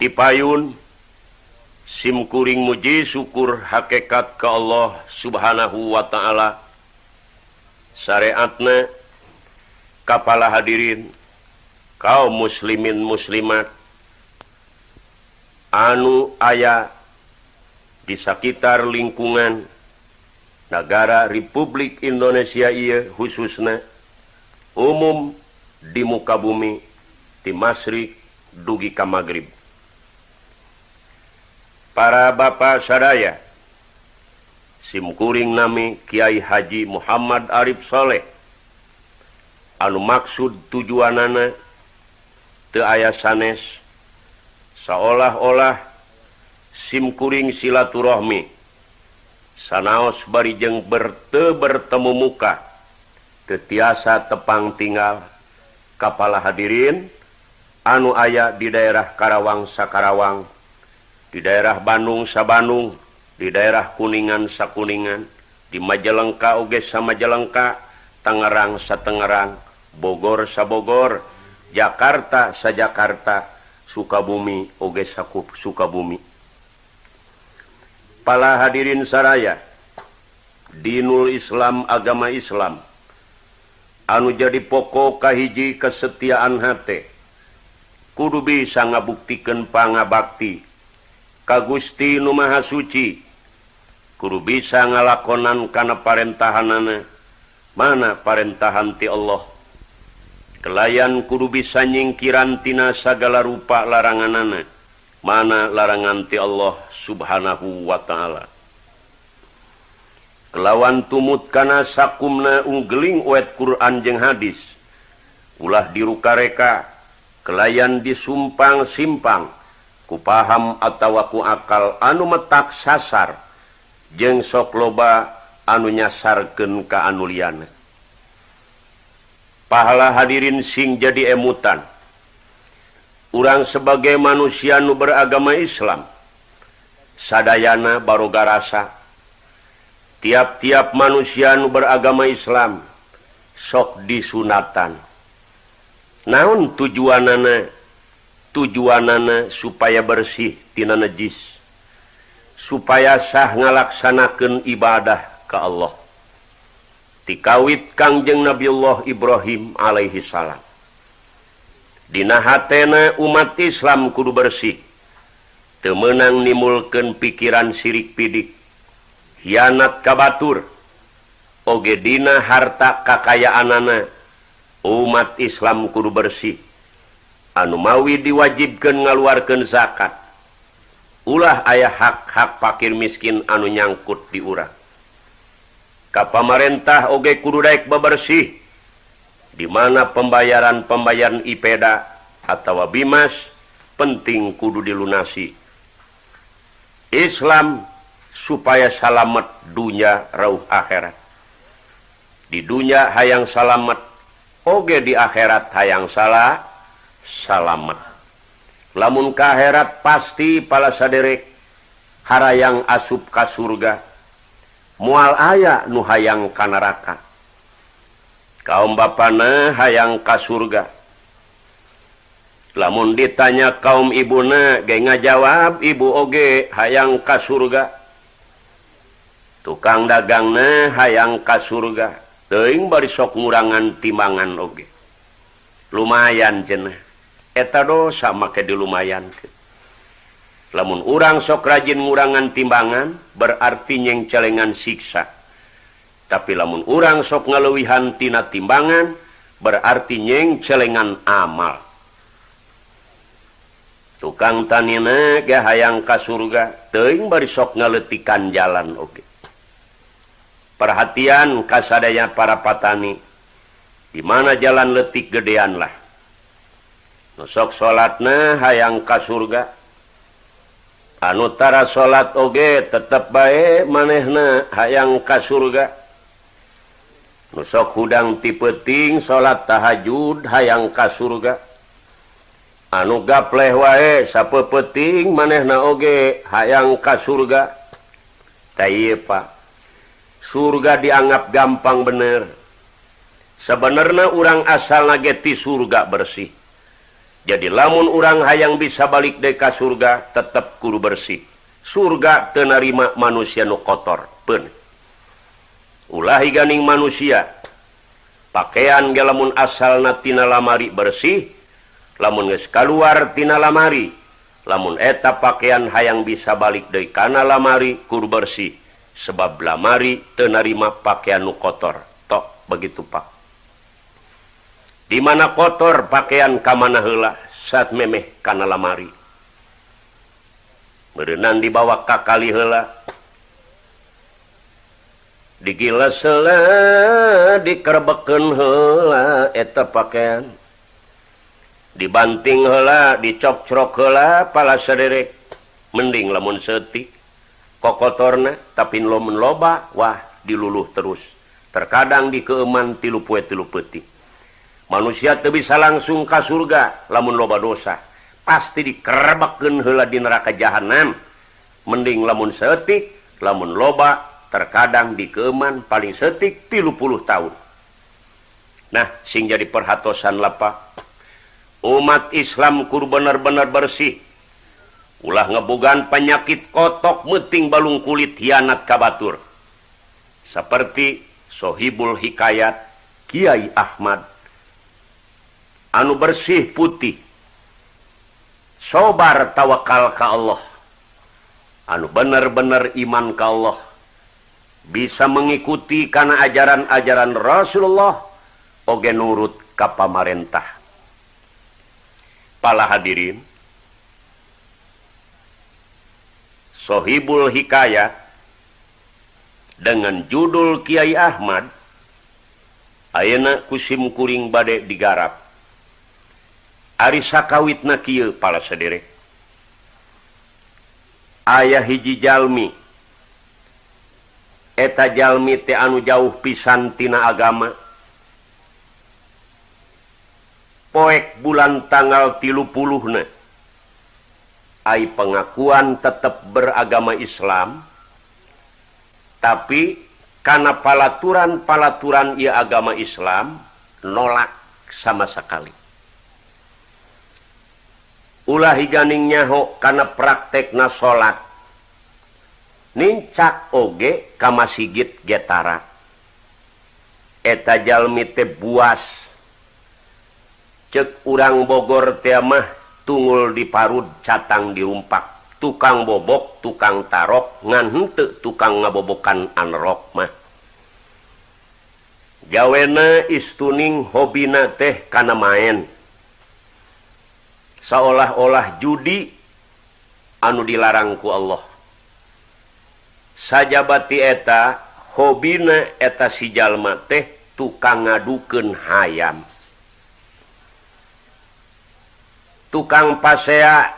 tipayun SIMkuring muji syukur hakekat ke Allah subhanahu Wa ta'ala. Syariatna kepala hadirin kaum muslimin muslimat anu ayah di sekitar lingkungan negara Republik Indonesia ia khususnya umum di muka bumi di Masrik dugi ka maghrib. para Bapak sadaya simkuring nami Kyai Haji Muhammad Arif Saleh. Anu maksud tujuanana te aya sanes seolah-olah simkuring silaturahmi. Sanaos barijeng berte bertemu muka tetiasa tepang tinggal kepala hadirin anu ayah di daerah Karawang Sakarawang di daerah Bandung Sabandung di daerah Kuningan sakuningan di Majalengka Oge sama Majalengka Tangerang Satengerang Bogor Sabogor Jakarta sa Jakarta Sukabumi Oge sakup Sukabumi. Pala hadirin Saraya Dinul Islam agama Islam anu jadi pokok kahiji kesetiaan hati kudu bisa ngabuktikan pangabakti ka Gusti Nu Maha Suci guru bisa ngalakonan karena parentahanana. Mana parentahan ti Allah? Kelayan kudu bisa nyingkirantina segala rupa laranganana. Mana larangan ti Allah subhanahu Wa ta'ala? Kelawan tumut kana sakumna unggeling wet Quran jeung hadis. Ulah dirukareka kelayan disumpang simpang paham atautawaku akal anu metak sasar jeng sok loba anu nyasarken ke anu pahala hadirin sing jadi emutan. Orang sebagai manusia nu beragama Islam sadayana baroga rasa tiap-tiap manusia nu beragama Islam sok disunatan. Naun tujuan anak tujuanana supaya bersih tina najis. Supaya sah ngalaksanakan ibadah ke Allah. Dikawit Kangjeng Nabiullah Ibrahim Alaihi salam. Dina hatena umat Islam kudu bersih. Temenang nimulken pikiran sirik pidik. Hianat kabatur ogedina harta kekayaan anak umat Islam kudu bersih. anumawi diwajibkan ngaluarkan zakat. Ulah ayah hak-hak pakir miskin anu nyangkut diurang Ka pamarentah oge kududaik bebersih dimana pembayaran pembayaran IPda atau Bimas penting kudu dilunasi. Islam supaya salamet dunya rauh akhirat. Di dunia hayang salamet oge di akhirat hayang salah salamet. Lamun kaherat pasti pala saderek harayang asup ka surga mual aya nu hayang ka neraka. Kaum bapana hayang ka surga. Lamun ditanya kaum ibuna ge ngajawab ibu oge hayang ka surga? Tukang dagangna hayang ka surga. Teuing bari sok ngurangan timangan oge. Lumayan cenah eta dosa make di lumayan. Lamun urang sok rajin ngurangan timbangan berarti nyeng celengan siksa. Tapi lamun urang sok ngaluwihantina timbangan berarti nyeng celengan amal. Tukang tanina ge hayang ka surga teuing bari sok ngaletikan jalan oke. Okay. perhatian kasadaya para patani. Di mana jalan letik gedeanlah. nusok salatna hayang ka surga. Anutara salat oge tetap baik manehna hayang ka surga. Nusok hudang tipeting salat tahajud hayang ka surga. Anu gapleh wae sapepeting manehna oge hayang ka surga. Tay Pak. Surga dianggap gampang bener. Sebenarnya orang asal nageti surga bersih. jadi lamun orang hayang bisa balik deka surga tetap guru bersih. Surga tenerima manusia nu kotor pen ulahi ganing manusia. Pakaian gelamun asal natina lamari bersih lamun nges keluartina lamari lamun eta pakaian hayang bisa balik dari kana lamari kur bersih. Sebab lamari tenerima pakaian nu kotor. Tok begitu Pak. dimana kotor pakaian kamanahla saat memeh karena lamari. Berenang dibawa Ka kali hela digila sela dikerbeken hela eta pakaian. Dibanting hela dicocrok hela pala sederek. Mending lamun setik kok kotorna tapi lo menloba Wah diluluh terus. Terkadang di keeman tilu pue tilu petik manusia tuh bisa langsung ke surga lamun loba dosa. Pasti dikerbeken hela di neraka jahanam. Mending lamun setik lamun loba terkadang di keman paling setik tilu puluh tahun. Nah sing jadi perhatosan lapa? Umat Islam kur bener-bener bersih. Ulah ngebugan penyakit kotok meting balung kulit hianat kabatur seperti Sohibul Hikayat Kiai Ahmad anu bersih putih. Sobar tawakal ka Allah. Anu bener-bener iman ka Allah. Bisa mengikuti karena ajaran-ajaran Rasulullah oge nurut ka pamarentah. Pala hadirin Sohibul Hikayat dengan judul Kiai Ahmad Ayena kusim kuring badek digarap. Arisa kawit na pala sederek ayaah hiji Jalmi. Eta Jalmi te anu jauh pisantina agama. Poek bulan tanggal tilupuluh na ay pengakuan tetap beragama Islam. Tapi karena palaturan-palaturan ia agama Islam nolak sama sekali. ulah higaning nyaho praktek praktekna salat nincak oge kama sigit getara. Eta jalmi teh buas. Cek urang Bogor temah tungul di parud catang dirumpak tukang bobok tukang tarok ngan henteu tukang ngabobokan anrok mah. Gawena istuning hobina teh kana main seolah-olah judi anu dilarangku Allah. Sajabati eta hobina eta sijallma teh tukang ngaduken hayam. Tukang pasea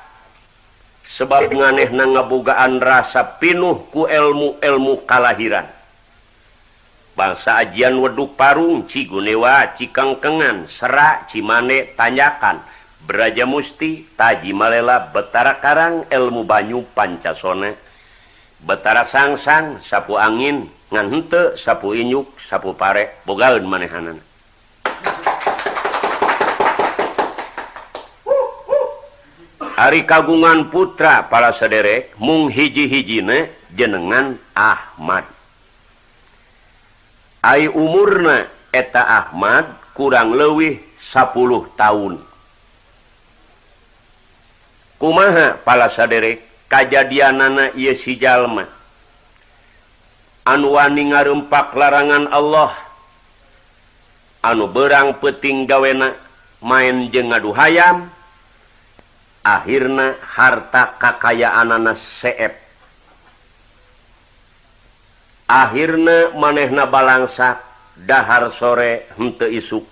sebab nganeh na ngabogaan rasa pinuh ku ilmu-elmu kalahiran. Bangsa ajian weduk parung Cigunewa Cikangkengan serak Cimane tanyakan Braja Musti Taji Malela Betara Karang Elmu Banyu Pancasona. Betara Sangsang sapu angin nganhente sapu inyuk sapu Pare bogaun manehanan. Ari kagungan putra para sederek mung hiji-hijine jenengan Ahmad. Ai umurna eta Ahmad kurang lewih 10 tahun. kumaha? Pala derek kajadian nana ia sijallma anuwani ngarempak larangan Allah. Anu berang peting gawena main je ngadu hayam. Akhirnya harta kakayaan anak seep. Akhirnya manehna balangsa dahar sore hente isuk.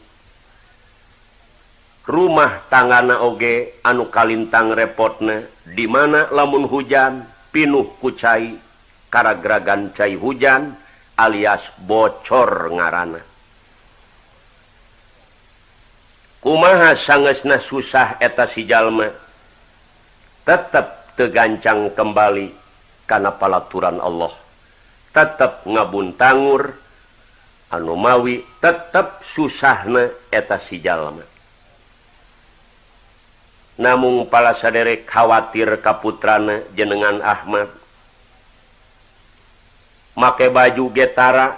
rumah tangana oge anu kalintang repotna dimana lamun hujan pinuh kucai karageragan cai hujan alias bocor ngarana. Kumaha sangesna susah eta si jalma? Tetap tegancang kembali karena palaturan Allah. Tetap ngabun tanggur anumawi tetap susahna eta si jalma. namun pala saderek khawatir kaputrana jenengan Ahmad. Make baju getara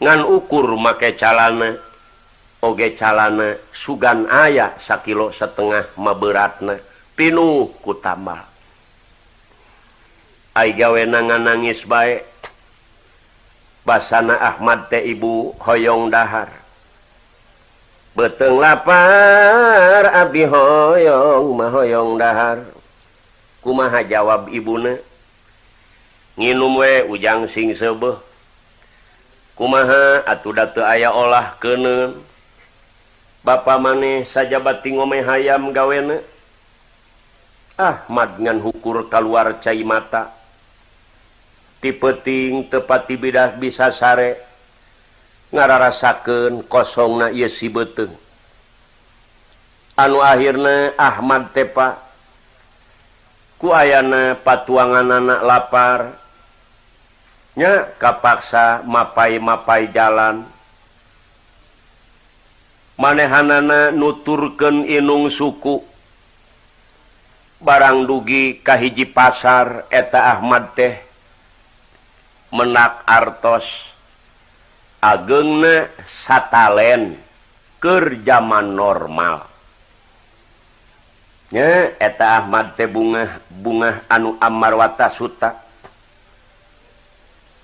ngan ukur make calana oge calana sugan aya sakilo setengah meberatna pinuh kutama ay gawe nangan nangis baik basana Ahmad teh ibu hoyong dahar. beteng lapar Abi Hoong mahoyong dahar. Kumaha jawab ibune? Nginum we ujang sing sebe kumaha atuh datu aya olah kene Bapak maneh saja bati ngome hayam gawene? Ahmad ngan hukur keluar cai mata. Tipeting tepati bidah bisa sare. ngararasaken kosong na si beteng anu akhirnya Ahmad tepa kuayana patuangan anak laparnya kapaksa mapai-mapai jalan. Manehanana nuturken inung suku. Barang dugi kahiji pasar eta Ahmad teh menak artos. ageng satalen kerjaman normal. Nya eta Ahmad teh bunga bunga anu Amarwata Suta.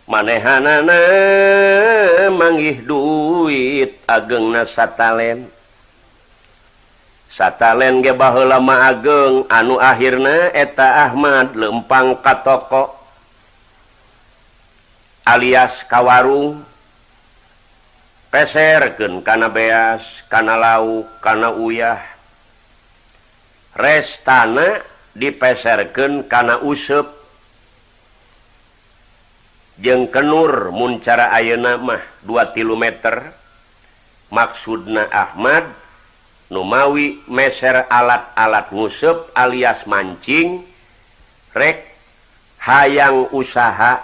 Manehanana manggih duit ageng satalen. Satalen ge lama ageng anu akhirnya eta Ahmad lempang ka toko alias kawarung peserken kana beas kana lauk kana uyah. Restana dipeserken kana usep. Jeng kenur muncara ayeuna mah 2 km maksudna Ahmad Numawi meser alat-alat ngusep alias mancing rek hayang usaha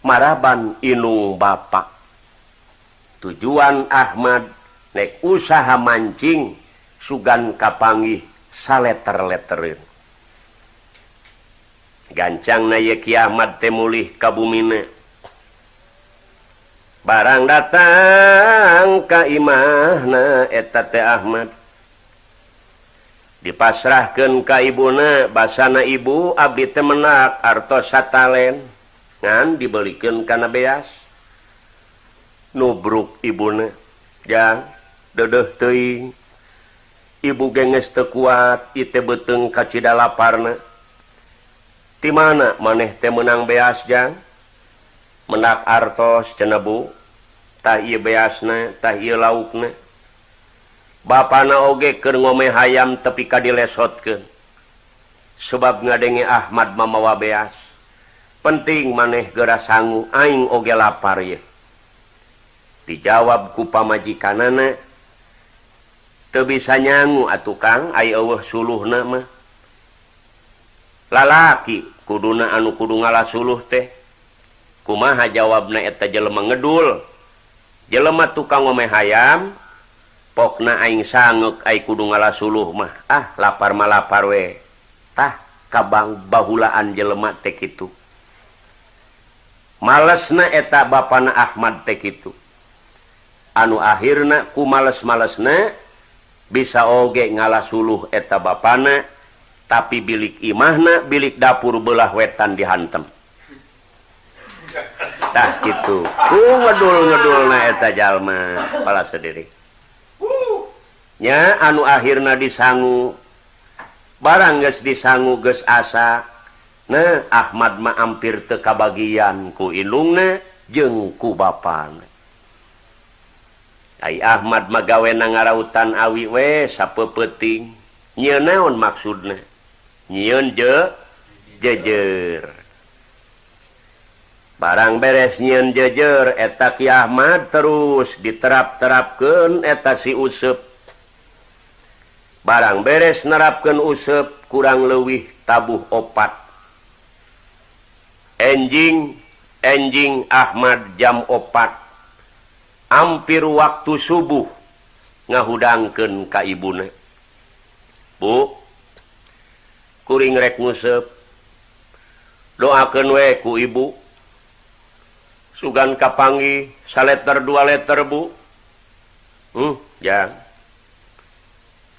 maraban inung Bapak. tujuan Ahmad naik usaha mancing sugan Kapanggih saleter-leterin. Gancang nayeki Ahmad temulih kabumine barang datang kaimahna etate Ahmad. Dipasrahkan kaibuna basana ibu Abdi temenak artos satalen. Ngan dibelikan karena beas. nubruk Ibune. Yang dedeh teing Ibu genges tekuat ite beteng kacita laparna di mana maneh teh menang beas jang? Menak artos cenebu ieu beasna tahi laukna. Bapana oge keur ngome hayam tepi ka dilesotkeun. Sebab ngadenge Ahmad mamawa beas. Penting maneh geura sangu aing oge lapar yeuh dijawab ku pamajikanana. Te bisa nyangu atuh Kang. Allah suluh nama lalaki kuduna anu kudu ngala suluh teh. Kumaha jawabna eta jelema ngedul. Jelema tukang ngome hayam. Pokna aing sangek ai kudu ngala suluh mah. Ah lapar mah lapar we. Tah kabang bahulaan jelema teh kitu. Malesna eta bapana Ahmad teh kitu. anu akhirnya ku males-malesna bisa oge ngala suluh eta bana tapi bilik imahna bilik dapur belah wetan dihantem. Tak gitu. Ngedul-gedul eta jalma pala sendirinya anu akhirnya disangu barang ges disangu ges asa nah Ahmad maampir teka bagian ku ilungna jengku bapana. Hai Ahmad magawe na ngarautan awi we sapepeting. Nyi naon maksudna? Nyiun je jejer. Barang beres nyiun jejer eta Ki Ahmad terus diterap-terapkeun eta si usep. Barang beres nerapkan usep kurang lewih tabuh opat. Enjing enjing Ahmad jam opat. hampir waktu subuh ngahudangken Kaibune Bu kuringrek musep we weku ibu. Sugan kapangi saleter dua letter Bu. Hmm, ya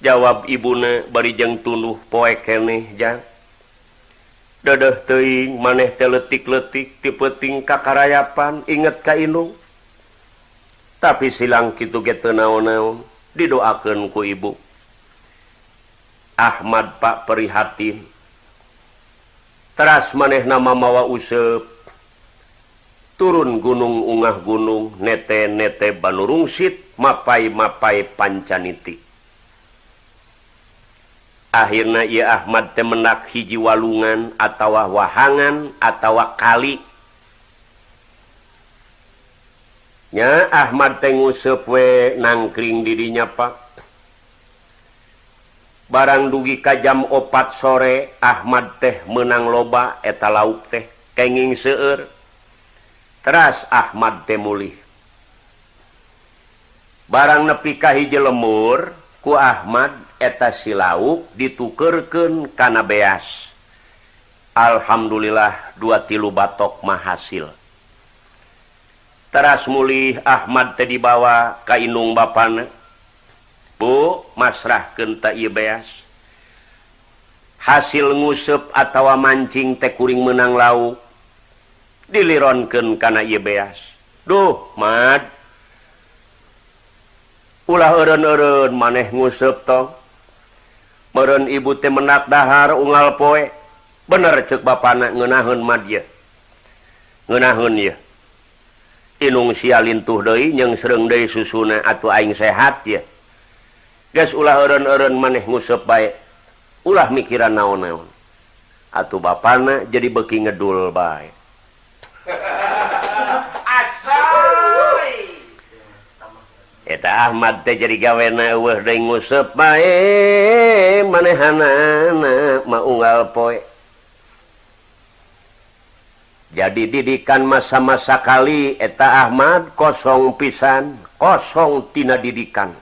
jawab Ibune barijeng tunduh poek nih ja. Dedeh teing maneh teletik-letik tipeting kakarayapan inget kainung tapi silang gitu get naon-naon didoakan ku ibu. Ahmad Pak perihatin. Teras maneh nama mawa usep. Turun gunung ungah gunung nete nete banurungsit mapai mapai pancaniti. Akhirnya ia Ahmad temenak hiji walungan atau wahangan atau kali. nya Ahmad tengusepwe nangkring dirinya Pak. Barang dugi ka jam opat sore Ahmad teh menang loba eta lauk teh kenging seueur. Teras Ahmad teh mulih. Barang nepi kahiji lemur ku Ahmad eta si lauk ditukeurkeun kana beas. Alhamdulillah dua tilu batok mahasil. teras mulih Ahmad tadi dibawa kainung bana Bu masrah kenta beas. Hasil ngusep atau mancing tekuring menang lauk dilironkeun karena ieu beas. Duh mad. Ulah eureun-eureun maneh ngusep tong meureun ibu teh menak dahar unggal poe. Bener cek bapana ngeunaheun mad ieu. Ngeunaheun ya inungsia lintuh Doi yang serreng susuna atau aing sehat ya. Gas ulah orang-orang maneh ngusep baik ulah mikiran naon-naon. Atau bana jadi beki ngedul baik Ahmad teh jadi gawena eueuh deui ngusep bae manehanna mah unggal poe. jadi didikan masa-masa kali eta Ahmad kosong pisan kosongtina didikan.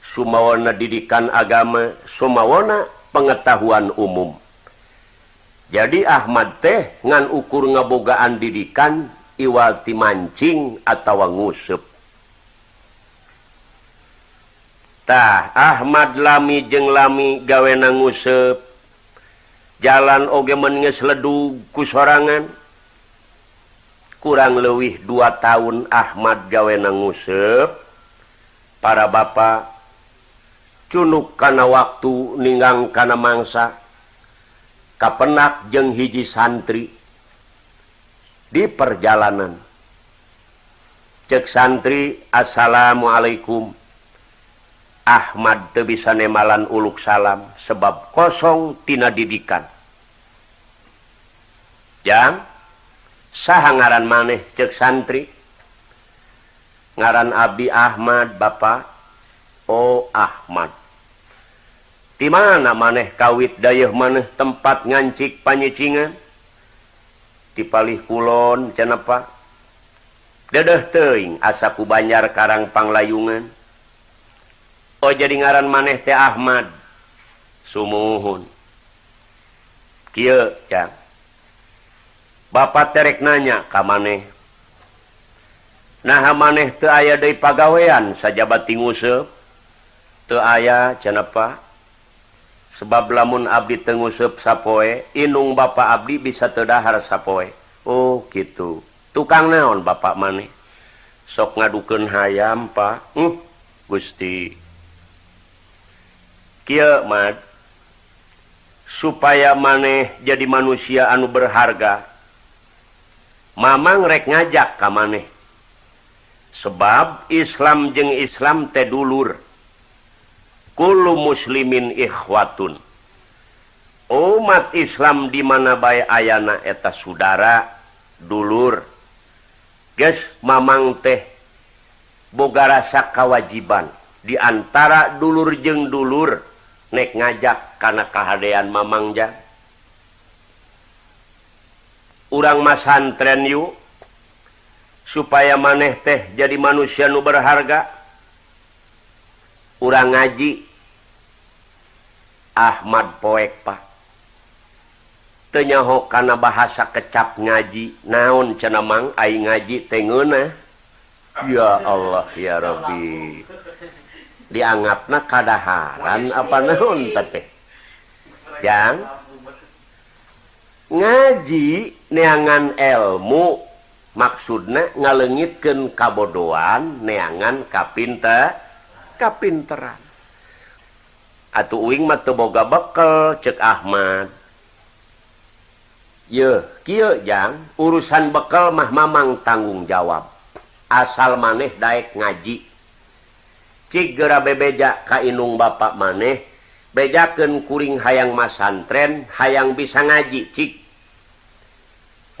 Sumawana didikan agama Sumawana pengetahuan umum. Jadi Ahmad teh ngan ukur ngebogaan didikan iwalti mancing atau nguseptah Ahmad lami jeng lami gawena ngusep. Jalan ogemen ngesleddu kusorangan kurang lebih dua tahun Ahmad Gawena ngusep para bapak cunuk karena waktu ninggang karena mangsa kapenak jeng hiji santri di perjalanan. Cek santri Assalamualaikum. Ahmad te bisa nemalan uluk salam sebab kosong tina didikan. Jangan sah ngaran maneh cek santri. Ngaran Abi Ahmad Bapak. Oh Ahmad. Di mana maneh kawit dayah maneh tempat ngancik panyicingan dipalih kulon cenepa dedeh teing asaku Banjar Karang Panglayungan Oh jadi ngaran maneh teh Ahmad. Sumuhun. Kieu cang. Bapak terek nanya kam maneh? Nah maneh tuh aya dari pagawean sajabatingusup tuh aya canapa sebab lamun Abdi tengusup sappoe inung Bapak Abdi bisa terdahar sappoe Oh gitu. Tukang naon Bapak maneh? Sok ngaduken hayam Pak. Uh, Gusti. Kimat supaya maneh jadi manusia anu berharga Mamang rek ngajak kam maneh. Sebab Islam jeung Islam tedulurkulu muslimin ikhwatun. Umat Islam di mana bay ayana eta saudara dulur. Guys Mamang teh boga rasa kewajiban diantara dulur jeng dulur nek ngajak karena mamang Mamangja urang masantren yuk supaya maneh teh jadi manusia nu berharga. Urang ngaji Ahmad poek Pak. Tenyaho karena bahasa kecap ngaji naon cenamang aing ngaji tengena ya Allah ya Rabbi. Dianggapna kadaharan apa naon teh? Yang? ngaji neangan elmu maksudnya ngalengitkan kabodoan neangan kapinta kapinteran. Atau uing mah boga bekel cek Ahmad. Ye kieu jang urusan bekal mah mamang tanggung jawab. Asal maneh daek ngaji. Cigera bebeja kainung bapak maneh bejakeun kuring hayang masantren hayang bisa ngaji cik.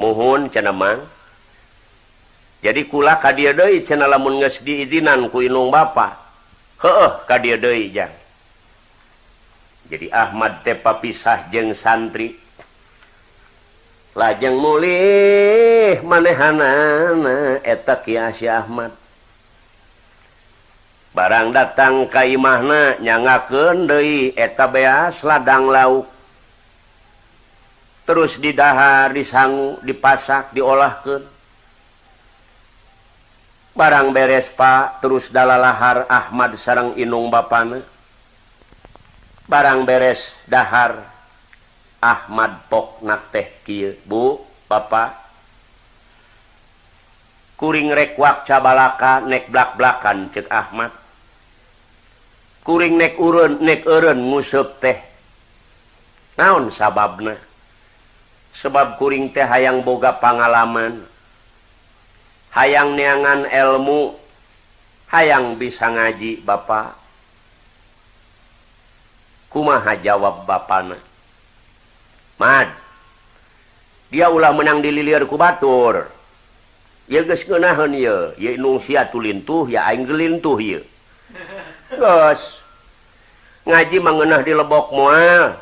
mohun cenemang jadi kula ka dia Dei channel lamun diizinan ku Inung Heeh, ka dia Jang. jadi Ahmad tepa pisah jeng santri. Lajeng mulih manehanana eta Kyasi Ahmad. Barang datang Kaimahna nyangaken deui eta beas ladang lauk. terus didahar disangu dipasak diolahkan barang beres Pak terus dalalahar Ahmad sarang Inung Bapana. Barang beres dahar Ahmad Poknak teh Bu Bapak. Kuring rekwak cabalaka nek blak-blakan cek Ahmad. Kuring nek urun nek urun ngusep teh. Naon sababna? sebab kuring teh hayang boga pengalaman hayang neangan ilmu hayang bisa ngaji Bapak kumaha jawab bapana? Mad dia ulah menang dililir ku batur. Ya geus ngeunaheun ieu ye sia tulintuh ya aing gelintuh ieu geus ngaji mah di lebok moal.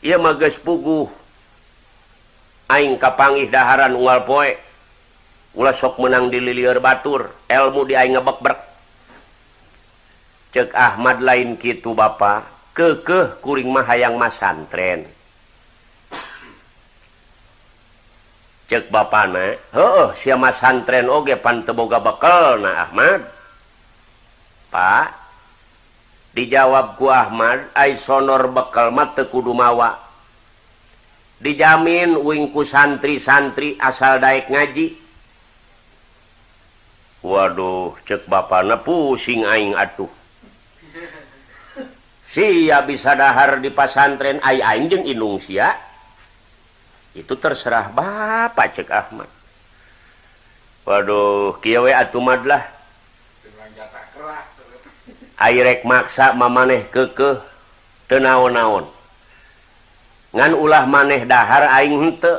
Ieu mah geus puguh. Aing kapangih daharan unggal poe. Ula sok menang di Batur. Elmu di Aing ngebekbek cek Ahmad lain gitu Bapak kekeh kuring mah hayang masantren cek Bapak na sia mas santren oge pan teu boga bekelna Ahmad. Pak dijawabku Ahmad ay sonor bekal teu kudu mawa. dijamin wingku santri-santri asal daek ngaji. Waduh cek Bapak pusing aing atuh. Si bisa dahar di pasantren ay anjing inungsia itu terserah Bapak cek Ahmad. Waduh kiawe atuhmadlah airrek maksa mamaneh keke tenaon-naon ngan ulah maneh dahar aing hente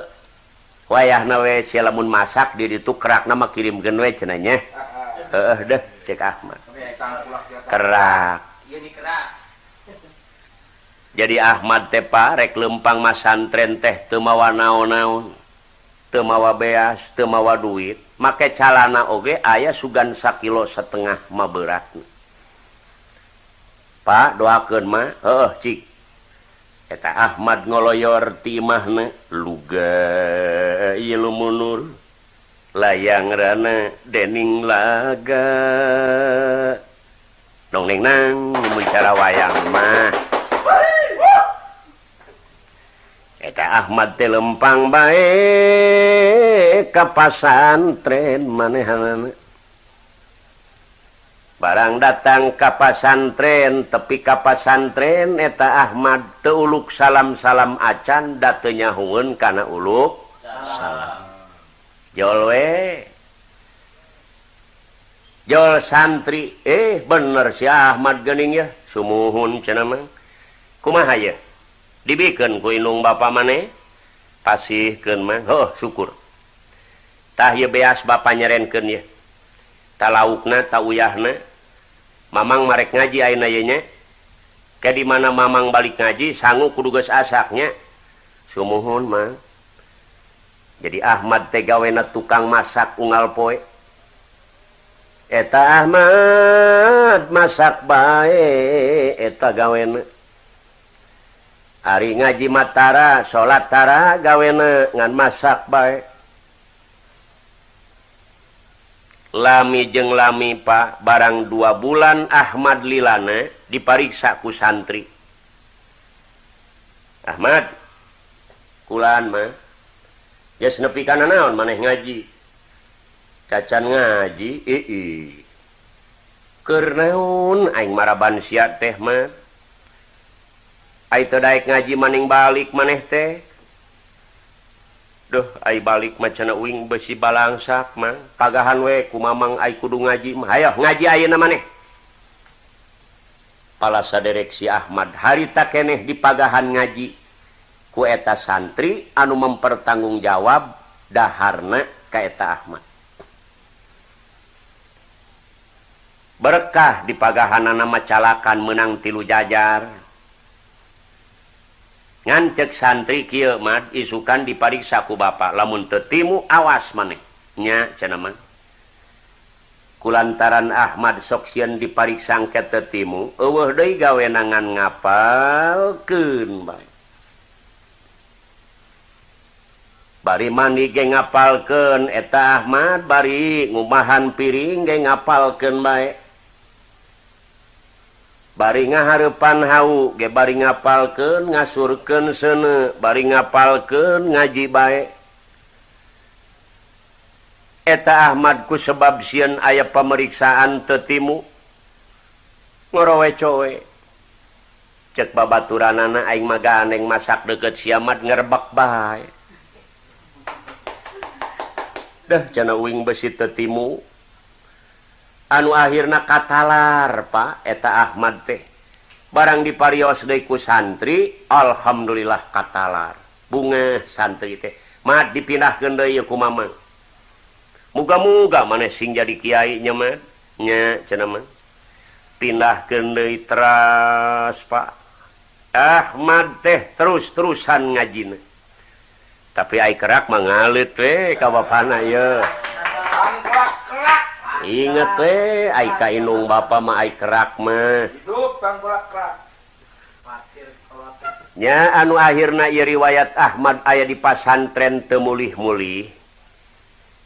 wayah nawe si lamun masak diri itu kerak nama kirim genwe cenanya eh deh cek Ahmad. Kerak. Jadi Ahmad tepa rek lempang masantren teh temawa naon-naon temawa beas temawa duit. Make calana oge ayah sugan sakilo setengah maberat pak doakan mah. Eh cik. eta Ahmad ngoloyor timahna luga Lumunur layang rana dening laga. Dongeng nang bicara wayang mah. Eta Ahmad telempang baik ka pasantren manehanna barang datang kapasantren tepi kapasantren eta Ahmad teuluk salam salam acan datenya hungun karena uluk Jolwe Jol santri eh bener si Ahmad Gening ya sumuhun cenaman kumaha ya? Dibikin ku inung bapak maneh pasih ken mah. Oh syukur. Tah ye beas bapak nyerenkeun ya. Talaukna tauyahna Mamang marek ngaji nanya Ka di mana Mamang balik ngaji sanggu kudugas asaknya? Summohun mah. Jadi Ahmad tegawena tukang masak unggal poe. Eta Ahmad masak baik eta gawena Ari ngaji Matara salat Tara gawena ngan masak baik lami jeng lami Pak. Barang dua bulan Ahmad Lilana dipariksaku santri. Ahmad kulan mah. Yes, naon maneh ngaji? Cacan ngaji I -i. Aing maraban siat teh mah. Aito daek ngaji maning balik maneh teh. Duh ay balik macana wing besi balangsak mang pagahan we ku mamang ay kudu ngaji mahayo ngaji ayeuna maneh palasa direksi Ahmad harita keneh di pagahan ngaji. Ku eta santri anu mempertanggung jawab daharna ka eta Ahmad. Berkah di pagahanana macalakan menang tilu jajar. ngancek santri Kimad isukan dipariksaku Bapak lamun tetimu awas manehnya cenaman kulantaran Ahmad soksian dipariksaket tetimu gawenangan ngapal ke bari mandi ge ngapalken eta Ahmad bari ngumahan piring ge ngapalken baik bari ngaharepan hau ge bari ngapalken ngasurken sene bari ngapalken ngaji baik eta Ahmadku sebab sian ayat pemeriksaan tetimu ngorowe cowe. Cek babaturan anak aing maga aneng masak deket siamat ngerbak baik dah cana uing besi tetimu anu akhirnya katalar Pak. Eta Ahmad teh. Barang di parios Deku santri Alhamdulillah katalar. Bunga santri teh. Dipindah dipinah gendeku mama. Muga-muga mana sing jadi Kyai nyamanya pindah gende teras Pak. Ahmad teh terus-terusan ngajin tapi aikerak mengalit we kawapan ya inget teh kainung Bapak nya anu akhirnya riwayat Ahmad ayah di pasantren temulih-mulih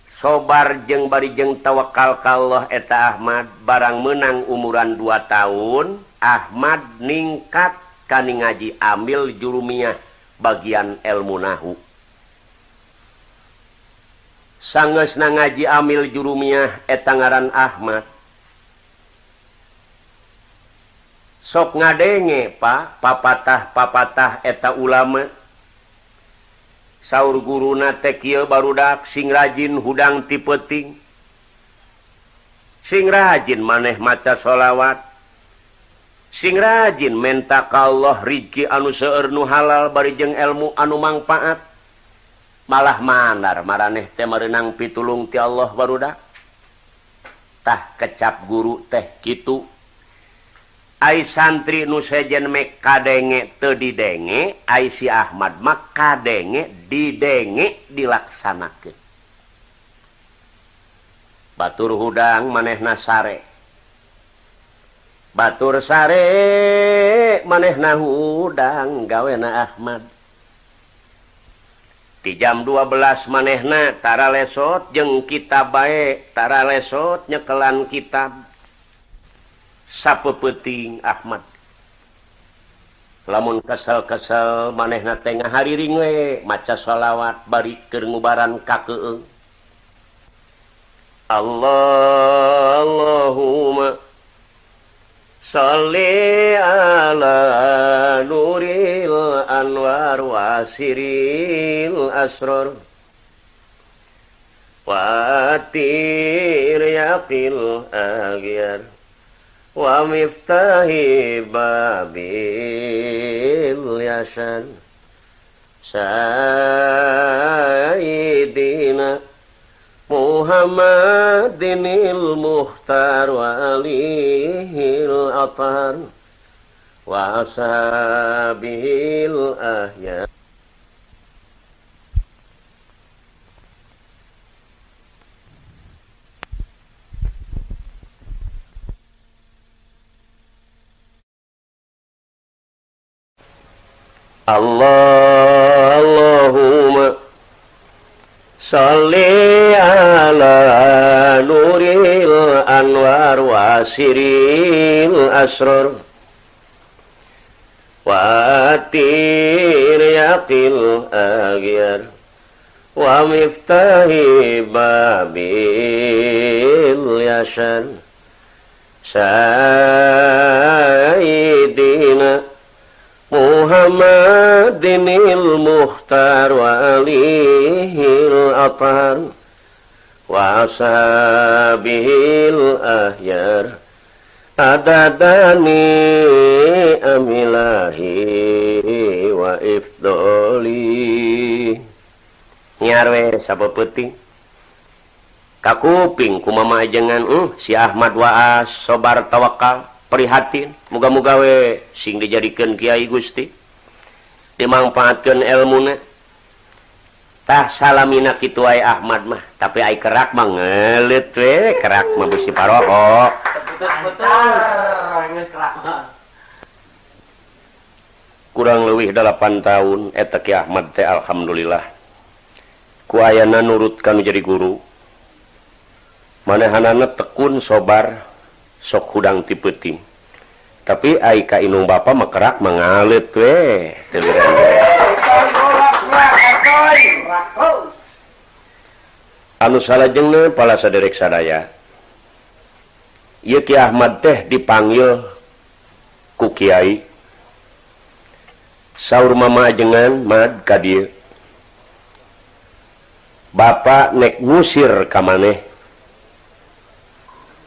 sobar jeng barijeng tawakal kalau eta Ahmad barang menang umuran 2 tahun Ahmad ningkat kan ngaji ambil jurumiah bagian ilmu nahwu sanges na ngaji amil jurumiah etangaran Ahmad. Sok ngadenge Pak papatah papatah eta ulama. Sauur guruna tekil barudak sing rajin hudang tipeting sing rajin maneh maca sholawat sing rajin menta Allah Riki anu seernu halal barijeng ilmu anu manfaat malah manar mareh teh merenang pitulung ti Allah barudatah kecap guru teh gitu Ay santri nusejen me kadenge te didenge Aisi Ahmad mak kadenge didenge dilaksanakan Batur hudang maneh nasare Batur sare maneh na hudang gawe na Ahmad. di jam 12 manehna-tara lesot jeng kita baiktara lesot nyekelan kitab sapepeting Ahmad. Lamun kesal-kesal manehna tengah hari ringwe maca sholawat bari kengubaran kake Allah Allahumma Allahallahum ala nuril anwar wasiril asror. Watir yaqil agyar wa miftahi babil yasan sayyidina محمد المختار وعليه الأطار وأصحابه الأهيار الله اللهم Salli ala nuril anwar wa siril asrar wa tir yaqil aghyar wa miftahi babil yashan sayyidina Muhammad Dinil Mukhtar wa alihil atar wa ashabihil ahyar. Adadani amilahi wa ifdoli. Nyarwe sapa peuting kakuping kumama ajengan uh, si Ahmad Waas sobar tawakal. prihatin. Muga-mugawe sing dijadikan Kyai Gusti. Dimanfaatkan ilmunatah salamina Kiai Ahmad mah. Tapi ay kerak mangelit we. Kerak mah Gusti Paroho kurang lebih 8 tahun eta Ki Ahmad teh alhamdulillah. Kuayana nurut kanu jadi guru. Manehanana tekun sobar. sok hudang tipeting tapi Aika Inung Bapak mekerak mengalit we. Anu salah pala saderek sadaya. Yuki Ahmad teh dipanggil ku Kiai. Saur mama jengan mad kadir Bapak nek ngusir kamaneh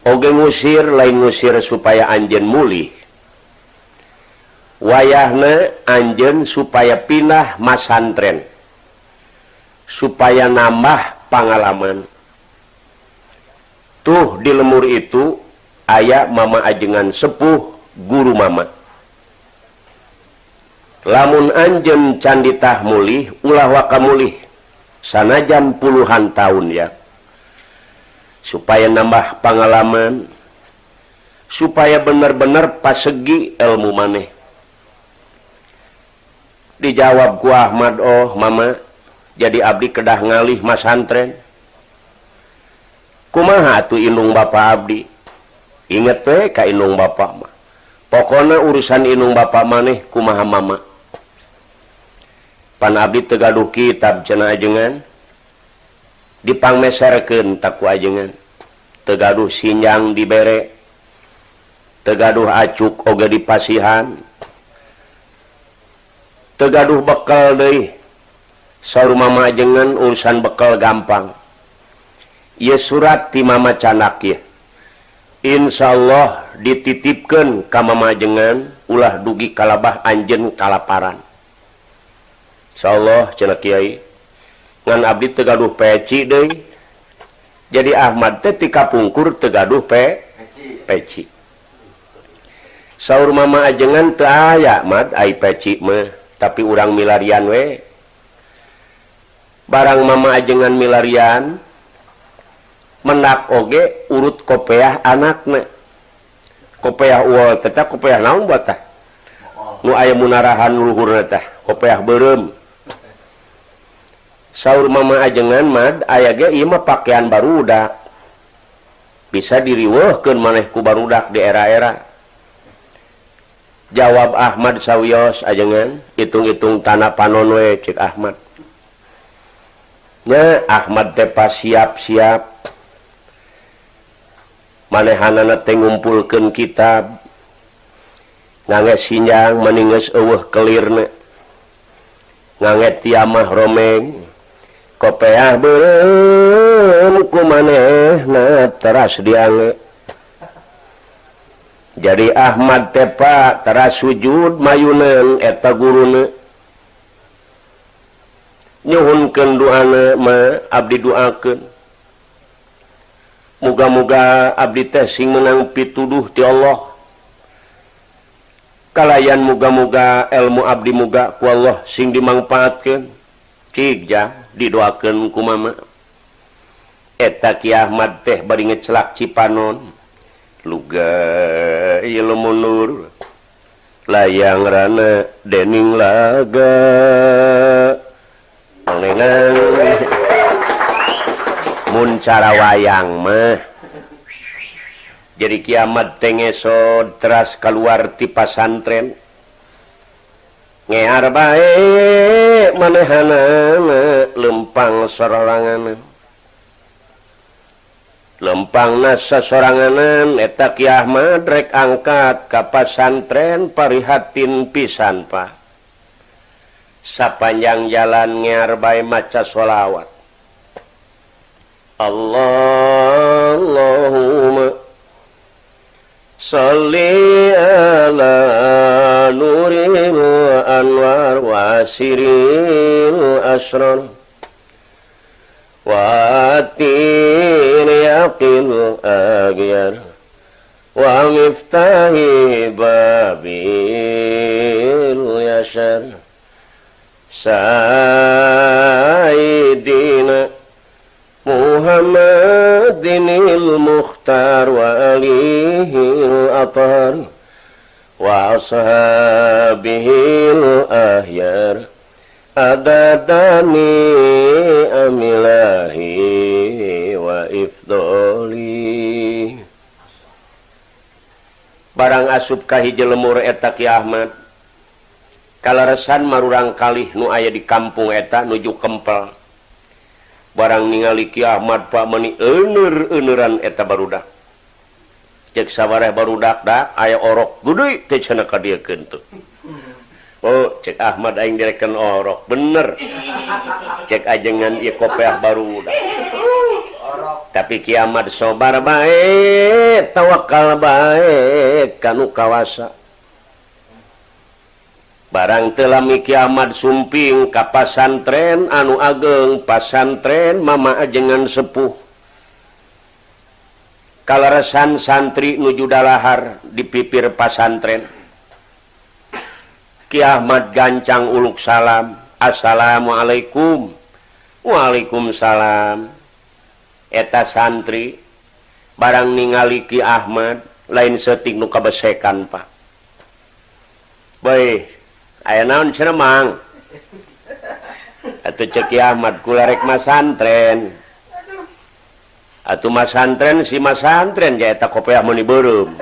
Oge ngusir lain ngusir supaya Anjen mulih. Wayahna Anjen supaya pindah masantren. Supaya nambah pengalaman tuh di lemur itu ayah mama ajengan sepuh guru mama. Lamun Anjen canditah mulih ulah waka mulih. Sana jam puluhan tahun ya. supaya nambah pengalaman. Supaya benar-benar pasegi ilmu maneh. Dijawab gua Ahmad Oh mama jadi Abdi kedah ngalih Mas santren. Kumaha tuh inung Bapak Abdi? Inget we ka inung Bapak mah. Pokoknya urusan inung Bapak maneh kumaha mama? Pan Abdi tegaduh kitab jenah ajengan. dipangmeserken takwajengan tegaduh sinjang diberre tegaduh acuk oga dipasihan tegaduh bekal De Mama majengan urusan bekal gampang. Ye surat di Mama canak ya Insya Allah dititipkan kam majengan ulah dugi kalabah Anjen kalaparan. Insya Allah cena Kyai ngan abdi tegaduh peci deui. Jadi Ahmad teh pungkur tegaduh pe peci saur mama ajengan teu aya peci mah tapi urang milarian we. Barang mama ajengan milarian menak oge urut kopeah anakna. Kopeah uol tetap kopeah naon batah nu aya munarahan luhurna tah kopeah beureum sauur mama ajengan mad aya imah pakaian barudak bisa diriwahkan manehku barudak di era-era. Jawab Ahmad Sawyos ajengan hitung-hitung tanah panonwe cek Ahmad. Ya, Ahmad tepa siap-siap. Manehanana ngumpulkan kitab. Ngange sinjang meninges eueuh kelirna. Ngange tiamah romeng. kopeang beku maneh teras diange jadi Ahmad tepa teras sujud mayunan eta gurune nyhunkan duane ma abdi duaken muga-muga abdi teh sing menang pituduh ti Allah kalayan muga-muga ilmu abdi muga ku Allah sing dimangpaatkeun cik jah didoakan ku mama. Eta Ki Ahmad teh bari ngecelak Cipanon. Luga ieu mundur layang rana dening laga. Mun cara wayang mah. Jadi kiamat tengeso teras keluar ti santren ngear baik manehana lempang sorangan. Lempang nasa soranganan eta kiamat rek angkat kapas santren parihatin pisan pak. Sapanjang jalan ngear baik maca sholawat Allahumma salli ala nuril والحاسرين أشرر والتين يقل أجر ومفتاح بابيل يشر. سيدنا محمد المختار وأليه الأطهر. Wa ashabil ahyar adadani amillahi wa ifdoli barang asub kahiji lemur eta Ki Ahmad. Kalaresan marurang kalih nu aya di kampung eta nuju kempel. Barang ningali Ki Ahmad Pak meni ener-eneran eta barudak. cek sawwareh baru dakdak aya orok gude Oh cek Ahmad aing direken orok bener. Cek ajengan ieu kopeah baru tapi kiamat sobar baik tawakal baik kanu kawasa. Barang telami kiamat sumping ka pasantren anu ageng pasantren mama ajengan sepuh. kaleresan santri nujudalahar di pipir pasantren. Ki Ahmad gancang uluk salam Assalamualaikum. Waalaikumsalam. Eta santri barang ningali Ki Ahmad lain setik nu kabesekan Pak. Baik aya naon ceremang atau ceki Ahmad kularek masantren Atuh masantren si masantren jaeta kopeah meni beureum.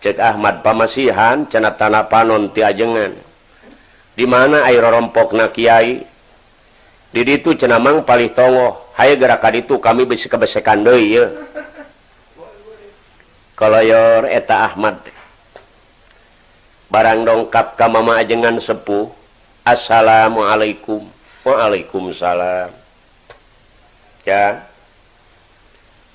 Cek Ahmad pamasihan cenah tanah panon ti ajengan. Di mana air rorompokna kiai? Di ditu cenah mang palih tongoh. Haye gerak ditu kami bisi kebesekan deui ieu. Kalayor eta Ahmad. Barang dongkap ka mama ajengan sepuh. Assalamualaikum. Waalaikumsalam. Ya.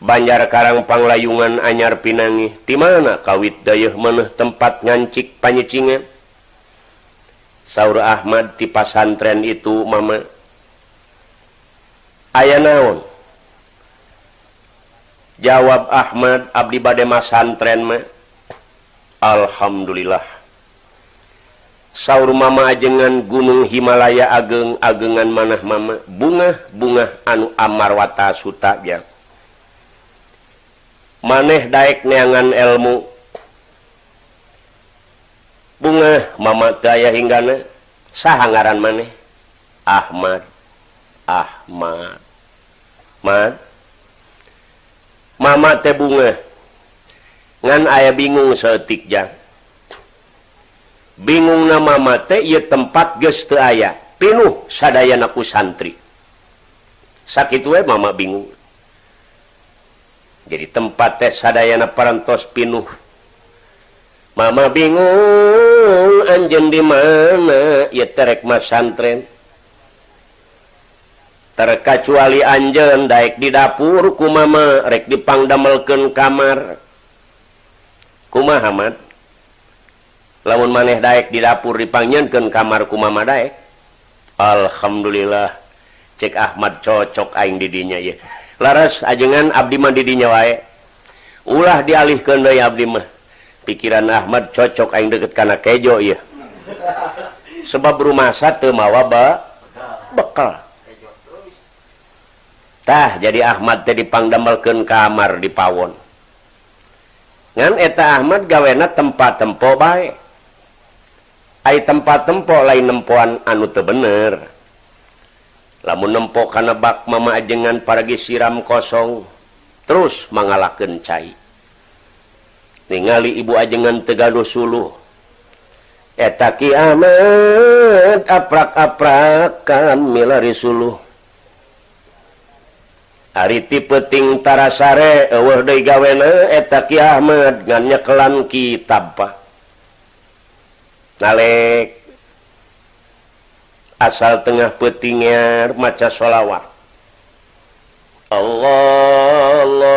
Banjar Karang Panglayungan anyar Pinangi. Di mana kawit dayuh meneh tempat ngancik panyecingan Saur Ahmad di pasantren itu Mama. Ayah naon? Jawab Ahmad Abdi Bade Masantren ma. Alhamdulillah. Saur Mama ajengan Gunung Himalaya ageng agengan manah Mama. Bunga-bunga anu Amarwata Suta biasa maneh Daek neangan elmu. Bunga Mama daya hingga sah ngaran maneh? Ahmad Ahmad. Ma Mama teh bunga ngan aya bingung setik jang bingung nama mate ia tempat geste ayah pinuh sadayanaku santri. Sakit we mama bingung. jadi tempat teh Sadayana parantos pinuh. Mama bingung Anjen di mana ya terek mas santren. Terkecuali Anjen daik di dapur ku mama rek dipangdamelkeun kamar. Kumaha mat lamun maneh daek di dapur dipangnyeunkeun kamar ku mama daek. Alhamdulillah cek Ahmad cocok aing didinya ya laras ajengan Abdi mandidinya wae. Ulah dialih ke Abdi mah. Pikiran Ahmad cocok aing deket karena kejo ya sebab rumah satu mawa ba bekaltah jadi Ahmad tadi dipangdamelkeun kamar di Pawon. Ngan eta Ahmad gawena tempat tempo baik ay tempat tempo lain nempuan anu te bener. lamun nempok karena bak mama ajengan paragi siram kosong terus mangalaken cai. Ningali ibu ajengan tegado suluh. Eta ki amat aprak-aprak kamilari suluh Ariti peting tarasare eueuh deui gawena eta Ki Ahmad ngan nyekelan kitab pa. Nalek asal tengah petingnya maca sholawat. Allahumma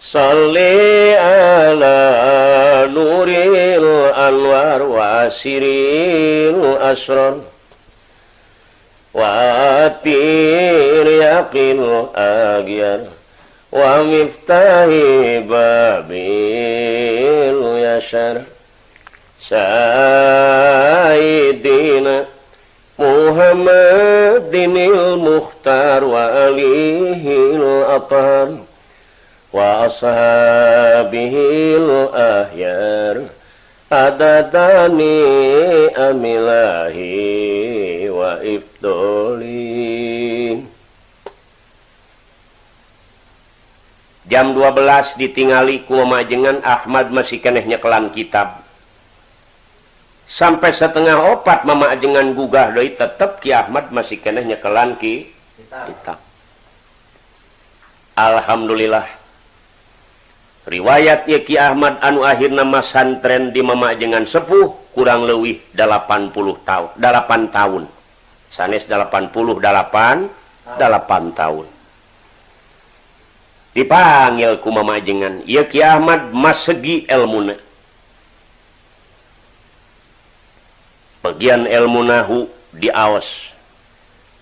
salli ala nuril anwar wa asiril asrar wa atir yaqil agyar wa miftahi babil yashar سيدنا محمد المختار وآله الأطهار وأصحابه الأهيار عدد نعم الله وإفضله Jam 12 ditingali ku mamajengan Ahmad masih keneh nyekelan kitab. sampai setengah opat mama ajengan gugah doi tetap Ki Ahmad masih kenehnya nyekelan Ki kita Alhamdulillah. Riwayat ya Ki Ahmad anu akhirna mas santren di mama ajengan sepuh kurang lebih 80 tahun 8 tahun. Sanes 88 8 tahun. Dipanggil ku mama ajengan ya Ki Ahmad mas segi ilmuna bagian ilmu Nahu diaos.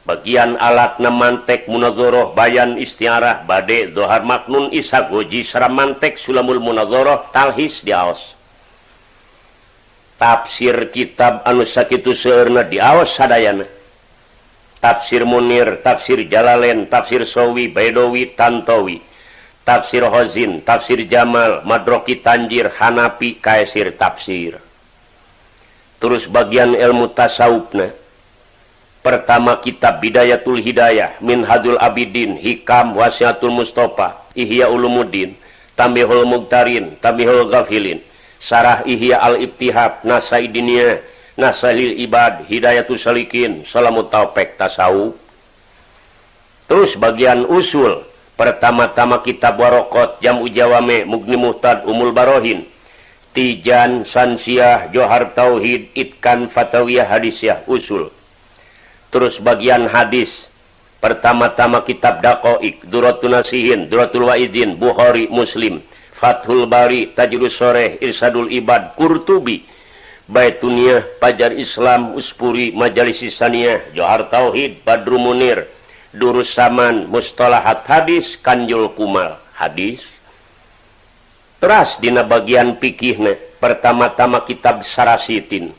Bagian alat namantek munazoroh bayan istiarah bade Zohar Maknun Isa Goji Seramantek Sulamul Munazoroh Talhis diaos. Tafsir kitab anu sakitu seurna diaos sadayana. Tafsir Munir tafsir jalalen tafsir Sowi Baidowi Tantowi tafsir Hozin tafsir Jamal Madroki Tanjir Hanafi kaesir tafsir terus bagian ilmu tasawufna. Pertama kitab Bidayatul Hidayah min Hadul Abidin Hikam Wasiatul Mustafa Ihya Ulumuddin Tambihul Mugtarin Tambihul Ghafilin Sarah Ihya Al-Ibtihab Nasaidiniyah Nasalil Ibad Hidayatul Salikin Salamut Taufik Tasawuf. Terus bagian usul pertama-tama kitab Warokot Jam Ujawame Mugni Muhtad Umul Barohin Tijan Sansiah Johar Tauhid Itkan Fatawiyah Hadisiyah Usul. Terus bagian hadis pertama-tama kitab Dakoik Duratun Nasihin Duratul Waizin Bukhari Muslim Fathul Bari Tajrus Soreh Irsadul Ibad Kurtubi Baitunia Pajar Islam Uspuri Majalis Saniyah Johar Tauhid Badru Munir Durus Saman Mustalahat Hadis Kanjul Kumal. Hadis teras dina bagian pikihnya pertama-tama kitab Sarasitin.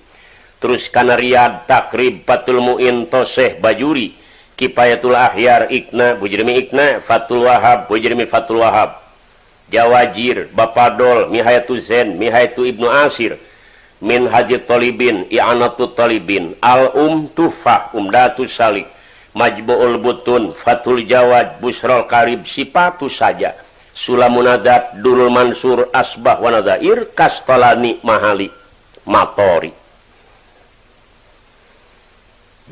Terus Kanariad takrib Fatul muin toseh bajuri. Kipayatul ahyar ikna bujrmi ikna Fatul Wahab bujrmi Fatul Wahab. Jawajir Bapadol Mihayatu Zen Mihayatu Ibnu Asir. Min Haji Talibin I'anatu Talibin. Al-Um Tufah Umdatu Salik. Majbu'ul Butun Fatul Jawad Busrol Karib Sipatu saja. Sulam Dul Dunul Mansur asbah Wanazair Kastolani Mahali Matori.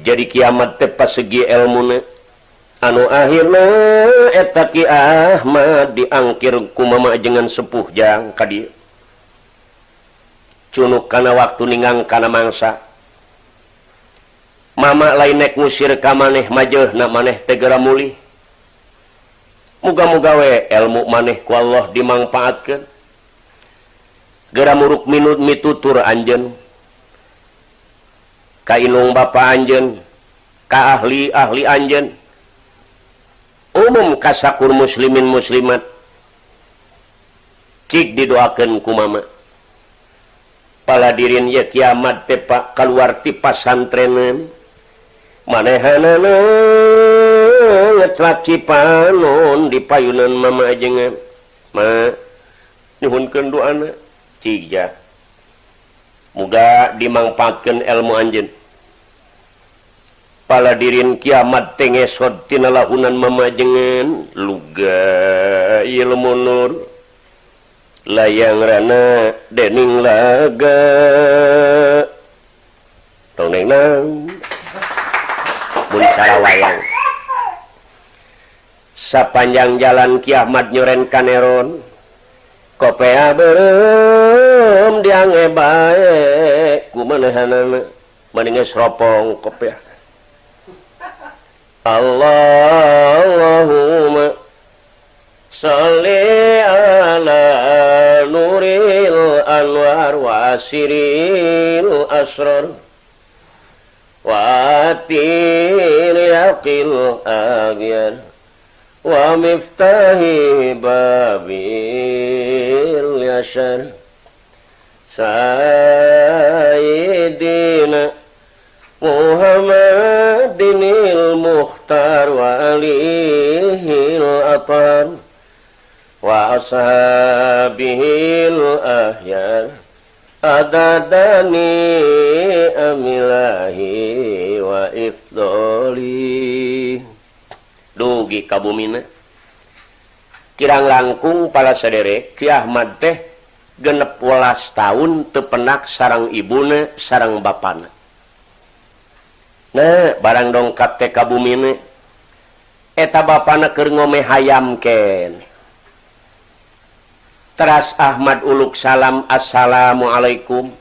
Jadi kiamat tepat segi ilmu anu akhirnya etaki Ahmad diangkir kumama jengan sepuh jang kadi cunuk karena waktu ningang karena mangsa. Mama lain nek musir kamaneh majuh na maneh tegera mulih muga-mugawe elmu manehku Allah dimanfaatkan gera muruk minut mitutur anjen kainung Bapak anjen ka ahli ahli anjen umum kasakur muslimin muslimat cik didoakan ku mama. Paladirin ya kiamat tepak keluar ti pasantrenan. Manehanana. bangetrat cipanon di payunan mama jengan ma nyhunkan dua anak tiga muga dimangfaatkan ilmu pala dirin kiamat tengesot tina lahunan mama jengan luga ilmu nur. Layang rana dening laga. Tong neng nang. Cara wayang. sepanjang jalan kiamat nyoren kaneron kopea berem diange bae kumanehanana mendingan seropong kopea. Allahumma salli ala nuril anwar wa siril asrar. Wa atil yaqil agyar ومفتاح باب اليشر سيدنا محمد المختار وعليه الأطار وأصحابه الأخيار. أددني الله وإفضالي dugi kabumina kirang langkung para sadere Ki Ahmad teh genep welas tahun tepenak sarang ibune sarang bapana nah barang dongkap teh kabumina eta bapana keur ngome hayam ken. Teras Ahmad uluk salam assalamualaikum.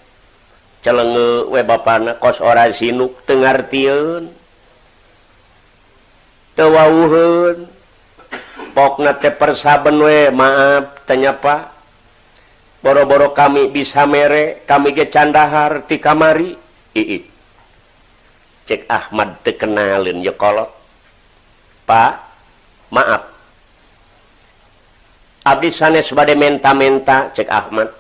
Celenge we bapana kos ora sinuk teu tieun. tewauhun pokna teh persaben we maaf tanyapa boro-boro kami bisa mere kami ge candahar ti kamari. Ii cek Ahmad tekenalin ya kolot. Pak maaf. Abdi sanes badai menta-menta cek Ahmad.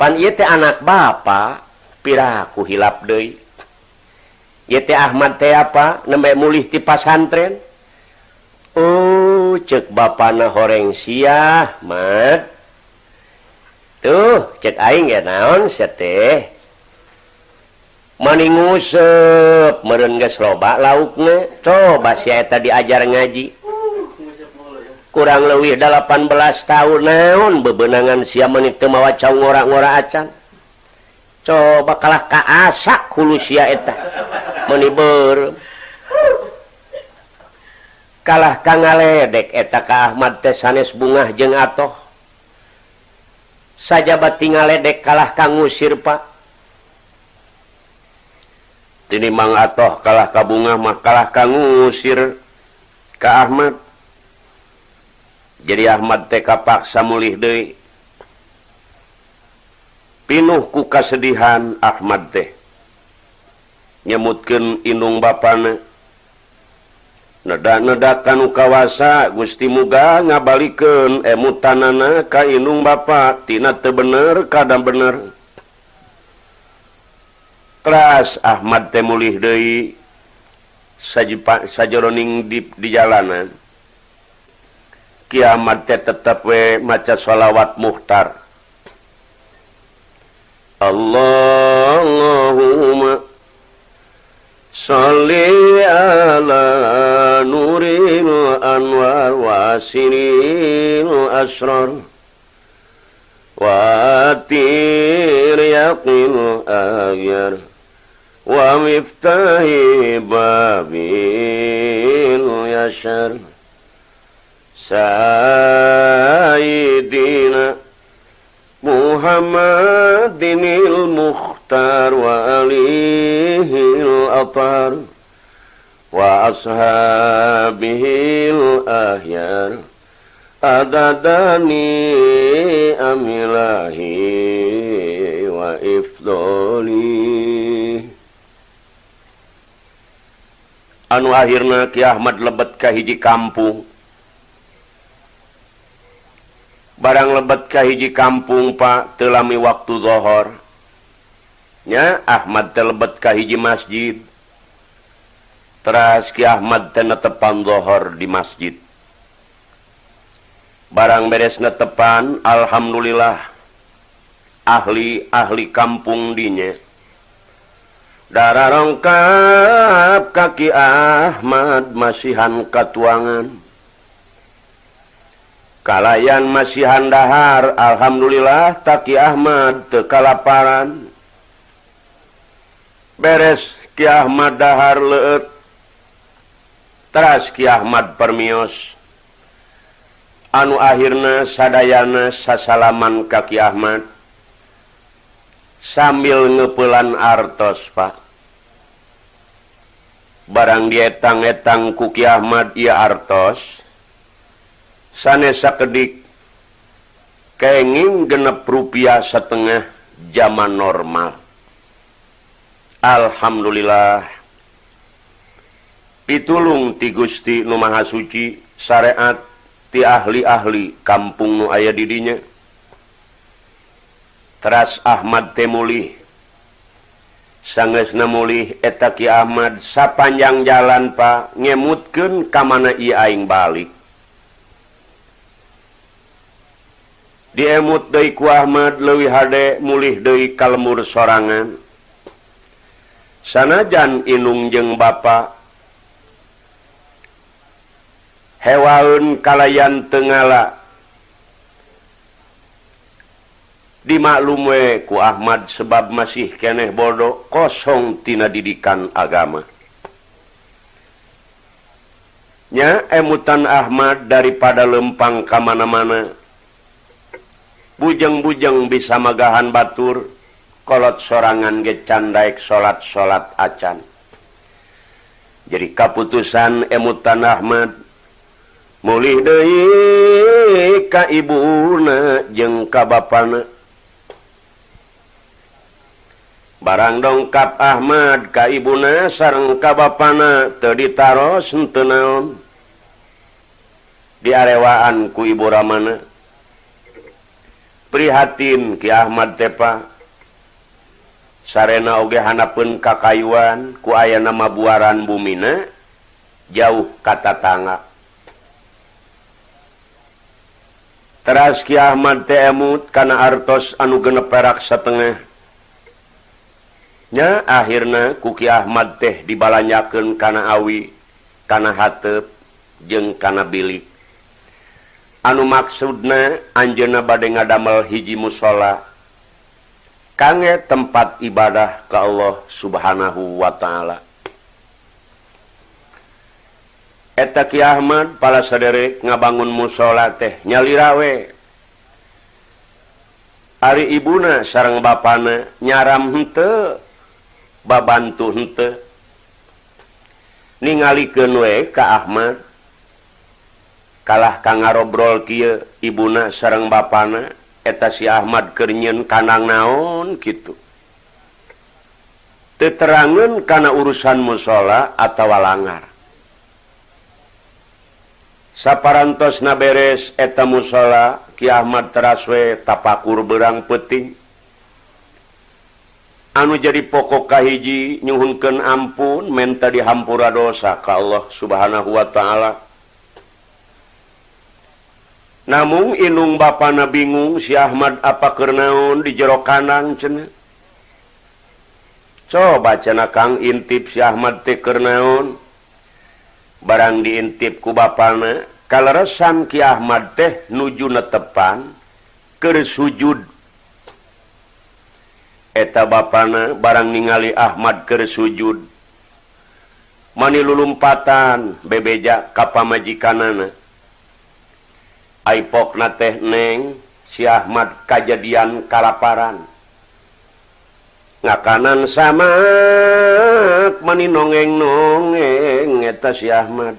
Pan ieu teh anak bapak piraku hilap deui. Yete Ahmad teh apa? Nembe mulih ti pasantren? Oh cek bapana horeng siah mat Tuh cek aing ge naon sete Maning ngusep meureun geus loba laukna. Coba si eta diajar ngaji. Kurang leuwih 18 tahun naon bebenangan sia menit teu mawa caung ngora-ngora acan. Coba kalah ka asak hulu sia eta. meniber. Kalah ka ngaledek eta ka Ahmad teh sanes bungah jeung atoh. Sajabat tingaledek kalah kang ngusir Pak. Tini mang atoh kalah ka bungah mah kalah kang ngusir ka Ahmad. Jadi Ahmad teh kapaksa mulih deui. Pinuh ku kasedihan Ahmad teh. nyemutkan inung bana nedak-nedakan kawasa Gusti muga ngabalikken emu tanana kainung Bapaktina bener kadang bener. Keras Ahmad temulih Dei sajroning di, di jalanan kiamat tetap we maca sholawat muhtar. Allahumma صل على نور الأنوار وعسر الأسرار. وآتير يقين الأغيار. ومفتاح باب يشر سيدنا محمد المخ المختار وآله الأطهار وأصحابه الأهيار أددني أم إلهي وإفضلي anu akhirna Ki Ahmad lebet ka hiji kampung. Barang lebet ka hiji kampung Pak telami waktu dzohor dhohornya Ahmad tellebetkah hiji masjid. Teraski Ahmad ten tepan dhohor di masjid. Barang beres netepan Alhamdulillah. Ahli-ahli kampung dinya. Darah rongkap kaki Ahmad masihan katuangan. Kalayan masihan dahar Alhamdulillah taki Ahmad tekalaparan beres Ki Ahmad Dahar leet. Teras Ki Ahmad Permios. Anu akhirnya sadayana sasalaman kaki Ahmad. Sambil ngepelan artos Pak. Barang dietang-etang kuki Ahmad ia artos. Sanesa kedik kenging genep rupiah setengah zaman normal. Alhamdulillah. Pitulung ti Gusti Nu Maha Suci syariat ti ahli-ahli kampung Nu aya didinya teras Ahmad Temuli sangges nemulih etaki Ahmad sapanjang jalan Pak ngemutken kamana iaing balik. Diemut Deiku Ahmad Lewi Hade mulih Dei Kalmur sorangan. sanajan Inung jeung bapa. Hewaun kalayan Tenggala dimaklumeku Ahmad sebab masih keneh bodoh kosongtina didikan agamanya emutan Ahmad daripada lempang kamana-mana. Bujeng-bujeng bisa magahan Batur. kolot sorangan gecan daik salat salat acan. Jadi kaputusan emutan Ahmad mulih Dewi ka Ibuna jeung ka bana barang dongkap Ahmad ka Ibuna sareng ka bana terditaros tenaon diarewaan ku Ibu Ramana. Prihatin Ki Ahmad tepa. Sarena ogehanapun kakayuan ku aya nama buaran bumina jauh kata tangga Teras Ki Ahmad temut karena artos anu genep perak setengahnya akhirnya kuki Ahmad teh dibalanyaken kana awi kana hatep jeng kana bilik. Anu maksudna Anjena badai ngadamel hiji musola. Kange tempat ibadah ke Allah subhanahu Wa ta'ala. Eta Ki Ahmad para saderek ngabangun musola teh nyalirawe. Ari Ibuna sarang bana nyaram hente babantu hente ningali kewe ka Ahmad. Kalah kang ngarobrol Ki Ibuna sarang bana eta si Ahmad Kernyun kanang naon gitu teterangan karena urusan mushola atau walangar. Saparantosna naberes eta mushola Ki Ahmad teraswe tapakur berang peting anu jadi pokok kahiji nyuhunkeun ampun menta dihampura dosa ka Allah subhanahu wa ta'ala. namun Inung Bapak na bingung si Ahmad apa kenaun di jero kanan cene coba cena Kang intip si Ahmad teh barang diintip ku Bapakna kaleresan Ki Ahmad teh nuju netepan ke sujud. Eta bana barang ningali Ahmad ke sujud. Mani lulumpatan bebeja kapamajikanana. Aipokna teh neng si Ahmad kejadian kalaparan. Ngakanan sama mani nongeng nongeng eta si Ahmad.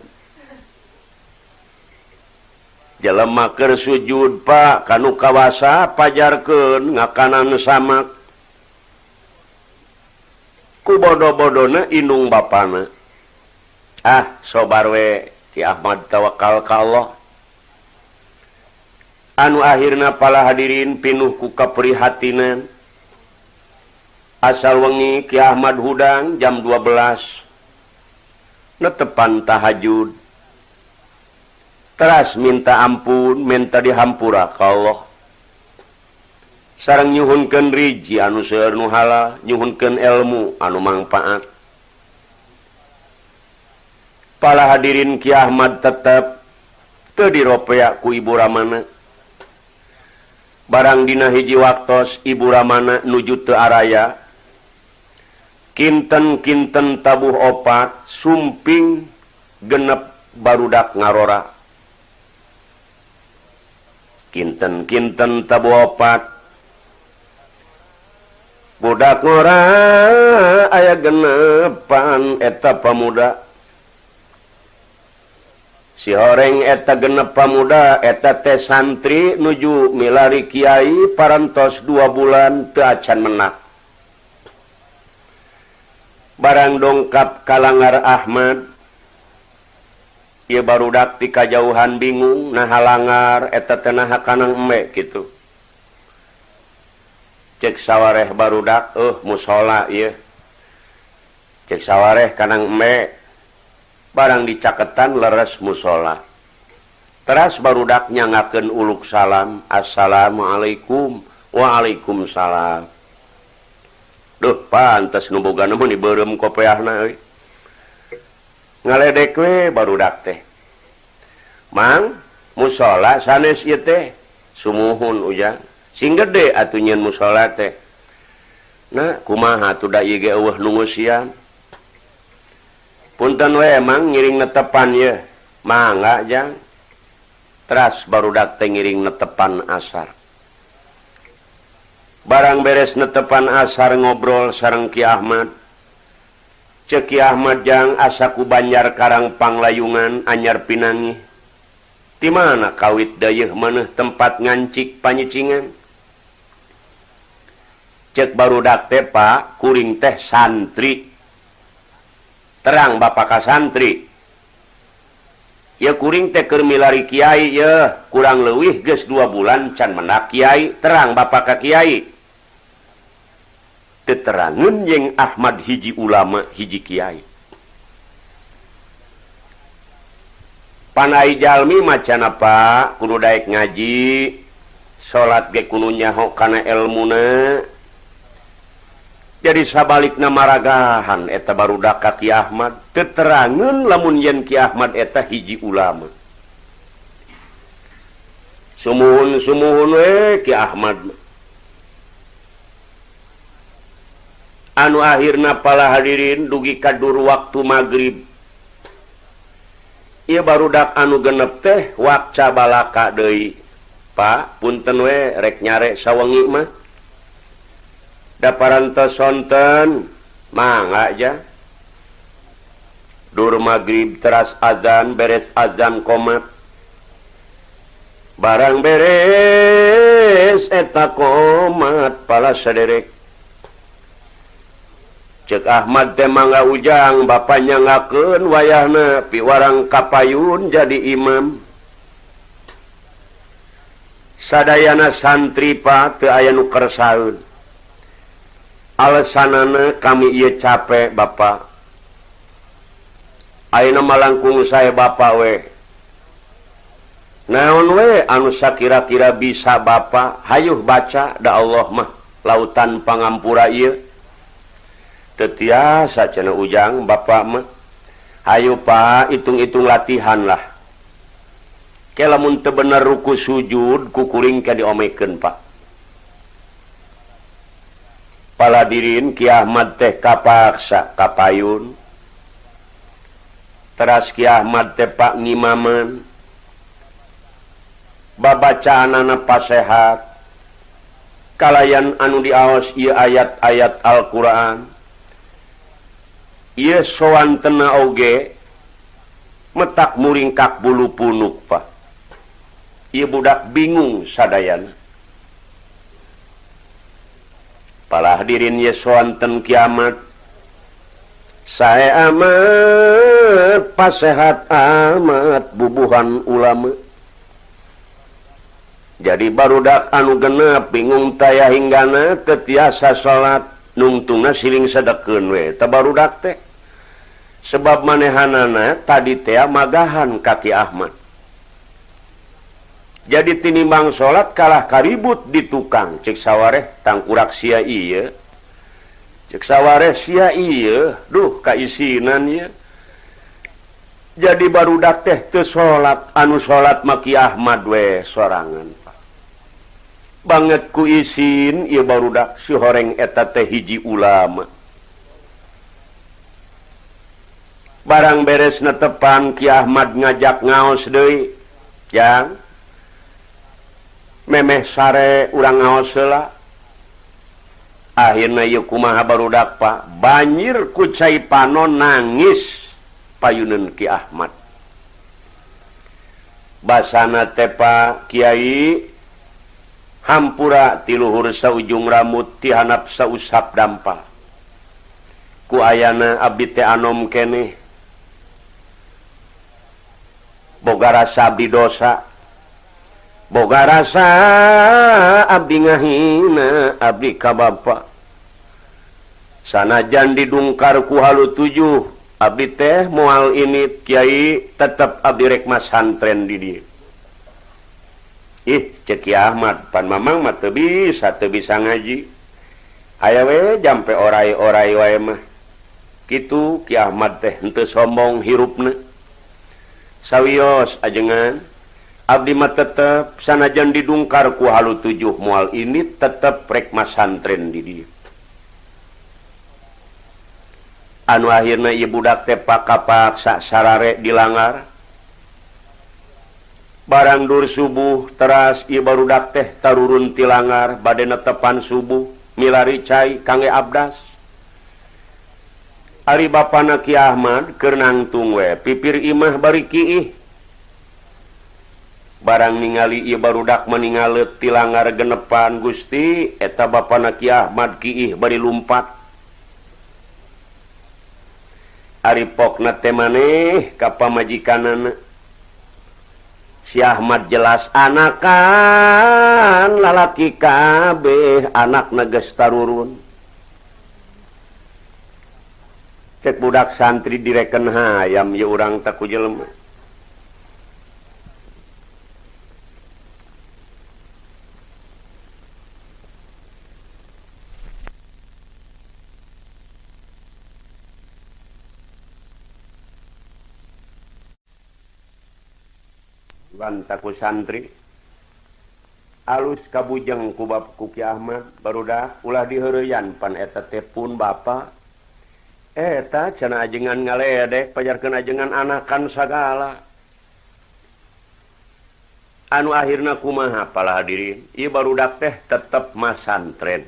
Jelemaker sujud pak kanu kawasa pajarkeun ngakanan sama ku bodoh-bodona inung bapana. Ah sobarwe si Ahmad tawakal ka Allah. anu akhirnya pala hadirin pinuh ku keprihatinan asal wengi Ki Ahmad Hudang jam 12 netepan tahajud. Teras minta ampun minta dihampura ka Allah. Sarang nyhunkan Riji anu senuhala nyhunkan elmu anu manfaat. Pala hadirin Ki Ahmad tetap tadi ropeak ku ibu Ramana. barangdina hiji waktu Ibu Ramana nuju Tearaya kinten-kinten tabuh opat sumping genep barudak ngarora. Kinten-kinten tabuh opat. Budak ngora aya genepan eta pemuda si horeng eta genep pamuda eta teh santri nuju milari Kyai parantos dua bulan teacan menak barang dongkap kalangar Ahmad ia baru dakti kajauhan bingung nahalangar eta tenaha kanang emmek gitu. Cek sawareh baru dak eh musola iya. Cek sawareh kanang emmek barang dicaketan leres musola teras barudaknya ngaken uluk salam assalamualaikum waalaikumsalam Duh pantas nuboga nemu di berem kopeahna euy. Ngaledek we barudak teh. Mang musola sanes ieu teh sumuhun ujang. Sing gede atuh nyeun musola teh. Nah kumaha tuh da ieu ge eueuh nunggu siang. punten we emang ngiring netepan ya mangga jang. Teras baru datang ngiring netepan asar. Barang beres netepan asar ngobrol sareng Ki Ahmad. Ceki Ahmad yang asaku Banjar Karang Panglayungan Anyar Pinangi. Di mana kawit dayeh maneh tempat ngancik panyicingan? Cek baru dak teh Pak kuring teh santri. terang Bapak Ka santri ya kuring tekermilari Kyai ya. Kurang lewih guys dua bulan can menak Kyai terang Bapak Ka Kyai keterangan yang Ahmad hiji ulama hiji Kyai panai Jalmi macan apa? Kudu Daek ngaji salat ge kununya hokana ilmuna jadi sabalik namaragahan eta baru daka Ki Ahmad. Keterangan lamun Yen Ki Ahmad eta hiji ulama. Sumuhun sumuhun we Ki Ahmad. Anu akhirna pala hadirin dugi kadur waktu magrib ia baru dak anu genep teh wakca balaka deui. Pak punten we rek nyare sawengi mah. parantos sonten mangga aja Dur magrib teras azan beres azan komat. Barang beres eta komat pala sederek. Cek Ahmad teh mangga ujang bapaknya ngakeun wayahna piwarang kapayun jadi imam. Sadayana santri pa teu aya nu kersaeun alasanana kami ia capek Bapak. Aina malangkung saya Bapak we. Naon we anusa kira-kira bisa Bapak? Hayuh baca da Allah mah lautan pangampura ia tetiasa cina ujang Bapak mah. Hayu Pak hitung-hitung latihan lah. Ke lamun tebener ruku sujud kukuring ke diomeken Pak. kepala diriin teh kapaksa kapayun. Teras Kiahmad Pak ngimaman. Babacaan anak pasehat. Kalayan anu diaos ia ayat-ayat Alquran. Ia sowan tena oge metak muringkak bulu punuk Pak. Ia budak bingung sadayana. apalah dirin Yeswanten kiamat. Saya amat pasehat amat bubuhan ulama. Jadi barudak anu genep bingung taya hinggana ketiasa salat nungtungna siling sedeken we tabarudak teh. Sebab manehanana tadi tea magahan kaki Ahmad. jadi tinimbang salat kalah karibut di tukang. Ceksaware tangkurak sia iya ceksaware sia iya duh kaisinannya jadi baru dak teh ke salat anu salat maki Ahmad we sorangan. Banget ku isin ia baru dak si horeng eta teh hiji ulama. Barang beres netepan Ki Ahmad ngajak ngaos deui yang memeh sare urang ngaosla akhirnya yukuma barudak pak banjir kucai panon nangis payunan Ki Ahmad. Basana tepa Kyai hampura tiluhur saujung rambut tihanap sa usap dampal ku ayana abdi teh anom keneh. Boga rasa abdi dosa. boga rasa Abdi ngahina Abdi ka Bapak sanajan didungkar ku halu 7 Abdi teh mual ini Kyai tetap Abdirek Mas santren didi ih ceki Ahmad pan Mamang mate bisa teu bisa ngaji. Aya we jampe orai-orai wae mah. Gitu Ki Ahmad teh henteu sombong hirupna. Sawios ajengan. Abdimah tetap sanajan didungkar ku halu tujuh mual ini tetap masantren santren dieu. anu akhirnya ibudak tepak pakapaksa sarare dilangar. Barang dur subuh teras Ibarudak teh tarurun tilangar badena tepan subuh milari cai kangge abdas. Ari bapana Naki Ahmad Kernang tungwe pipir Imah bari Kiih. barang ningali ia barudak meninggalet tilangar genepan Gusti eta Bapak Naki Ahmad Kiih bari lumpat. Aripokna temaneh kapa majikanana Si Ahmad jelas anakan lalaki kabeh anak neges tarurun. Cek budak santri direken hayam ya orang taku jelema. dilakukan taku santri. Alus kabujeng kubab kuki Ahmad barudah ulah diheyan pan eta pun bapak eta cena ajengan ngaledek pajarkan ajengan anakan sagala. Anu akhirnya kumaha pala hadirin? Iya barudak teh tetep masantren.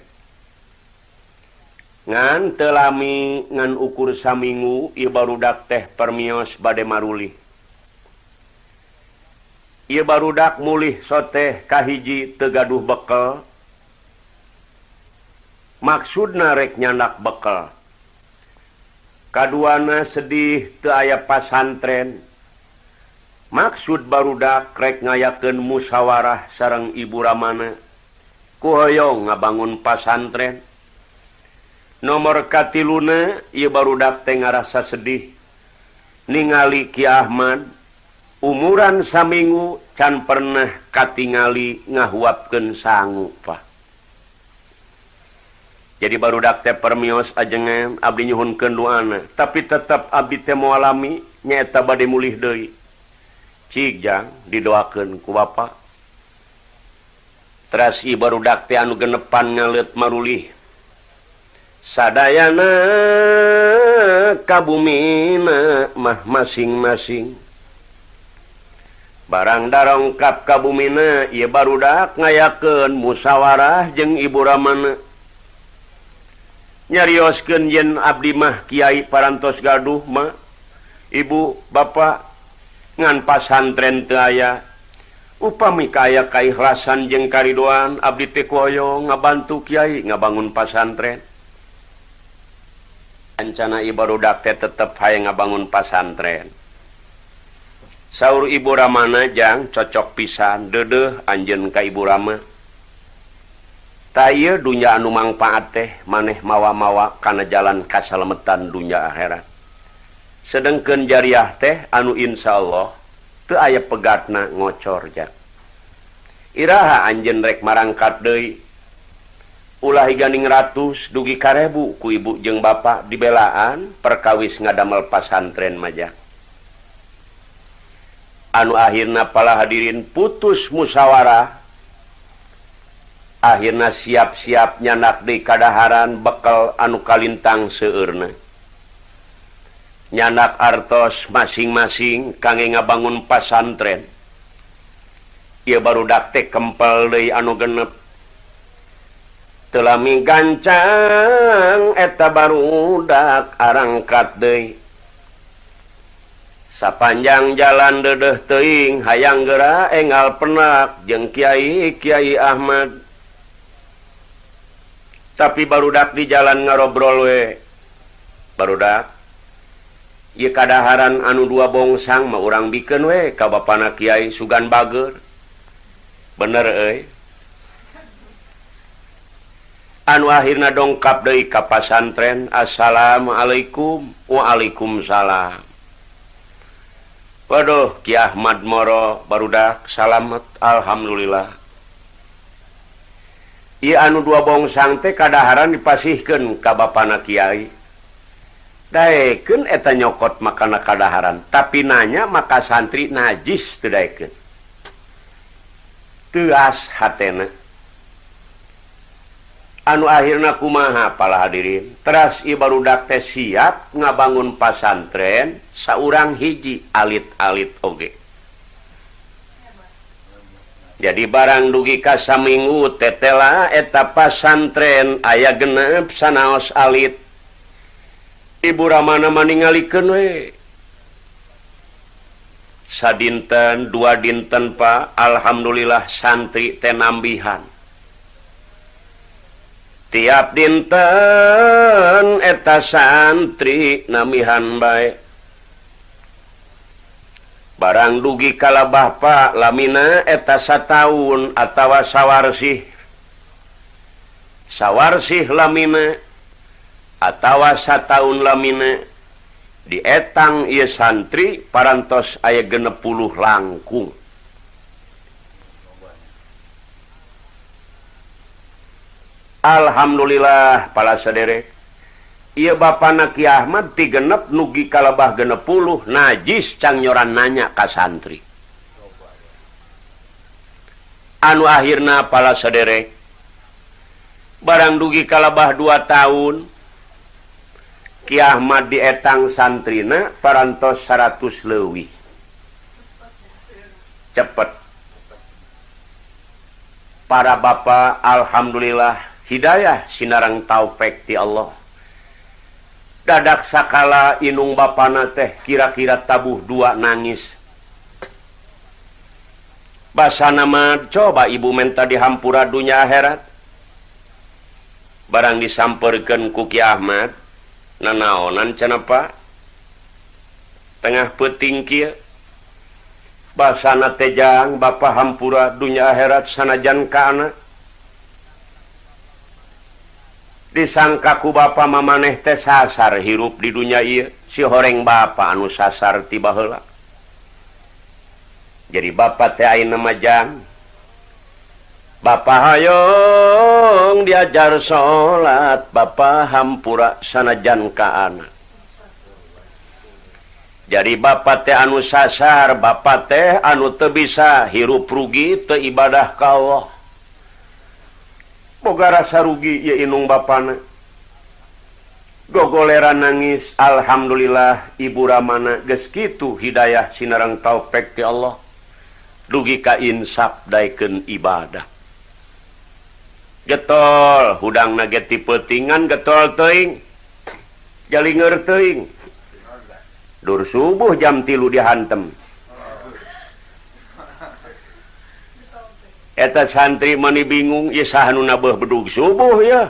Ngan telami ngan ukur saminggu iya barudak teh permios bade marulih. ia barudak mulih soteh kahiji tegaduh bekel. Maksud narek nyanak bekel. Kaduana sedih te aya pasantren. Maksud barudak rek ngayaken musyawarah sarang ibu ramana. Kuhoyong ngabangun pasantren. Nomor katiluna ieu barudak teh ngarasa sedih. Ningali Ki Ahmad. umuran saminggu can pernah katingali ngahuapken sanggu Pak. Jadi baru dakte permios ajengan Abdi nyhun keduana tapi tetap Abdi temu alami nyata bad mulih Dei Cijang didoakan ku Bapak. Terasi baru dakte anu genepan ngalet marulih. Sadayana kabumina mah masing-masing. barang darongkap kabumina ia barudak ngayaken musyawarah jeung Ibu Ramana. Nyariosken yen Abdi mah Kyai parantos gaduh mah Ibu Bapak ngan pasantren teaya upami kaya kaikhlasan jeung karidoan Abdi Tekoyo ngabantu Kyai ngabangun pasantren. Ancana Ibarudak teh tetep hay ngabangun pasantren. Saur Ibu Ramanajang cocok pisan. Dede Anjen Ka Ibu Rama. Tay dunya anu mangfaat teh maneh mawa-mawa karena jalan kasalametan dunya akhirat. Sedangkan jariah teh anu Insya Allah tuh aya pegatna ngocor ja Iraha Anjen rek marangkat De ulah ganing ratus dugi karebu ku ibu jeung Bapak dibelaan perkawis ngadamel pasantren majak. anu akhirnya pala hadirin putus musyawarah. Akhirnya siap-siap nyanak di kadaharan bekal anu kalintang seurna nyanak artos masing-masing kangge ngabangun pasantren ia baru daktek kempel dari anu genep. Telami gancang eta baru dak arangkat deh sapanjang jalan dedeh teing hayang gera engal penak jeng Kyai Kyai Ahmad. Tapi barudak di jalan ngarobrolwe barudak ia kadaharan anu dua bongsang mau orang bikin we ka bapana Kyai Sugan Bager. Bener eh anu akhirnya dongkap dari kapasantren Assalamualaikum. Waalaikumsalam. Waduh Ki Ahmad Moro barudak salamet Alhamdulillah. Ia anu dua bong sangte kadaharan dipasihkan ka Bapakna Kyai daiken eta nyokot makanan kadaharan tapi nanya maka santri najis tedaiken tuas hatena. anu akhirnya kumaha pala hadirin? Teras ibarudak teh siap ngabangun pasantren saurang hiji alit-alit oge. Jadi barang dugi kasa minggu tetela eta pasantren ayah genep sanaos alit. Ibu ramana maningalikan we. Sadinten dua dinten pak alhamdulillah santri tenambihan tiap dinten eta santri namihan baik barang dugi kala Bapak lamina etasa tahun atawa sawwarsih sawwarsih lamina atawa tahun lamina. Dietang ia santri parantos aya genepuluh langkung. Alhamdulillah pala sederek ia Bapak Naki Ahmad ti genep nugi kalebah genepuluh najis cangyoran nanya ka santri. Anu akhirnya pala sederek barang dugi kalebah 2 tahun Ki Ahmad dietang santrina parantos 100 lewi cepet. Para bapak Alhamdulillah Hidayah Sinarang taufekti Allah. Dadak sakala Inung Bapana teh kira-kira tabuh dua nangis. Bahasa nama coba ibu menta di Hampura dunya akhirat. Barang disamperkan kuki Ahmad nanaonan cenapa tengah peting kia basana tejang Bapak Hampura dunya akhirat sanajan ke anak. disangkaku ba maneh teh sasar hirup di dunia ia si horeng ba anu sasar tibala jadi Bapak namajang Bapak Hayong diajar salat Bapak hampura sanajan ke anak jadi Bapak teh anu sasar Bapak teh anu te bisa hirup rugi te ibadah kawah boga rasa rugi inung bapana. Gogoleran nangis Alhamdulillah Ibu Ramana geskitu Hidayah Sinarang taufik ti Allah. Dugi insap sabdaiken ibadah. Getol hudang nageti petingan getol teing jalinger teing dur subuh jam tilu dihantem. eta santri mani bingung isahan nabah bedug subuh ya.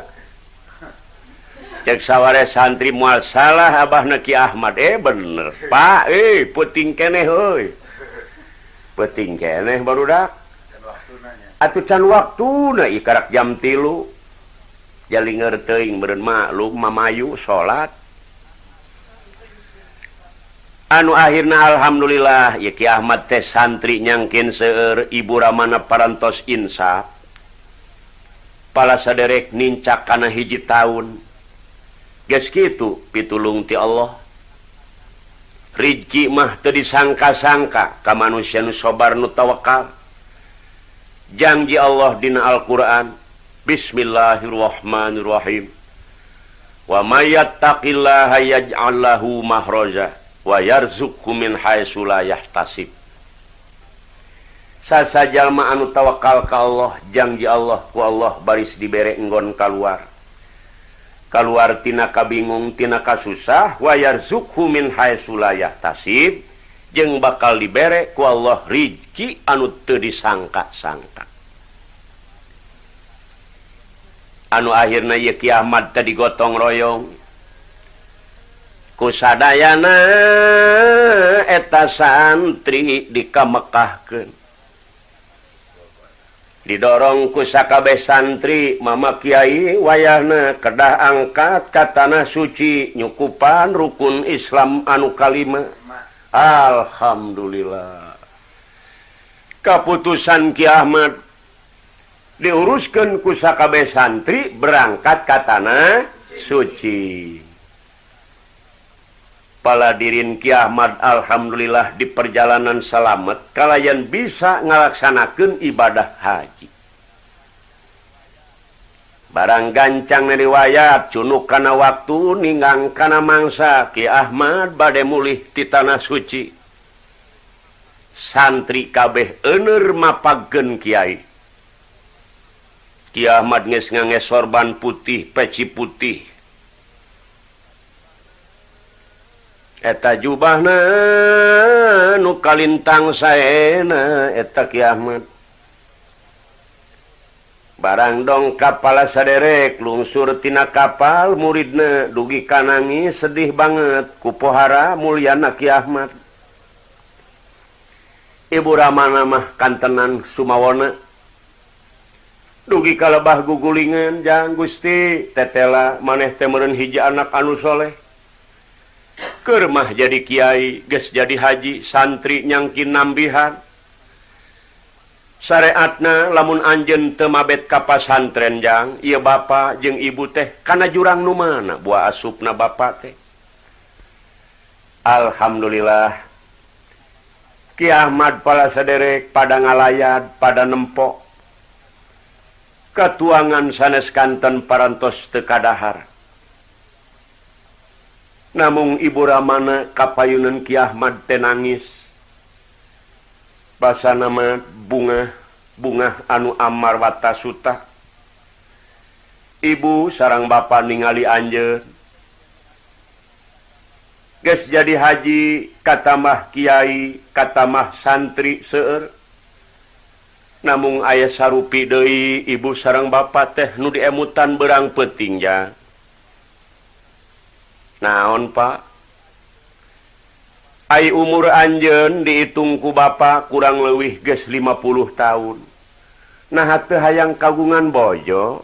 Cek sawware santri mual salah Abah Naki Ahmad. Eh bener Pak. Eh puting keneh hoi. Peting keneh baru dak atuh can waktu na ikarak jam tilu. Jaling ngerteing beren maklum mamayu salat anu akhirnya Alhamdulillah Yki Ahmad teh santri nyangkin seeur Ibu Ramana parantos Insaf. Pala saderek nincak karena hiji tahun guys gitu pitulung ti Allah. Rizki mah tadi sangka-sangka ke manusia nu sobar nu tawakal. Janji Allah dina Al-Quran Bismillahirrahmanirrahim. Wa mayattaqillaha yaj'allahu mahrojah wayarzukuminulaib sasa jalma anu tawakal ka Allah janji Allah ku Allah baris diberre nggon keluar keluartina ka bingungtina ka susah wayar zukuminulaah tasib jeung bakal diberre ku Allah Rizki anu teu disangka-sangka. Anu akhirnya Yeki Ahmad tadi gotong royong. kusadayana eta santri dikamekahkeun didorong kusakabeh santri Mama kiai wayahna kedah angkat ka tanah suci nyukupan rukun Islam anu kalima. Alhamdulillah. Keputusan Ki Ahmad diuruskan kusakabeh santri berangkat katana suci. paladirin Ki Ahmad Alhamdulillah di perjalanan salamet kalayan bisa ngalaksanakan ibadah haji. Barang gancang riwayat cunuk karena waktu ninggang karena mangsa Ki Ahmad badai mulih di tanah suci. Santri kabeh ener mapagen Kiai. Ki Ahmad nges nganges sorban putih peci putih. eta jubahna nu kalintang saena eta Ki Ahmad barang dong kapala saderek lungsurtina kapal muridne dugi kanangi sedih banget. Kupohara Mulyana Ki Ahmad Ibu Ramana mah kantenan Sumawana dugi kalebah gugulingan jang Gusti tetela maneh temerun hija anak anu soleh. Kermah jadi Kyai guys jadi haji santri nyangkin nambihan. Syariatna lamun Anjen temabet kapas santrenjang ia Bapak jeung ibu teh karena jurang nu mana buah asupna Bapak teh? Alhamdulillah Ki Ahmad pala sederek pada ngalayat pada nempok. Ketuangan sanes Kanten parantos tekadahar namun Ibu Ramana kapayunan Ki Ahmad tenangis bahasa nama bunga bunga anu Amar watta Suta. Ibu sarang Bapak ningali Anjr guys jadi haji katamah Kyai katamah santri seeur namun ayah sarupi Dei Ibu sarang Bapak teh nu diemutan berang petingnya naon Pak? Hai umur Anjen dihitungku Bapak kurang lewih ge 50 tahun. Nah hayang kagungan bojo.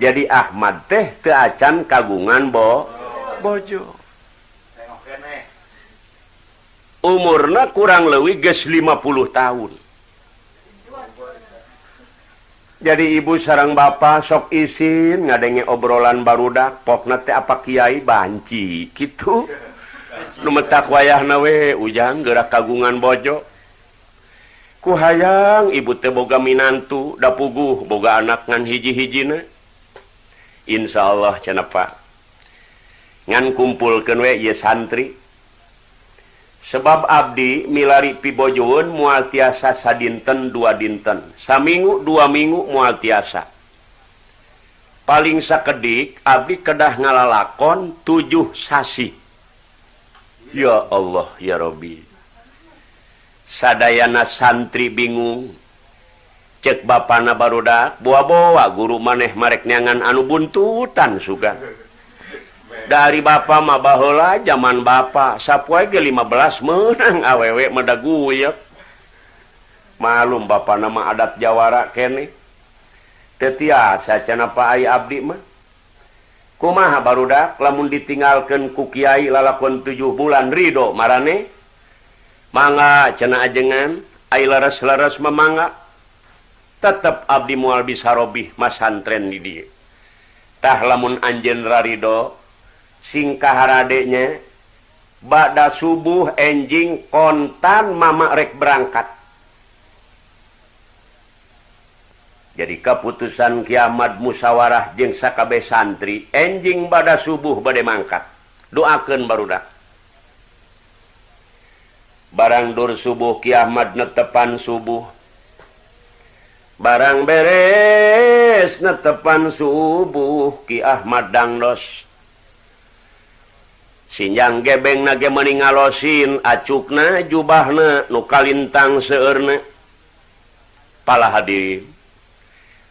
Jadi Ahmad teh keacan kagungan Bo bojo. Umurna kurang lewih guys 50 tahun. jadi ibu sarang bapak sok isin ngadenge obrolan barudak pokna teh apa kiai banci gitu. Numetak wayah nawe ujang gerak kagungan bojo. Ku hayang ibu teh boga minantu da puguh boga anak ngan hiji-hijina. Insya Allah cenapa? Ngan kumpulkan we ye santri. sebab Abdi milari pibojoun mual tiasa sadinten dua dinten. Saminggu dua minggu mual tiasa. Paling sakedik Abdi kedah ngalalakon tujuh sasi. Ya Allah ya Robbi sadayana santri bingung. Cek bapana Nabaroda buah-bawa guru maneh marek neangan anu buntutan suga dari Bapak mabahola zaman Bapak sappoe ke 15 menang awewek medagu ya malum Bapak nama adat Jawara kene. Tetiasa canapa ay abdi mah. Kumaha barudak lamun ditinggalkan ku Kyai lalakon 7 bulan Ridho marane? Manga cena ajengan ai leres-leres memanga tetap abdi mual bisa robih masantren di dieu. Tah lamun anjen rarido singkaharadeknya Bada subuh enjing kontan mamarek berangkat. Jadi keputusan kiamat musyawarah jengsakabeh santri enjing bada subuh badai mangkat. Doakan barudak barang Dur subuh kiamat netepan subuh. Barang beres netepan subuh Ki Ahmad dangdos. Sinjang gebeng nage meningalosin acukna jubahna nukalintang seerne pala hadir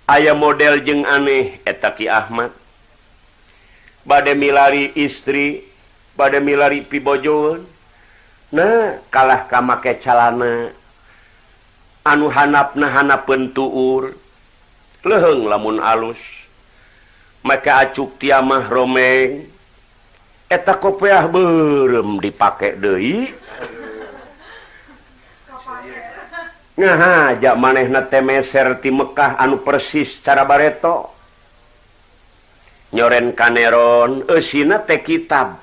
aya model jeng aneh etaki Ahmad. Badai milari istri bade milari pibojoun nah kalah kamake calana. Anu hanap nahana pentuur leheng lamun alus. Maka acuk tiamah romeng. eta kopeah belum dipakai Dewi ngahajak maneh ti Mekkah anu persis cara bareto. Nyoren kaneron esina teh kitab.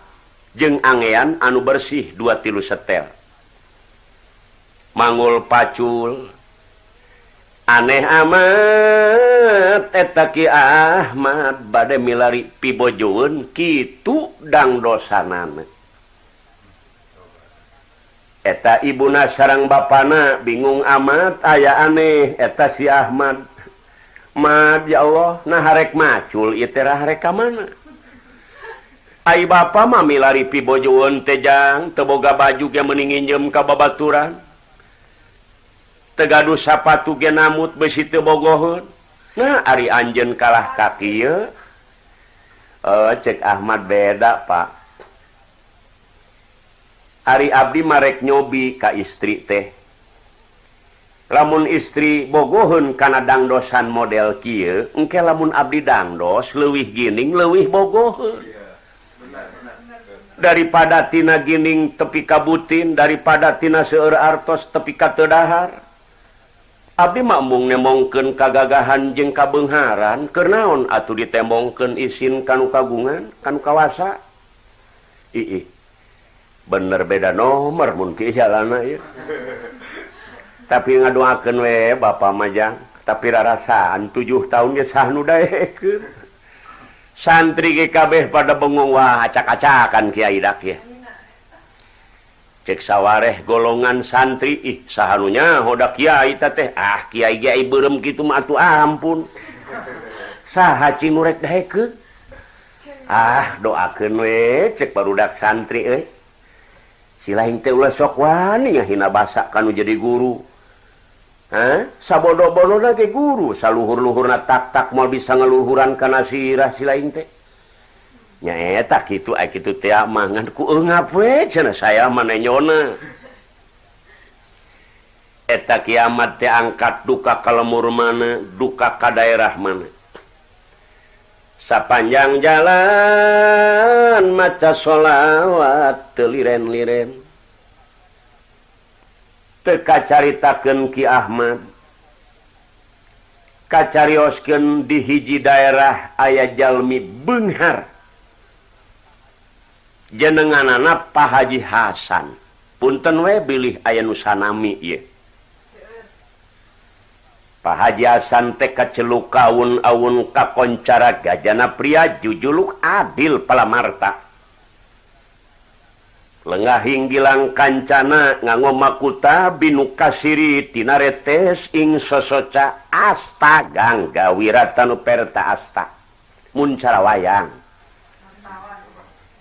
Jeng angean anu bersih dua tilu setel. Mangul pacul. Aneh aman. bangetaki Ahmad badai milari pibojoun gitu dangdosanan eta Ibuna sarang Bapana bingung amat aya aneh. Eta si Ahmad Ma ya Allah nah harerek macul itterareka mana? Hai ba mah milari pibojoun tejang teboga baju yang ka babaturan. Tegaduh sapatu genamut besi tebogohun Nah Ari Anjen kalah kaki oh, eh, cek Ahmad beda Pak. Ari Abdi Marek nyobi Ka istri teh. Lamun istri Bogohun kana dangdosan model kieu, engke lamun Abdi dangdos luwih Gining luwih Bogohun. Daripada Tina Gining tepi Kabutin daripada Tina seueur Artos tepi Katedahar Abdi makmung nemongken kagagahan jeng kabengharan kenaon atau ditemongken isin kanu kagungan kanu kawasa? I, bener beda nomor mungkin jalan ya. tapi ngadoakan we Bapak Majang tapi rarasaan tujuh tahunnya sah nudaekeun santri GKB pada bengong wah acak-acakan Kiai Dak ya. cek sawareh golongan santri ih sahanunya hoda Kyai teh ah Kyai Kyai berem gitu matu ah, ampun. Saha cimurek daheke ah doakeun we cek barudak santri euy si lain teh ulah sok wani basa kanu jadi guru. Hah? sabodo-bodo ge guru. Saluhur-luhurna tak tak mau bisa ngeluhuran kana sirah si lain teh. nyaak gitu gitu tiap mangan ku saya mananyona eta kiamat teh angkat duka kalemur mana duka ka daerah mana. Sapanjang jalan maca sholawat teliren-liren teka caritakan Ki Ahmad. Kacariosken di hiji daerah ayah Jalmi Benghar. jenengan anak Pak Haji Hasan. Punten we bilih aya nusanami ye Pak Haji Hasan TK celuk kaun aun kakoncara gajana pria jujuluk adil palamarta. Lengah hinggilang kancana nganggo makuta binu kasiri tinaretes ing sosoca asta gangga wiratan perta asta. Muncara wayang.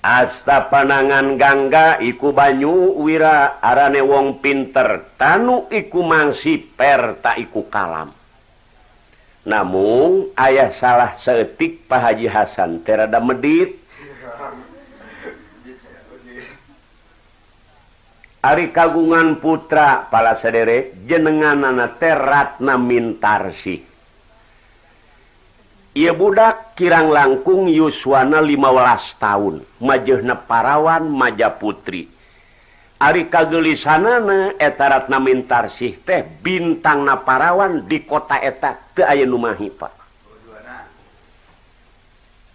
asta panangan gangga iku banyu wira arane wong pinter. Tanu iku mangsi per tak iku kalam. Namun ayah salah seetik Pak Haji Hasan terada medit. Ari kagungan putra pala sedere jenengan anak teratna mintarsi ia budak kirang langkung Yuswana 15 tahun. Majehna parawan maja putri. Ari kagelisanana etaratna mintarsih teh bintang na parawan di kota etak ke aya numahi Pak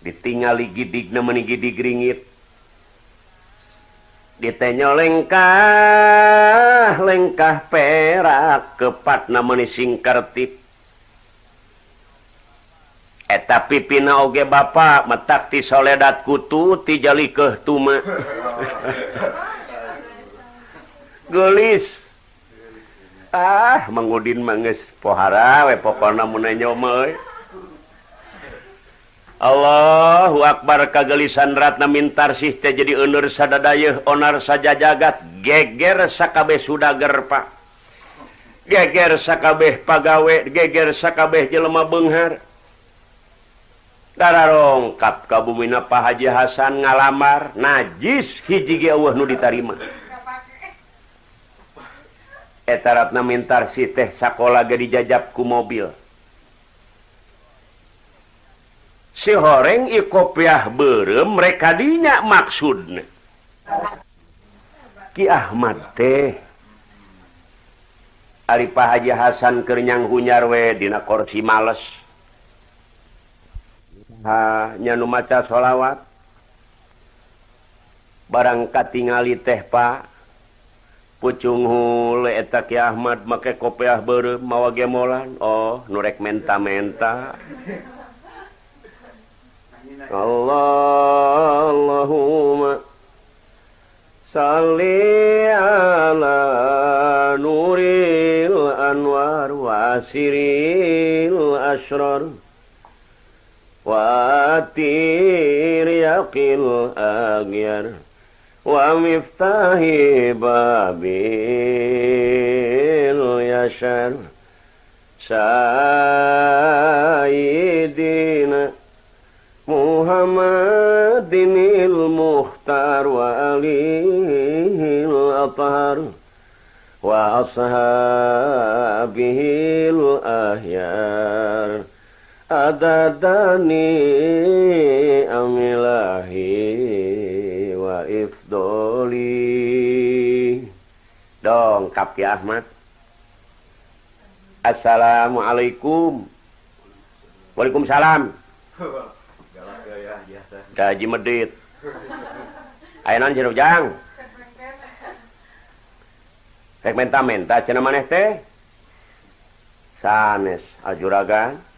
ditingali gidigna meni gidig ringgit ditenya lengkah lengkah perak kepat na meni Eh, eta pipina oge bapa metak ti soledat kutu tijali ke tuma gelis. Ah mengudin manges pohara we pokona munanya e omoy eh. Allahu Akbar kagelisan ratna mintar sih teh jadi euneur sadadayeuh onar saja jagat geger sakabeh sudager Pak. Geger sakabeh pagawe geger sakabeh jelema beunghar rongkap Kabumina Pak Haji Hasan ngalamar najis hiji nu ditarima. Etaratna mintar si teh sekolah ga dijajabku mobil. Si horeng ikopiah berem mereka dinya maksud Ki Ahmad teh Ari Pak Haji Hasan kenyang we dina korsi males. nyanu maca sholawat barangkat tinggali teh Pak. Pucung hueta Ahmad make kopeah ber mawa gemolan. Oh nurek menta-menta Allah Allahumma nuril anwar wasiril asrar. واتير يقي الأغير ومفتاح بابي اليشر سيدنا محمد المختار وعليه الأطهر وأصحابه الأهيار adadani amilahi wa ifdoli. Dongkap ya Ahmad. Assalamualaikum. Waalaikumsalam. Gaji medit. Ayeuna jeruk jang Rek menta menta cenah maneh teh? Sanes ajuragan.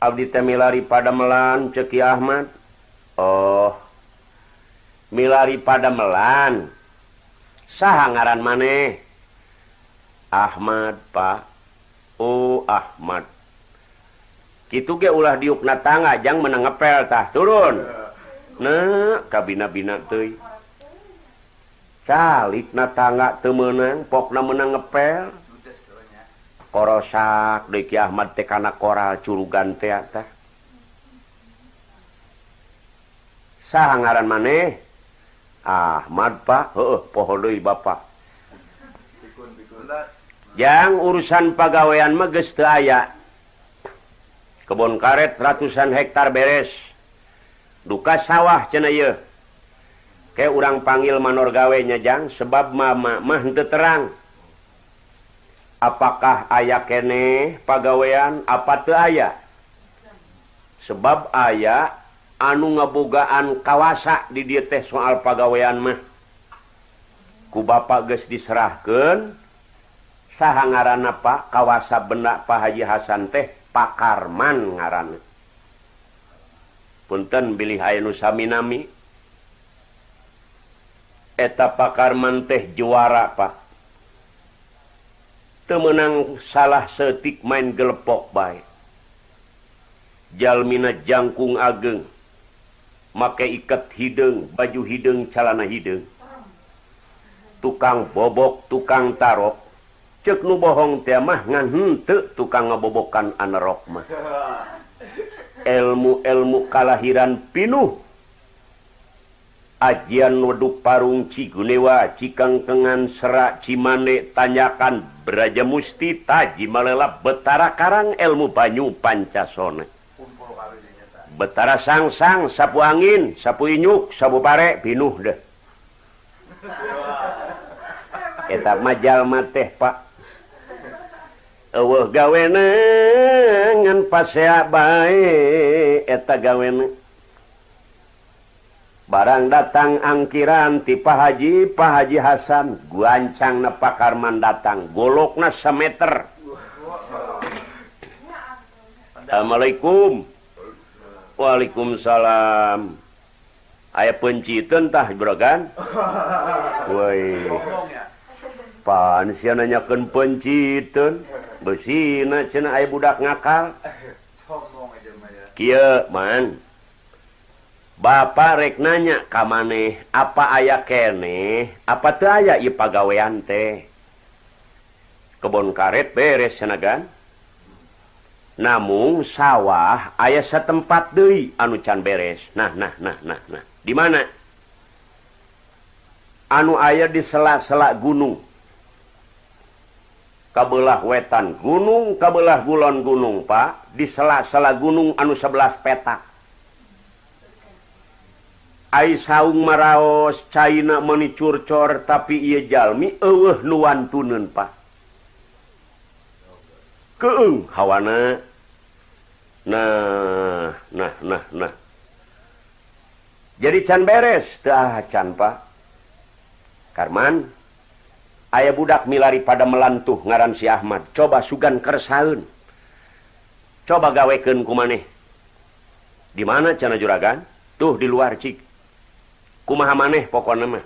Abdi temilari pada melan ceki Ahmad. Oh milari pada melan. Sah ngaran maneh? Ahmad Pak. Oh Ahmad. Gitu ge ulah diukna tangga jang menengepel tah turun. Nah kabina-bina teh calik na tangga temenang pokna menang ngepel. korosak Ki Ahmad tekana koral curugan teh tah saha ngaran maneh? Ahmad Pak. Heuh poho deui Bapak. Jang urusan pagawean mah geus teu aya. Kebun karet ratusan hektar beres. Duka sawah cenah yeuh Kayak urang panggil manor gawenya jang sebab mama mah terang. Apakah ayah kene pagawean? Apa tuh aya? Sebab ayah anu ngabogaan kawasa di dia teh soal pagawean mah. Ku Bapak geus diserahkeun saha ngaran Pak kawasa benak Pak Haji Hasan teh Pakarman ngaran punten bilih aya nusaminami eta Pakarman teh juara Pak. temenang salah setik main gelepok baik Jalmina jangkung ageng. Make ikat hidung baju hidung calana hidung tukang bobok tukang tarok. Cek nu bohong temah ngante tukang ngebobokan anarokmah ilmu-elmu kalahiran pinuh. ajian Waduh Parung Cigunewa Cikangkengan Serak Cimane tanyakan beraja Musti Taji malela Betara Karang ilmu Banyu Pancasona Betara sangsang sapu angin sapu inyuk sabu pare pinuh deh. Eta majal teh Pak. Ewe gawe ngan pasea bae eta gawe barang datang angkiran tipe Haji Pak Haji Hasan. Guancang nepakarman datang. Golok na semeter. Assalamualaikum. Waalaikumsalam. Aya penci tentah brogan? Woi. Pansiananyakan penciten besi cena budak ngakal. Kia man. Bapak rek nanya kam maneh apa aya kene? Apa tuh aya ieu pagawean teh? Kebon karet beres senagan namun sawah ayah setempat Dewi anu can beres. Nah nah nah nah nah. Di mana? Anu ayah di sela-sela gunung. Kabelah wetan gunung kabelah gulon gunung Pak. Di sela-sela gunung anu 11 petak. Aisaung maraos China menicurcor tapi ia jalmi eh nuan tunen Pak. Keung hawana. Nah nah nah nah. Jadi can beres dah can Pak. Karman ayah budak milari pada melantuh ngaran si Ahmad. Coba sugan kersaun coba gaweken ku maneh. Di mana cana juragan? Tuh di luar cik. kumaha maneh pokok nama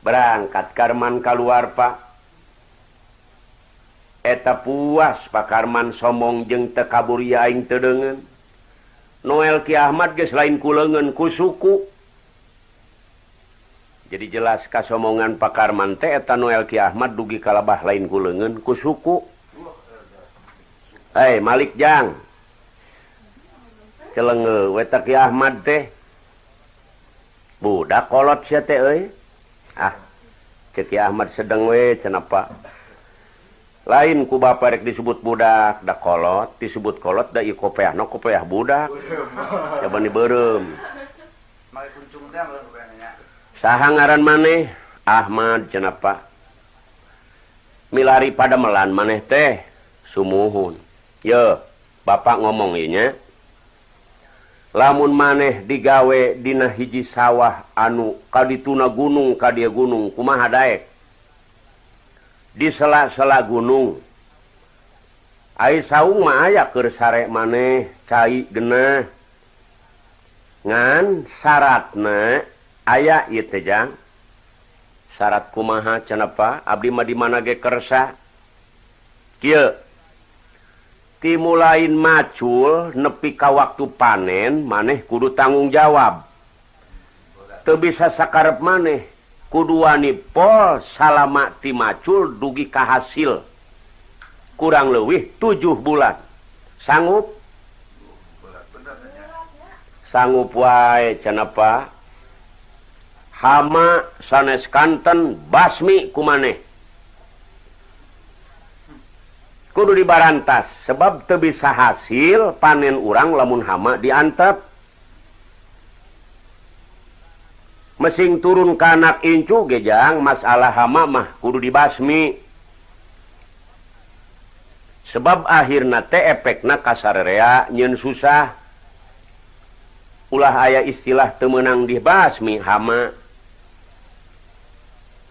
berangkat Karman keluar Pak. Eta puas Pak Karman sombong jeng tekaburiaing tedengen Noel Ki Ahmad guys lain kulengen ku suku. Jadi jelas kasomongan Pak Karman teh eta Noel Ki Ahmad dugi kalabah lain kulengen ku suku. Eh hey, Malik Jang. Celenge wetak Ki Ahmad teh. budak kolot ah ceki Ahmad sedang we kenapa lain ku Bapak disebut budak da kolot. Disebut kolot da kopeah no kopeah budak. Coba nih berem saha ngaran maneh Ahmad kenapa milari pada melan maneh teh. Sumuhun. Yo Bapak ngomonginnya lamun maneh digawe Dina hiji sawah anu kal dituna gunung ka dia gunung kumaha Daek? Di sela-sela gunung. Ay saung mah aya kesarek maneh cair genah ngan syaratna aya itejang syarat kumaha cenapa? Abdi Madimana gekersa kieu. timulain macul nepi ka waktu panen maneh kudu tanggung jawab. Teu bisa sakarep maneh kuduani pol salamakti macul dugi ka hasil. Kurang leuwih tujuh bulan. Sanggup? Sanggup wae cenapa? Hama sanes kanten basmi kumaneh. kudu dibarantas. Sebab te bisa hasil panen urang lamun hama diantep. Mesin turun ke anak incu gejang masalah hama mah kudu dibasmi. Sebab akhirnya teh efekna kasarerea nyen susah. Ulah ayah istilah temenang dibasmi hama.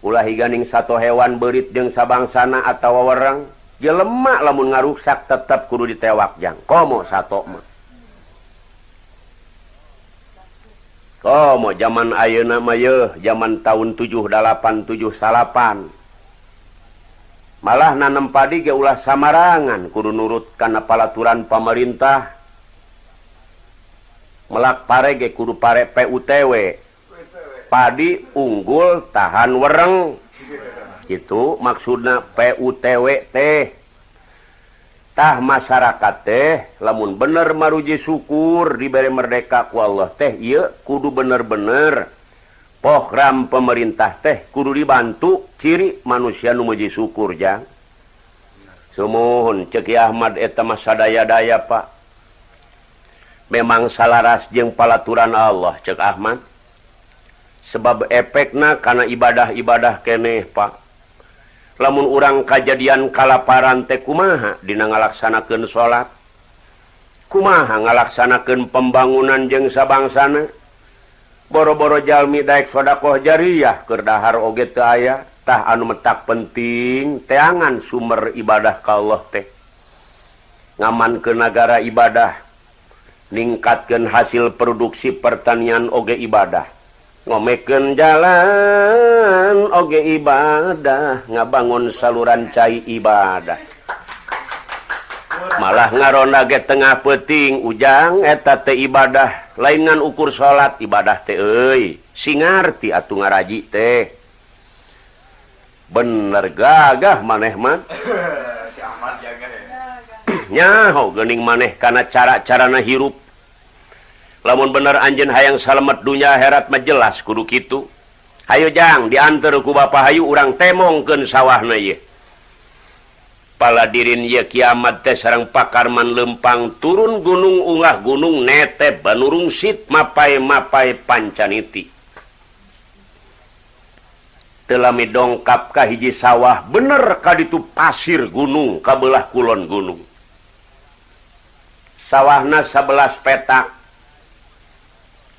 Ulah higaning satu hewan berit jeung sabangsana atau warang. dia lemak lamun ngaruksak tetap kudu ditewak jang. Komo satu mah. Komo zaman ayeuna mah zaman tahun 78 78 malah nanam padi ge ulah samarangan kudu nurut kana palaturan pemerintah. Melak pare ge kudu pare PUTW padi unggul tahan wereng. itu maksudnya PUTWT tah masyarakat teh lamun bener maruji syukur diberi merdeka ku Allah teh iya kudu bener-bener. Program pemerintah teh kudu dibantu ciri manusia numuji syukur jang sumuhun ceki Ahmad eta masa daya-daya pak. Memang salaras jeng palaturan Allah cek Ahmad. Sebab efekna karena ibadah-ibadah keneh Pak. lamun urang kejadian kalaparan teh kumaha? Dina ngalaksanakan salat kumaha ngalaksanakan pembangunan jeung sabangsana? Boro-boro Jalmi Daek shodaqoh jariyah kedahar oge ayatah anu metak penting teangan sumber ibadah ka Allah teh. Ngaman ke negara ibadah. Ningkatkan hasil produksi pertanian oge ibadah. ngomeken jalan oge ibadah. Ngabangun saluran cair ibadah. Malah ngaron ge tengah peting ujang eta te ibadah. Lainan ukur salat ibadah tei singarti atuh ngaraji teh. Bener gagah manehman nyaho geuning maneh karena cara-carana hirup. lamun bener Anjen hayang salamet dunya herat majelas kudu gitu Ayo jangan diantar ku Bapak Hayu urang temongken sawah pala dirin ye kiamat teh sarang pakarman lempang turun gunung ungah gunung nete banurung sit mapai mapai pancaniti. Telami dongkap ka hiji sawah bener ka ditu pasir gunung kabelah kulon gunung. Sawahna 11 petak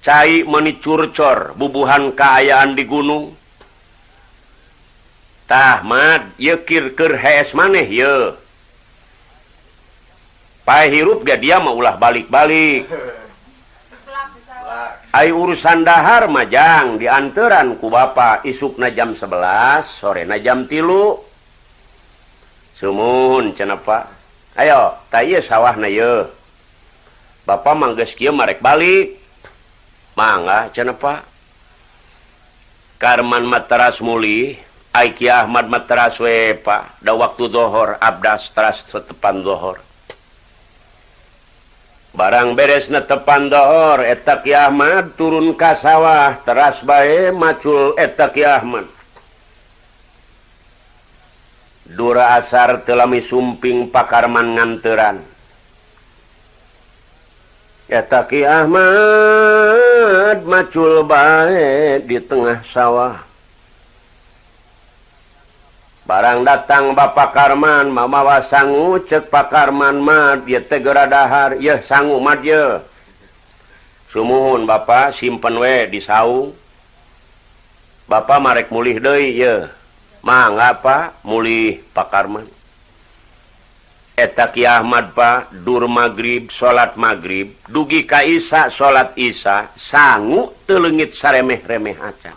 cair menicurcor bubuhan keayaan di gunungtahmad yekirker HS maneh ye. Pa hirup ga dia mau ulah balik-balik. A urusan dahar majang dianteran ku isuk isukna jam 11 sorena jam tilu. Summun cenapa Ayo tay sawah na ye. Bapak manggeski marek balik. mangga Pak Karman materas muli Aiki Ahmad materas wepa da waktu dhohor Abdas teras setepan dhohor barang beres netepan dhohor etaki Ahmad turun kas sawah teras bae macul etaki Ahmad. Dura asar telami sumping pakarman nganteran. Etaki Ahmad banget macul baik di tengah sawah. Barang datang Bapak Karman mamawa sanggu cek Pak Karman Mad dia tegera dahar ya sanggu mad ya sumuhun Bapak simpen we di saung. Bapak marek mulih deui ya mangga mulih Pak Karman. Ahmad Pak Dur magrib salat magrib dugi Kaisa salat Isa sanggu telengit saremeh-remeh aca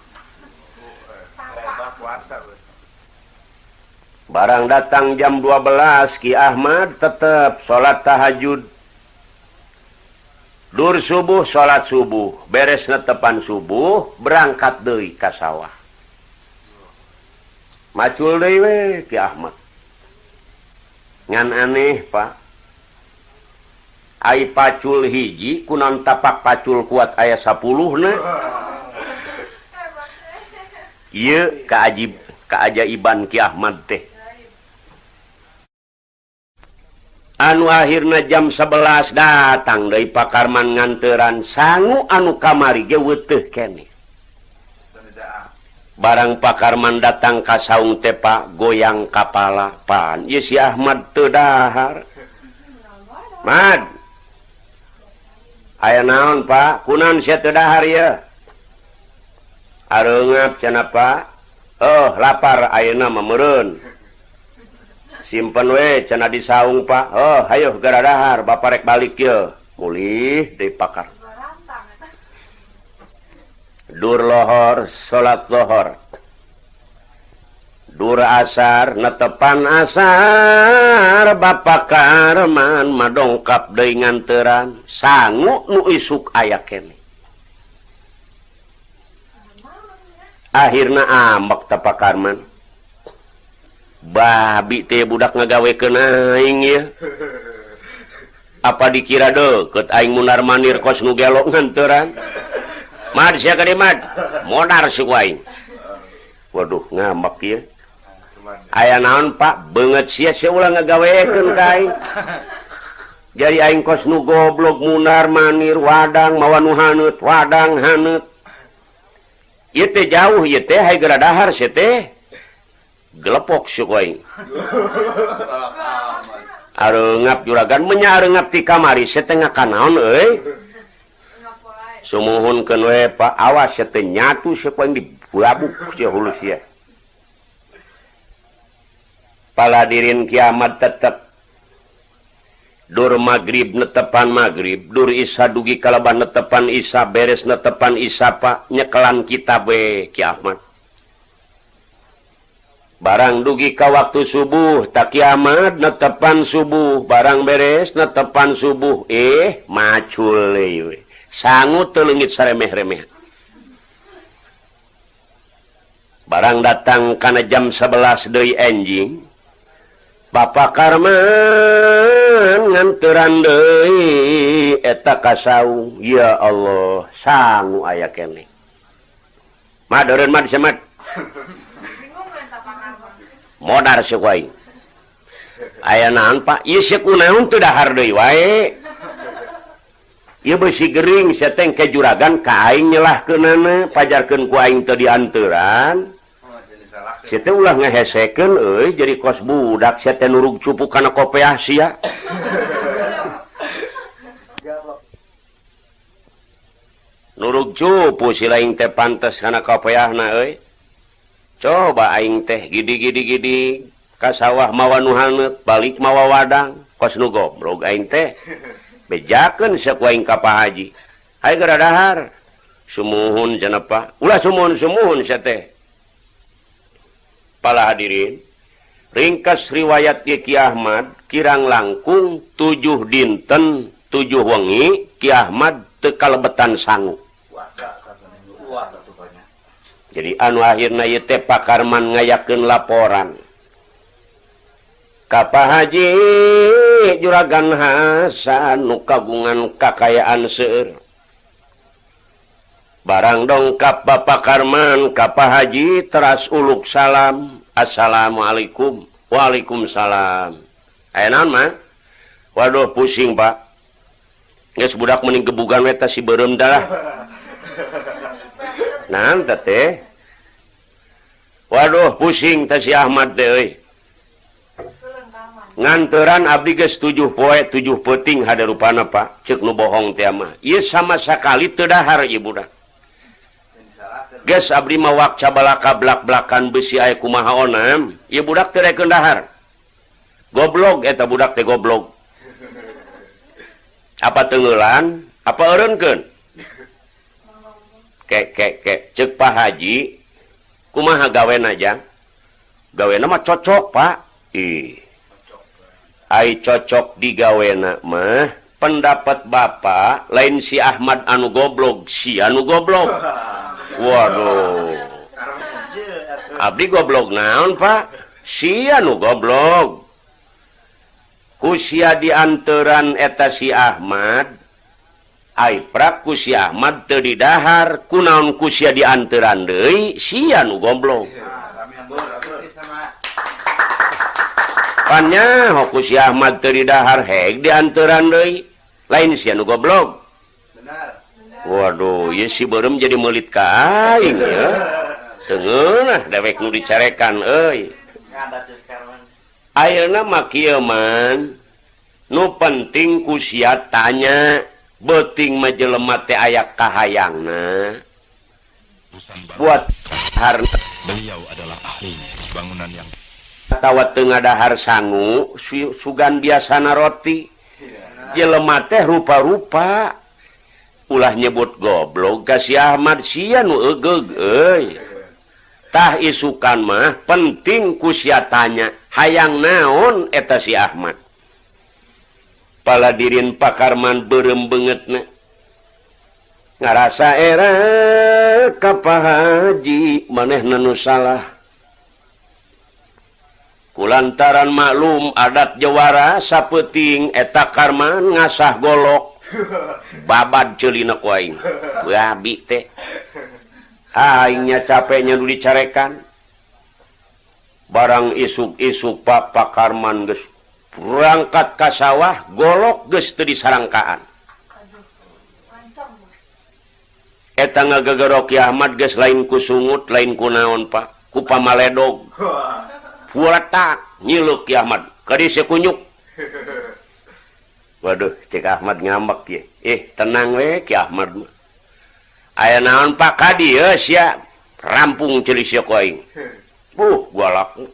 barang datang jam 12 Ki Ahmad tetap salat tahajud. Dur subuh salat subuh. Beres netepan subuh berangkat Dewi kasawah macul Dewe Ki Ahmad ngan aneh Pak. Ay pacul hiji kunon tapak pacul kuat aya 10 Iye keajib keajaiban Ki Ahmad teh. Anu akhirnya jam 11 datang dari pakarman nganteran sanggu anu kamari geweteh kene. barang Pakarman datang kasaung tepak goyang kapala pan. Yesi Ahmad tedahar Mad. Aya naon Pak? Kunan sedahar ya Arungap cenapa Oh lapar ayeuna memerun simpen we cena disaung Pak. Oh ayo geradahar Bapak rek balik ya mulih di Pakar. durlohor salat lohor Dur asar netepan asar Bapak Karman madongkap dari nganteran sanggu nu isuk aya kene. Akhirnya ambek tepak Karman babi teh budak ngagawe aing ya apa dikira deukeut aing munar manir kos nu gelok nganteran Mad siya ka. Modar si kuaing. Waduh, ngambek ya. aya naon pak, banget sia sia ulah ngagawekeun ka aing. Jadi aing kos nu goblok munar manir wadang mawa nu haneut wadang haneut. Ieu jauh ieu teh haye geradahar si teh. Gelepok si kuaing. Arengap juragan menyarenggap ti kamari setengah kanaon euy. Eh. Semohun ke Pak. Awas nyatu paladirin kiamat tetap Dur magrib netepan magrib. Dur Isa dugi kalaban netepan Isa. Beres netepan Isa Pak. Nyekelan kita be kiamat. Barang dugi ka waktu subuh tak kiamat netepan subuh. Barang beres netepan subuh. Eh macul sanggu telengit saremeh-remeh. Barang datang karena jam 11 dari enjing Bapak Karma nganturan Dei eta kasau. Ya Allah sangu aya kene. Madurun mad semat modar sesuai aya nampak isik kunaun tuh dahar deui wae? ia besi Gering seteng ke juragan kain nyelah ke nana pajarkan kuing tadi dianturan situ ulah ngeheseken eh jadi kos budak seten nurug cupu karena kope Asia. Nurug cupu si lain teh pantas karena kopeahna eh coba aing teh gidi gidi gidi kasawah mawa nuhanet balik mawa wadang kos nu gobrog aing teh. bejaken sekuing kapal Haji. Hai gerahar summohun jenepa ulah sumuhun sumuhun sete pala hadirin ringkas riwayat Ki Ahmad kirang langkung 7 dinten 7 wengi Ki Ahmad tekalebetan sangu. Jadi anu akhirnya yete Pak Karman ngayakin laporan. Kapa Haji Juragan Hasan nu kagungan kakayaan seueur barang dongkap Bapak Karman Kappa Haji teras uluk salam. Assalamualaikum. Waalaikumsalam. Nama waduh pusing Pak. Yes, budak mening kebukan weta si berem darah nah teh waduh pusing teh si Ahmad deui nganteran Abdi tujuh poe tujuh peting ada ruana Pak. Cek nu bohong tema ia sama sekali tedahar Ibudak guys Abdi mawak cabalaka blak-blakan besi kumaha onam. ya budak terai kendahar goblok eta budak teh goblok. Apa tenggelan apa erenken kek kek kek cek Pak Haji kumaha gawen aja gawe nama cocok Pak. Ih. Hai cocok digawena mah pendapat Bapak lain si Ahmad anu goblok si anu goblok. Waduh. Abdi goblok naon Pak? Si anu goblok. Kusia diantaran eta si Ahmad. Aiprak kusi Ahmad terdidahar kunaon kusia diantaran De si anu goblok. sorannya hokus Ahmad Teridahar hek diantaran Dei lain si anu goblok. Waduh ye si berem jadi melit kain ya. Tengenah dewek nu dicarekan eh Ayeuna makiaman nu penting kusia tanya beting majelema teh aya kahayangna. Buat harna beliau adalah ahli bangunan yang tawa Ten dahar sanggu sugan biasana roti. Jelemah teh rupa-rupa. Ulah nyebut goblok kasih Ahmad Siantahisukan mah penting kusia tanya hayang naon eta si Ahmad? Paladirin Pakarman berem banget ngarasa era kap Haji maneh nenu salah. kulantaran maklum adat Jawara sapeting eta Karman ngasah golok. Babad celina kuing wabi teh. Aingnya capeknya dulu dicarekan. Barang isuk-isuk Bapak Karman geus berangkat ka sawah golok geus teu disarangkaan. Eta ngagegerok Ki Ahmad geus lain kusungut lain kunaon Pak? Kupa maledog nyiluk Ahmad. Kunyuk Waduh cek Ahmad ngambek ya. Eh tenang we Ki Ahmad aya naon Pak Kadi? Ya sia. Rampung celis ya koing. Buh gua laku.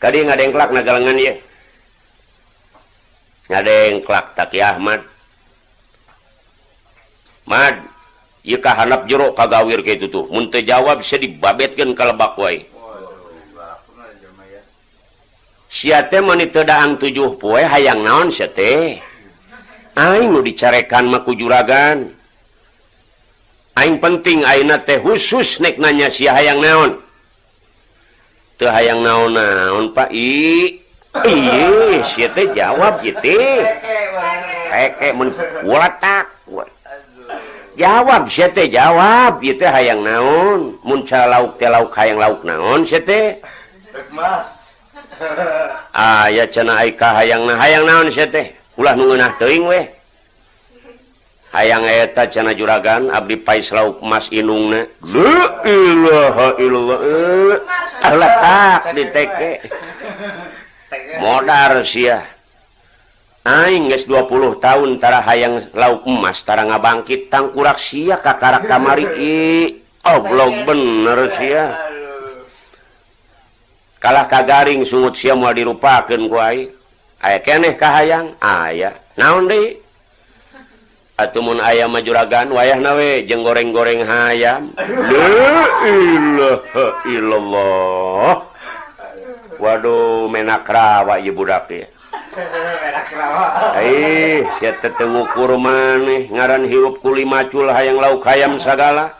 Kadi ngadengklak ada nagalengan ya. Ngadengklak tak Ki Ahmad. Mad Ika hanap jeruk kagawir kayak itu tuh. Muntah jawab bisa dibabetkan kalau bakwai monitordaan tujuh poe hayang naon mau dicarekan maku juragan Aing penting Aina teh khusus nek nanya si hayang naon tuh hayang naon naon Pak I Iya, jawab gitu. Keke men tak. Jawab si teh jawab gitu hayang naon. Mun lauk teh lauk hayang lauk naon si teh. Mas. Ah, aya cenaka hayang na. Hayang naon teh? Ulah mengenah teing weh. Hayang eta cena juragan Abdi Pais lauk emas inung letak eh. ah, di modar sia. Aing geus 20 tahuntara hayang lauk emas tara ngabangkit tangkurak sia kakara kamari oblog bener sia. kalah kagaring sungut si mau dirupaken kuai aya keneh kahayang? Aya. Naon deh atumun ayam majuragan wayah nawe jeng goreng-goreng hayam. Illallah. Waduh menak rawa ibu budak ya Eh, saya tetemu kurmaneh ngaran hirup kuli macul hayang lauk hayam sagala.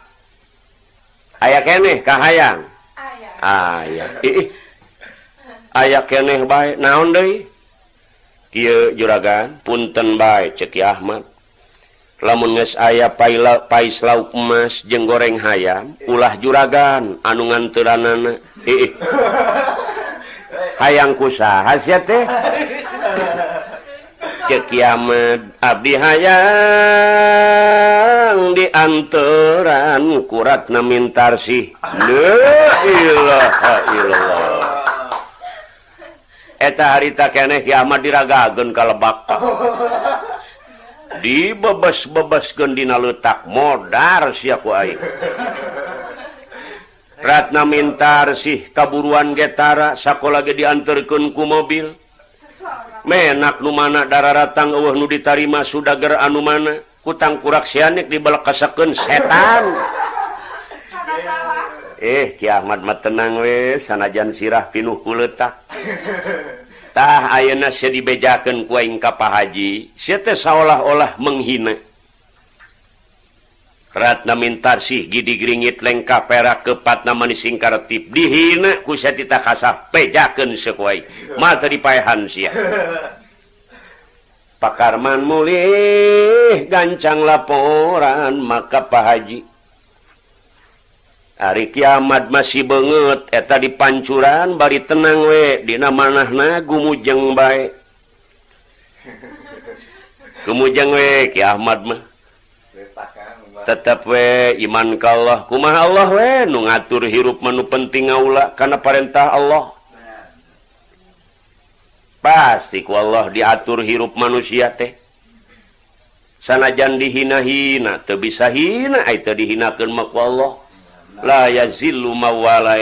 Aya keneh kahayang. Aya. Aya. Ih, aya keneh baik naon Dei Iye juragan punten baik ceki Ahmad. Lamun aya paila pais lauk emas jeng goreng hayam ulah juragan anungan teranana hayang kusa hasia teh. Ceki Ahmad abdi hayang di kurat kuratna mintarsih la eta harita keeh kiamat diragagen kalebak. Di bebes bebes Gendina letak modar siku Ratna mintar sih kaburuan getara sako lagi diantarkanku mobil. Menak numana darah ratang Allah nu ditarima Sudager anu mana kutang kurak sianik dibalakasaken setan. eh Ki Ahmadmah tenang we sanajan sirah pinuh kuletatah ayeuna dibejaken kuing Pa Haji seolah-olah menghina. Ratna mintarsih gidi gringgit lengkap perak kepat nama singkartip dihina ku tita kasah pejaken sekuai mata dipaehan sia. Pakarman mulih gancang laporan maka Pak Haji. hari kiamat masih banget. Eta di pancuran bari tenang we. Dina manahna gumujeng bae. Gumujeng we Ki Ahmad mah. Tetap we iman ka Allah. Kumaha Allah we? Nu ngatur hirup menu penting ngaula kana perintah Allah. Pasti ku Allah diatur hirup manusia teh. Sanajan dihina-hina teu bisa hina ai teu dihinakeun mah ku Allah. laya mawala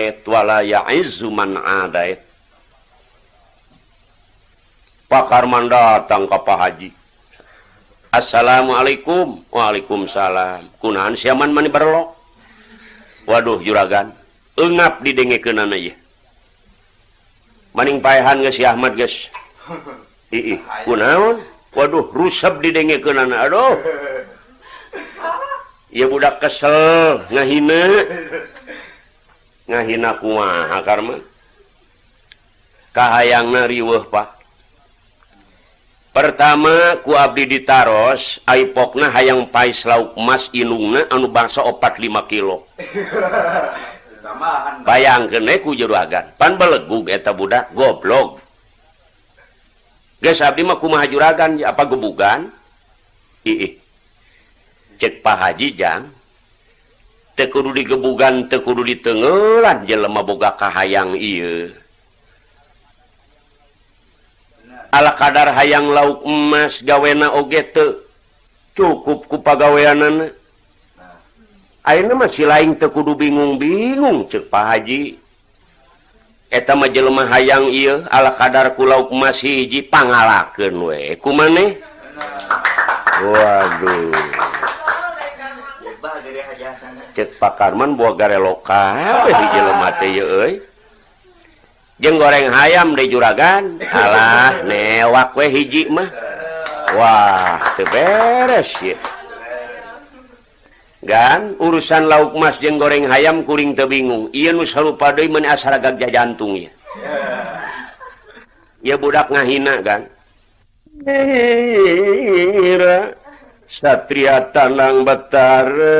pakar datang ke Pak Haji. Assalamualaikum. Waalaikumsalam. Kunahan siaman mani berlok Waduh juragan. Ungap didenge ke maning paehan geus si Ahmad geus. Guys kunaon? Waduh rusep didengekeun aduh. ya budak kesel ngahina. Ngahina kumaha karma? Kahayangna riweuh pak. Pertama ku abdi ditaros aipokna hayang pais lauk emas inungna anu bangsa opat 5 kilo. Bayangkeun e ku juragan pan belegug eta budak goblok. Geus abdi mah kumaha juragan apa gebugan? Ih. cek pahajijang tekudu digebugan tekudu ditengelan jelema boga kahayang iya ala kadar hayang lauk emas gawena oge cukup ku akhirnya masih lain tekudu bingung-bingung cek pahaji etama jelema hayang ieu ala kadar ku lauk emas hiji pangalakeun we. Ku maneh? Waduh. cek pakarman buah gare lokal jeng goreng ayam di juragan. Alah newak we hiji mah. Wah beres gan urusan lauk Mas jeng goreng ayam kuring tebingung Iia nu selalu padai menasar gagja jantungnya ya budak ngahina kan satria tanang Betara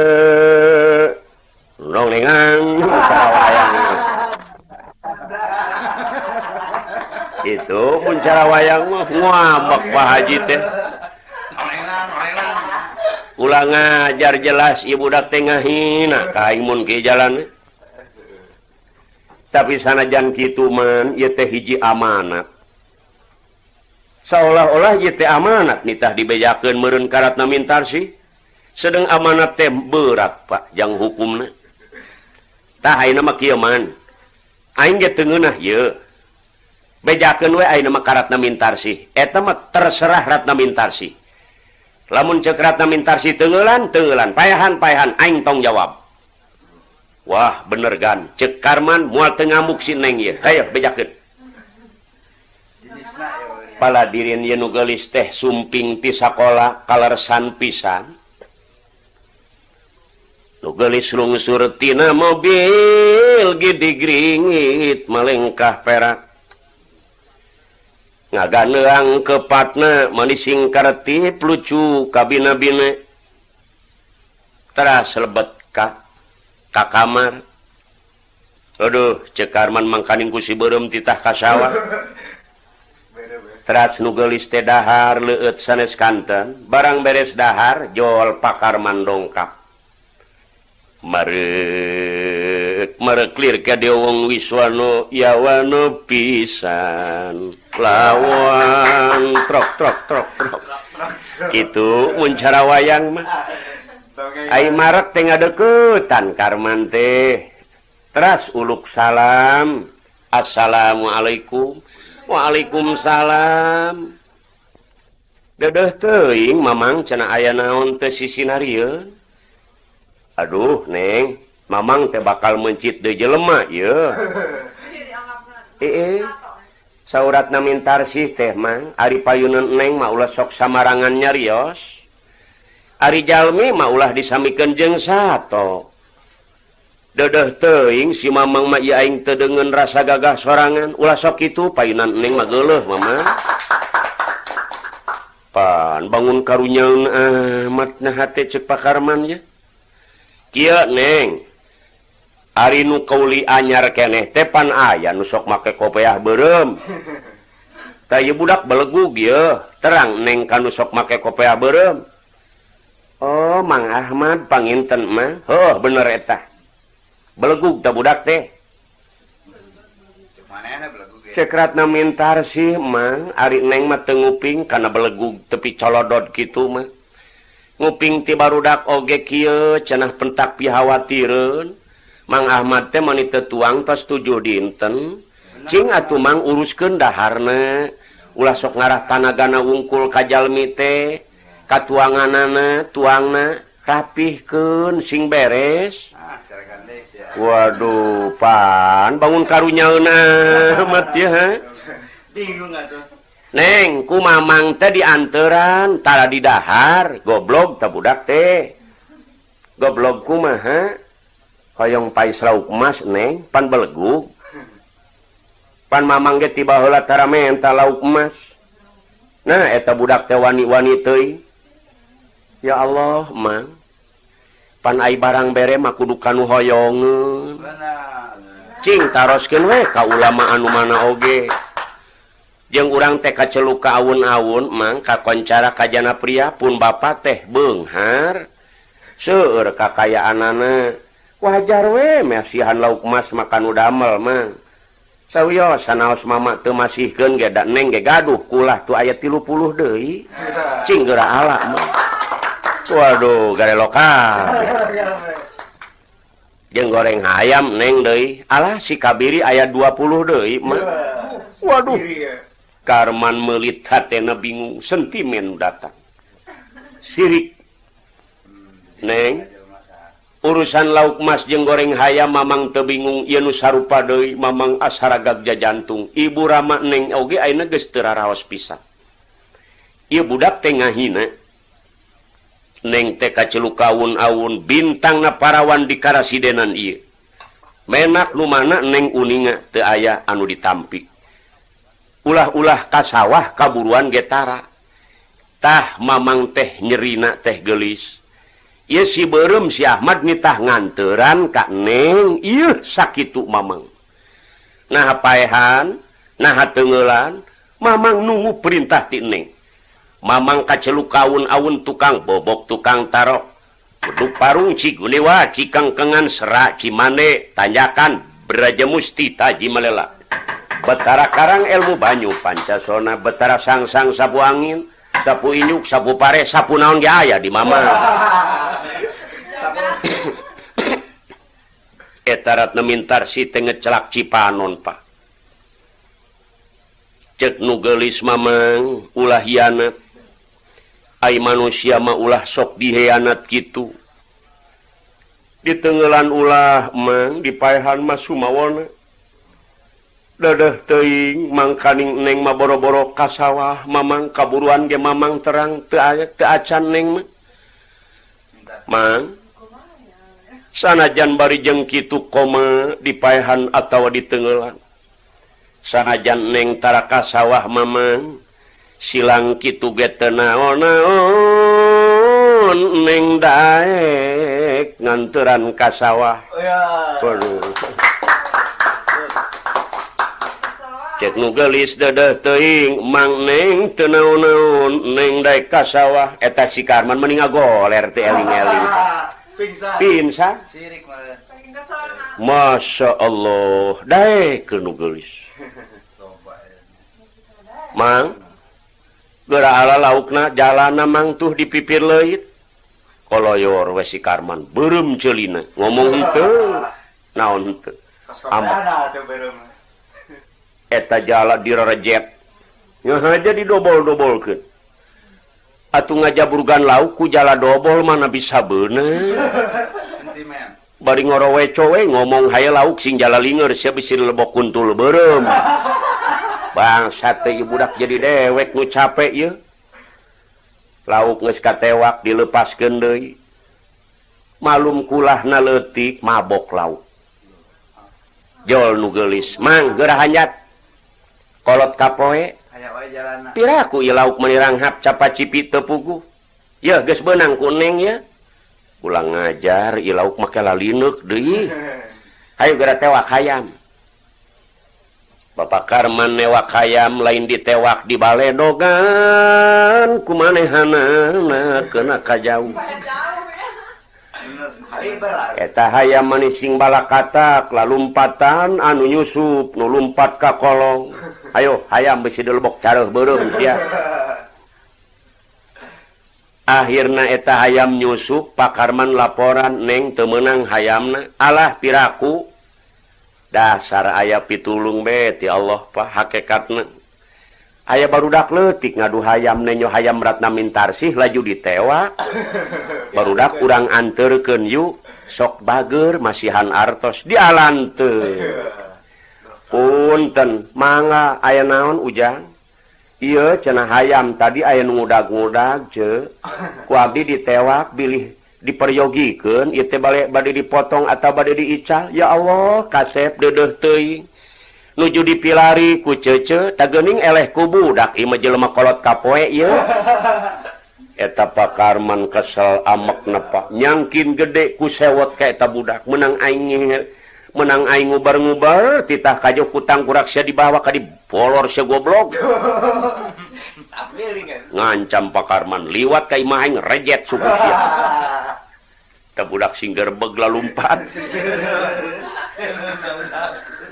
Rongnengan. Erm. Itu muncara wayang mah ngambek Pak Haji teh. Ulang ngajar jelas ibu dak tengah hina kaimun ke jalan. Tapi sanajan kitu man ieu teh hiji amanat. Seolah-olah ieu teh amanat nitah dibejakeun meureun karatna mintarsi. Sedang amanat teh berat Pak jang hukumna. tah ayeuna mah kieu man aing ge teu ngeunah ieu. Bejakeun we ayeuna mah karatna bejakan eta mah terserah Ratna mintarsi lamun cekratna mintarsi tenggelan tenggelan payahan payahan aing tong jawab. Wah bener gan. Cek cekarman mual si Neng ye ayo bejakeun. Pala dirin ye nu geulis teh sumping ti sakola kalersan pisan. gelisrungsurtina mobil gidigringit melengkah perak ngaganeang kepatna manising karetip lucu kabinabine teras lebet ka ka kamar. Aduh cekarman mangkaning kusi berem titah kasawa. Teras nugelis teh dahar leut sanes kanten. Barang beres dahar jol pakar mandongkap. Mare mereklir ka wong Wiswano yawano pisan. Lawan trok trok trok trok itu muncara wayang mah Ay Maret ngadeukeutan karman Karmante teras uluk salam Assalamualaikum Waalaikumsalam Dedeh teing Mamang cena aya naon teh sisinarion Aduh neng Mamang teh bakal mencit de jelemah ya e, saurat namintarsih teh Mang Ari payunan neng maulah sok samarangan nyarios. Ari Jalmi maulah disamikan jeng satu Dedeh teing si Mamang maing tedengen rasa gagah sorangan ulah sok itu payunan neng mageleh Mama Pan bangun karunya amat ah, nah hati cek pakarman ya. neng. Ari nu kauli anyar keneh tepan aya nusok make kopeah berem tay budak belegu terang neng kan nusok make kopeah berem Oh Mang Ahmad panginten mah. Oh bener eta. belegu tak budak teh. Cekratna mintar sih Mang. Ari neng mah tenguping karena belegu tepi colodot gitu mah. nguping ti barudak oge kieu cenah pentak pihawatireun Mang Ahmad teh manita tuang tos tujuh dinten. Cing atuh mang uruskeun daharna. Ulah sok ngarah tanagana wungkul kajalmi teh. Katuanganana tuangna rapihkeun sing beres. Waduh pan bangun karunyauna amat ya ha? Bingung atuh. neng ku mamang teh diantarantara didhahar goblok tebudak teh. Goblok kumaha hoyong emas, neng pan belegu pan mamang ge tiba heula tara menta lauk emas nah eta budak teh wani-wani teuing ya Allah mang. Pan ai barang bere makudukan hoyong cing taroskeun we anu mana oge. jeung urang TK celuka aun-aun Mangka koncara kajjana pria pun bapa teh Benghar seueur kakayaan anak wajar we mesihan lauk emas makan udamel mang. Sawios sanaos mama teu masihkeun ge da neng ge gaduh kulah tu aya 30 deui. Cing geura ala waduh gare lokal jeung goreng ayam neng deui. Alah si kabiri aya 20 deui mang. Waduh. Karman melit hatena bingung sentimen datang. Sirik. Neng urusan lauk Mas jeng goreng hayam Mamang tebingung sarupa Harpadoi Mamang asharagagja jantung. Ibu Rama neng oge raos pisan. Ibu budak tengah hina neng TK celukaun aun bintang na parawan di Karasidenan I menak lumana neng uninga te aya anu ditampik. ulah-ulah kasawah kaburuan getaratah Mamang teh nyerina teh gelis. Ye si berem si Ahmad nitah nganteran Kak neng. Iuh sakit Mamang. Nah paehan nah tenggelan Mamang nunggu perintah tineng Mamang kacelu kaun aun tukang bobok tukang tarok. Kudu parung cigunewa cikangkengan serak cimane tanyakan beraja musti taji melela Betara Karang elmu Banyu Pancasona Betara sangsang sabu angin sapu inyuk, sapu pare sapu naon jaya di mama. Etarat nemintar sitengecelak Cipanon Pak. Cek nugelis Mamang ulah hianat. Ay manusia maulah sok dihianat gitu ditengelan ulah mang dipahan Mas sumawana Dadah teing mangkaning neng mah boro-boro ka kasawah Mamang kaburuan ge mamang terang teu acan neng Mang sanajan bari jeung kitu koma dipaehan atau ditengelan. Sanajan nengtara kasawah mamang silang kitu gete naon naon neng daek nganturan kasawah. Oh, ya. cek nugelis dada teing mang neng tenaun-naun neng daik ka sawah eta si Karman mending goler teh eling-eling. Pingsan. Pingsan. Sirik malah. Masya Allah, daik ke nugelis. Mang, gera ala laukna jalana mang tuh dipipir leit. Koloyor we si Karman, beureum celina. Ngomong itu, naon itu. beureum eta jala direjep aja didobol-dobol ke atuh ngajaburgan laut ku jala dobol mana bisa bener bari ngorowe cowe ngomong hay lauk sing jala linger siapa bisa lebok kuntul berem bang sate budak jadi dewek nu capek ya lauk nges katewak dilepas gendei malum kulah naletik mabok lauk jol nu gelis mang gerah hanyat kolot kapoe. Piraku lauk capa cipi tepugu. Ya guys benang kuning ya. Pulang ngajar lauk make lalineuk deui. Hayu gara tewak hayam. Bapak Karman newak hayam lain ditewak di balai dogan. Kumanehana kena kajauh. Eta hayam manising balakatak lalumpatan anu nyusup nulumpat ka kolong. ayo ayam besi dulu cara burung dia. Akhirnya eta ayam nyusup pakarman laporan neng temenang hayamna. Allah piraku. Dasar ayah pitulung beti Allah pak hakekatna ayah baru dak letik ngadu hayam nenyo hayam ratna mintarsih laju ditewa. Baru dak kurang anterken yuk sok bager masihan artos dialante punten. Manga aya naon ujang? Iye cena hayam. Tadi aya nudag-mudag ce. Kuabdi ditewak bilih diperyogikan. Itu balik bade dipotong atau bade diica ya Allah kasep dedeh teing nuju dipilari ku cece tagening eleh kubu dak ima jelema kolot kapoe ieu eta pakarman kesel amek nepak. Nyangkin gede ku sewot ka eta budak. Menang aing menang aing ngubar-ngubar titah kajjo kurak kurakya dibawa ka dipolor se goblok. Ngancam Pakarman liwat kaimahing rejet suku tebudak singger begla lumpat.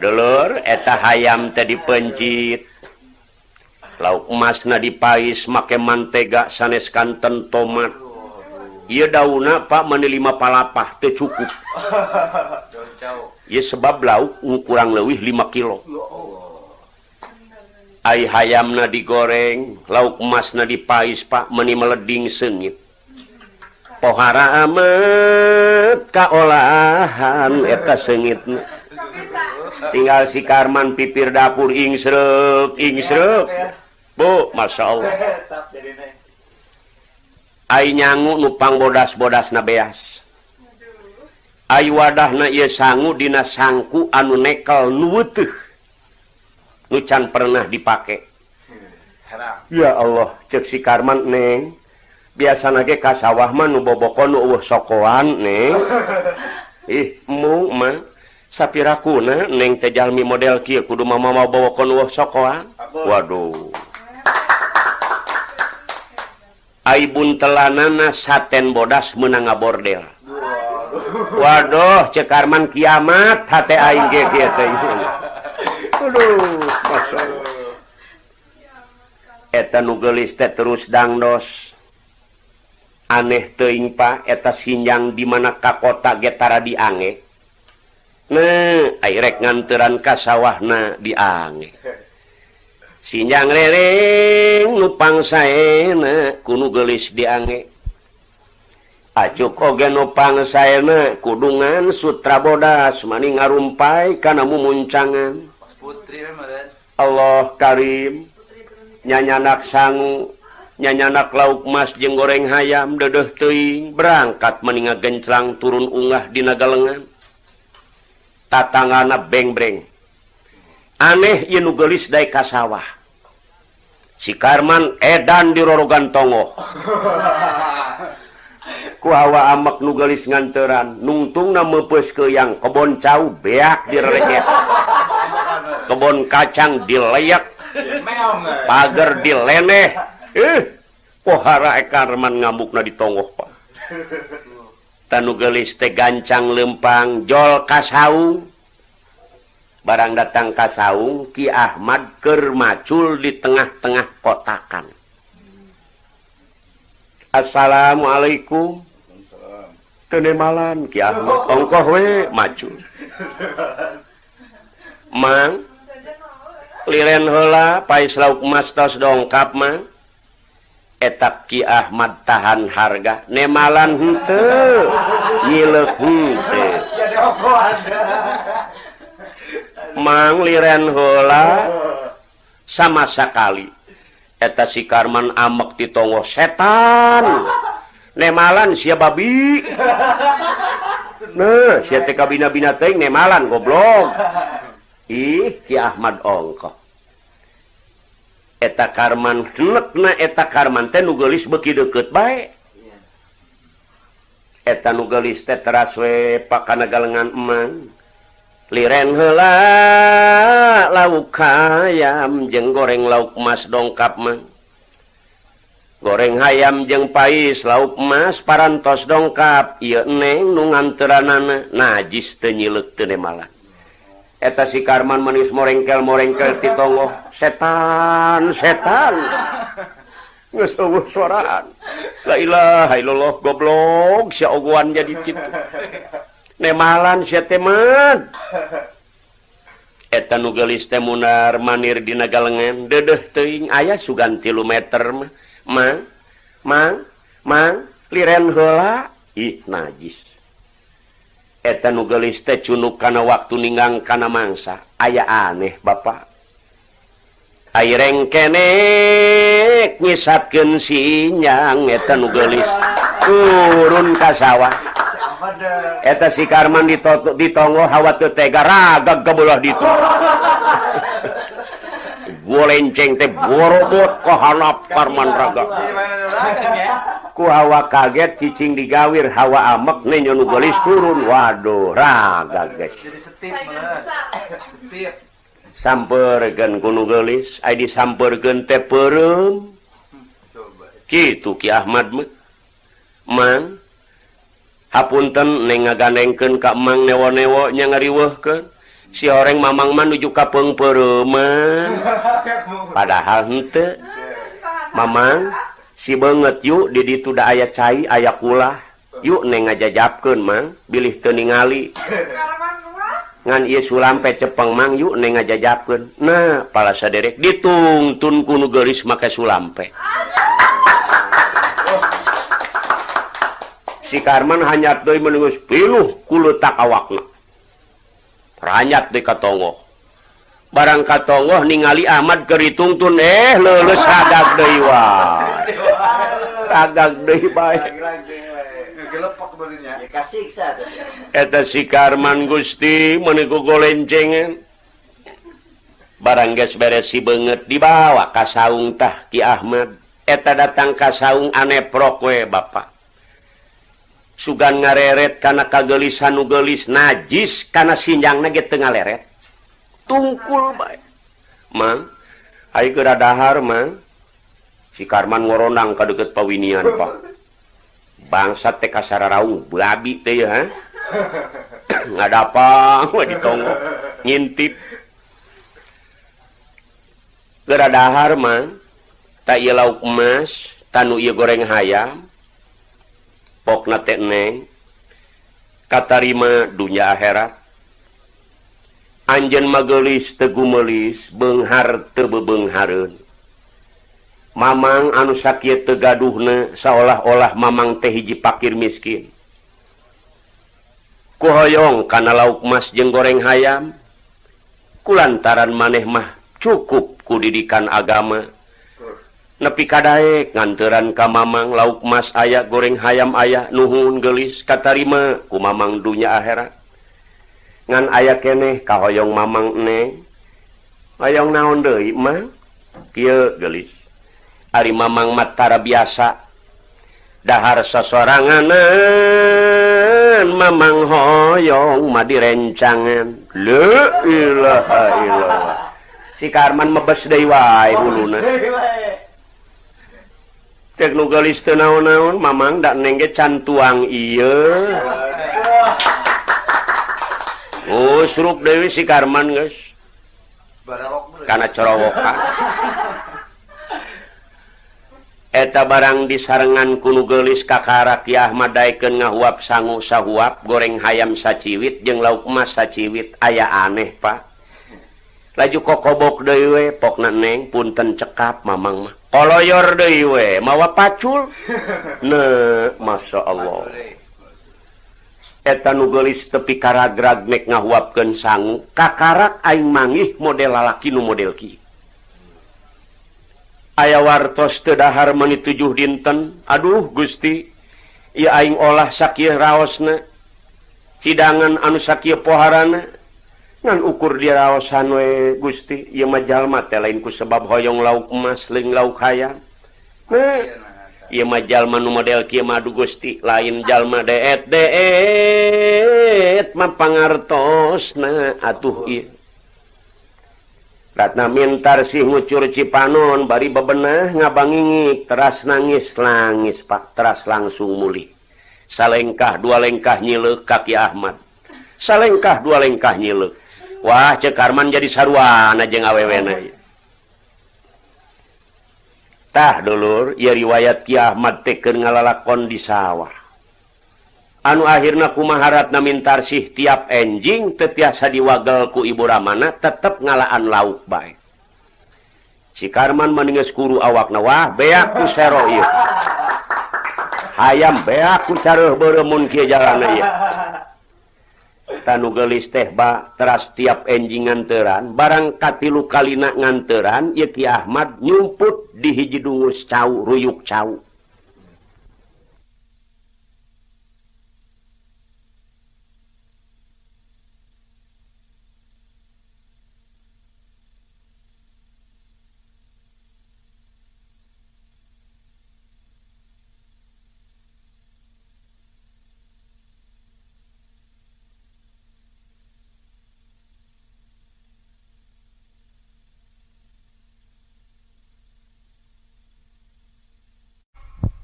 Dulur eta hayam tadi pencit lauk emas na dipais make mantega sanes kanten tomat. Ia dauna pak menilima palapah tercukup Sebab lauk kurang lebih 5 kilo. Ay hayamna digoreng lauk emasna di pais Pak meni meleding sengit. Pohara amat kaolahan eta sengit. Tinggal si Karman pipir dapur ing srek Bu Masya Allah. Ay nyangu nupang bodas-bodas na beas. Ayu wadah na ia sanggu dina sangku anu nekel nuuh nucan pernah dipakai ya Allah ceksi karman neng. Biasa nage nu boboko nu uh sokoan neng. Ih mu man sappirakuna neng tejalmi model Ki kudu mama mau bawakon uh sokoan. Waduh. Aibun telanana saten bodas menanga bordel. Waduh cekarman kiamat nugelis terus dangdos. Aneh teingpa eta Sinjang dimana ka kota getara diange ai rek nganteran ka sawahna diange Sinjang rereng nupang saya kunu geulis diange Ah, Acuh oge nupang saya kudungan Sutra bodas maning ngarumpai kanamu mumuncangan. Allah Karim nyanyanak sanggu nyanyanak lauk Mas jeng goreng hayam dedeh teing berangkat meninga genclang turun ungah di naga lengan tatangana bengbreng. Aneh yenu gelis dai kasawah si Karman edan di rorogan tongo kuawa amak nugelis nganteran nungtung na mepes ke yang kebon cau beak direket kebon kacang dileyak pagar dileneh eh pohara ekarman ngamuk na ditongoh pak. Tanugelis teh gancang lempang jol kasaung barang datang kasaung Ki Ahmad kermacul di tengah-tengah kotakan. Assalamualaikum. Tenemalan Ki Ahmad oh. ongkoh we maju. Mang liren hela pais lauk mas tos dongkap mang etak Ki Ahmad tahan harga. Nemalan henteu. Ngilek henteu. Mang liren heula sama sekali. eta si Karman amek di tonggo setan. Nemalan si babi. Nah, si teuing nemalan goblok. Ih Ki Ahmad ongko eta Karman na eta Karman teh nugelis beki deket baik eta nugelis teh teraswe pakana galengan emang liren hela lauk ayam jeng goreng lauk emas dongkap mah. Goreng hayam jeng pais lauk emas parantos dongkap iya neng nu nganteranana najis tenyilek tene malah eta si karman manis morengkel morengkel titongo setan setan. Ngesubuh suaraan. La ilaha illallah goblok si oguan jadi kitu nemalan si teman etan nugelis temunar manir di galengan dedeh teing ayah tilu meter mah. Mang mang mang liren hela ih najis. Etan nugelis teh cunuk kana waktu ninggang kana mangsa. Ayah aneh bapak. Aireng kenek nyisapkeun si nyang. Eta nugelis turun ka sawah. eta si Karman ditotuk ditonggo hawa tutega raga gebelah ditu. Lenceng teh borobot kohana Karman raga. ku hawa kaget cicing digawir hawa amek nenyo nu geulis turun. Waduh raga guys. sampergen nu gelis ai disampergen teh perem. Gitu Ki Ahmad mah. Man hapunten neng ngagandengken Kak Mang newo-newonya ngariweuhkeun. si oreng Mamang mah nuju kapeng perma padahal henteu. Mamang si banget yuk did ditu da ayat cair aya pula yuk neng ngajajapkeun, mang bilih teningali ngan ieu Sulampe cepeng mang yuk neng ngajajapkeun. nah pala saderek ditungtun kuno geulis make Sulampe si Karman hanya doi menungus piluh kulu tak awakna. Ranyat di katongo barang katongo ningali Ahmad keritungtun eh lulus hadak doi wa hadak doi baik Eta si Karman Gusti meniku golencengan. Barang guys beresi beungeut dibawa ka saung tah Ki Ahmad. Eta datang ka saung aneh prokwe Bapak. sugan ngareret karena kagelisan nugelis najis karena sinjang ge tengah leret. Tungkul baik mang ayo gerada dahar mang. Si Karman ngoronang ka deket pawinian pak. Bangsa teh kasar raung babi teh ya nggak ada apa ditongo ngintip. Geura dahar mang. Tak iya lauk emas tanu iya goreng hayam. pokna teneng katarima dunya akhirat. Anjen magelis tegumelis Benghar tebebengharun Mamang anu sakit tegaduhna seolah-olah mamang teh hiji pakir miskin. Kuhoyong karena lauk mas jeng goreng hayam kulantaran maneh mah cukup kudidikan agama. nepi kadaek nganteran ka Mamang lauk Mas aya goreng hayam ayah nuhun gelis katarima ku Mamang dunya akhirat ngan aya keneh kahoyong Mamang eneng ayong naon deui mah kieu gelis. Ari Mamang matara biasa. Dahar sasoranganan Mamang hoyong mah direncangan. La ilaha illallah si Karman mebes deui wae huluna. teknologis naon-naun Mamang dan nengge can tuang iya Oh suruk Dewi si Karman guys karena corowokan eta barang disarengan kuno gelis kakara Ahmad Daiken ngahuap sanggu sahuap goreng hayam saciwit jeung lauk emas saciwit ayah aneh Pak. Laju kokobok Dewe pokna neng punten cekap Mamang mah. koloyor deui we. Mawa pacul? Ne Masya Allah. Eta nugelis tepi karagrag nek ngahuapkeun sangu kakarak aing mangih model lalaki nu model ki. Aya wartos teu dahar meni tujuh dinten. Aduh Gusti ieu aing olah sakieu raosna. Hidangan anu sakieu poharana. Nan ukur diraosan we Gusti. Ieu majalma teh lain sebab hoyong lauk emas ling lauk kaya Nah, ieu mah jalma nu model kieu mah adu Gusti, lain jalma deet deet mah pangartosna. Atuh ieu. Ratna mintar sih ngucur Cipanon bari bebenah ngabangingik teras nangis langis Pak. Teras langsung mulih. Salengkah dua lengkah nyilek kaki Ahmad. Salengkah dua lengkah nyilek. Wah cekarman jadi sarwana jeng tah dulur ia riwayat Ki Ahmad teken ngalalakon di sawah. Anu akhirnya kumaharatna mintarsih tiap enjing tetiasa diwagelku Ibu Ramana tetap ngalaan lauk baik si Karman meninges guru awak nawah beakku sero hayam beakku cara beremun ke jalan ia tanugelis tehba teras tiap enjing nganteran barangkati lu kalina nganteran Yeki Ahmad nyumput di hiji dungus cau ruyuk cau.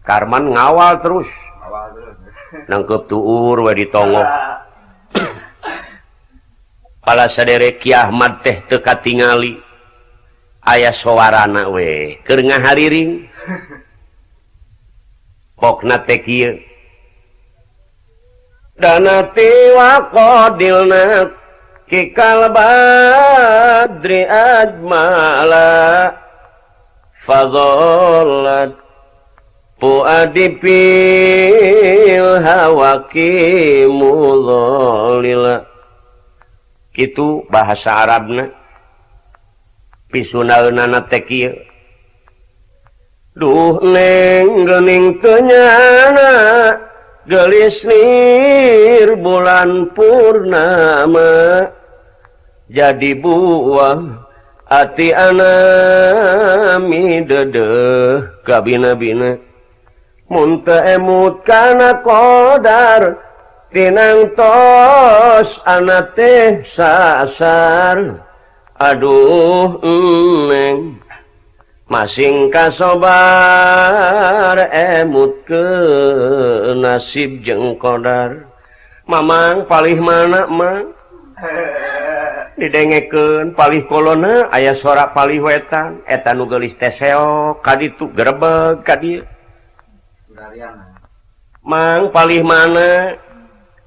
Karman ngawal terus. Nangkep tuur we ditongo pala saderek Ki Ahmad teh teka tingali ayah sowarana we. Keur ngahariring pokna teh kieu. Dana tiwa qadilna kikal badri ajmala. Fadhallat dipil hawakimulla Kitu bahasa Arabna. Pisunana Duh nenging kenyana gelis nir bulan purnama. Jadi buah hati anami dedeh kabinabina. munte emut kana qdar tinangtos anak teh sasar. Aduh emeng masing kasobar emut ke nasib jeng qdar mamang palih mana mang didengeken palih kolona ayah suara palih wetan. Etan nugelis teseok kaditu gerebeg kadir Mang paling mana?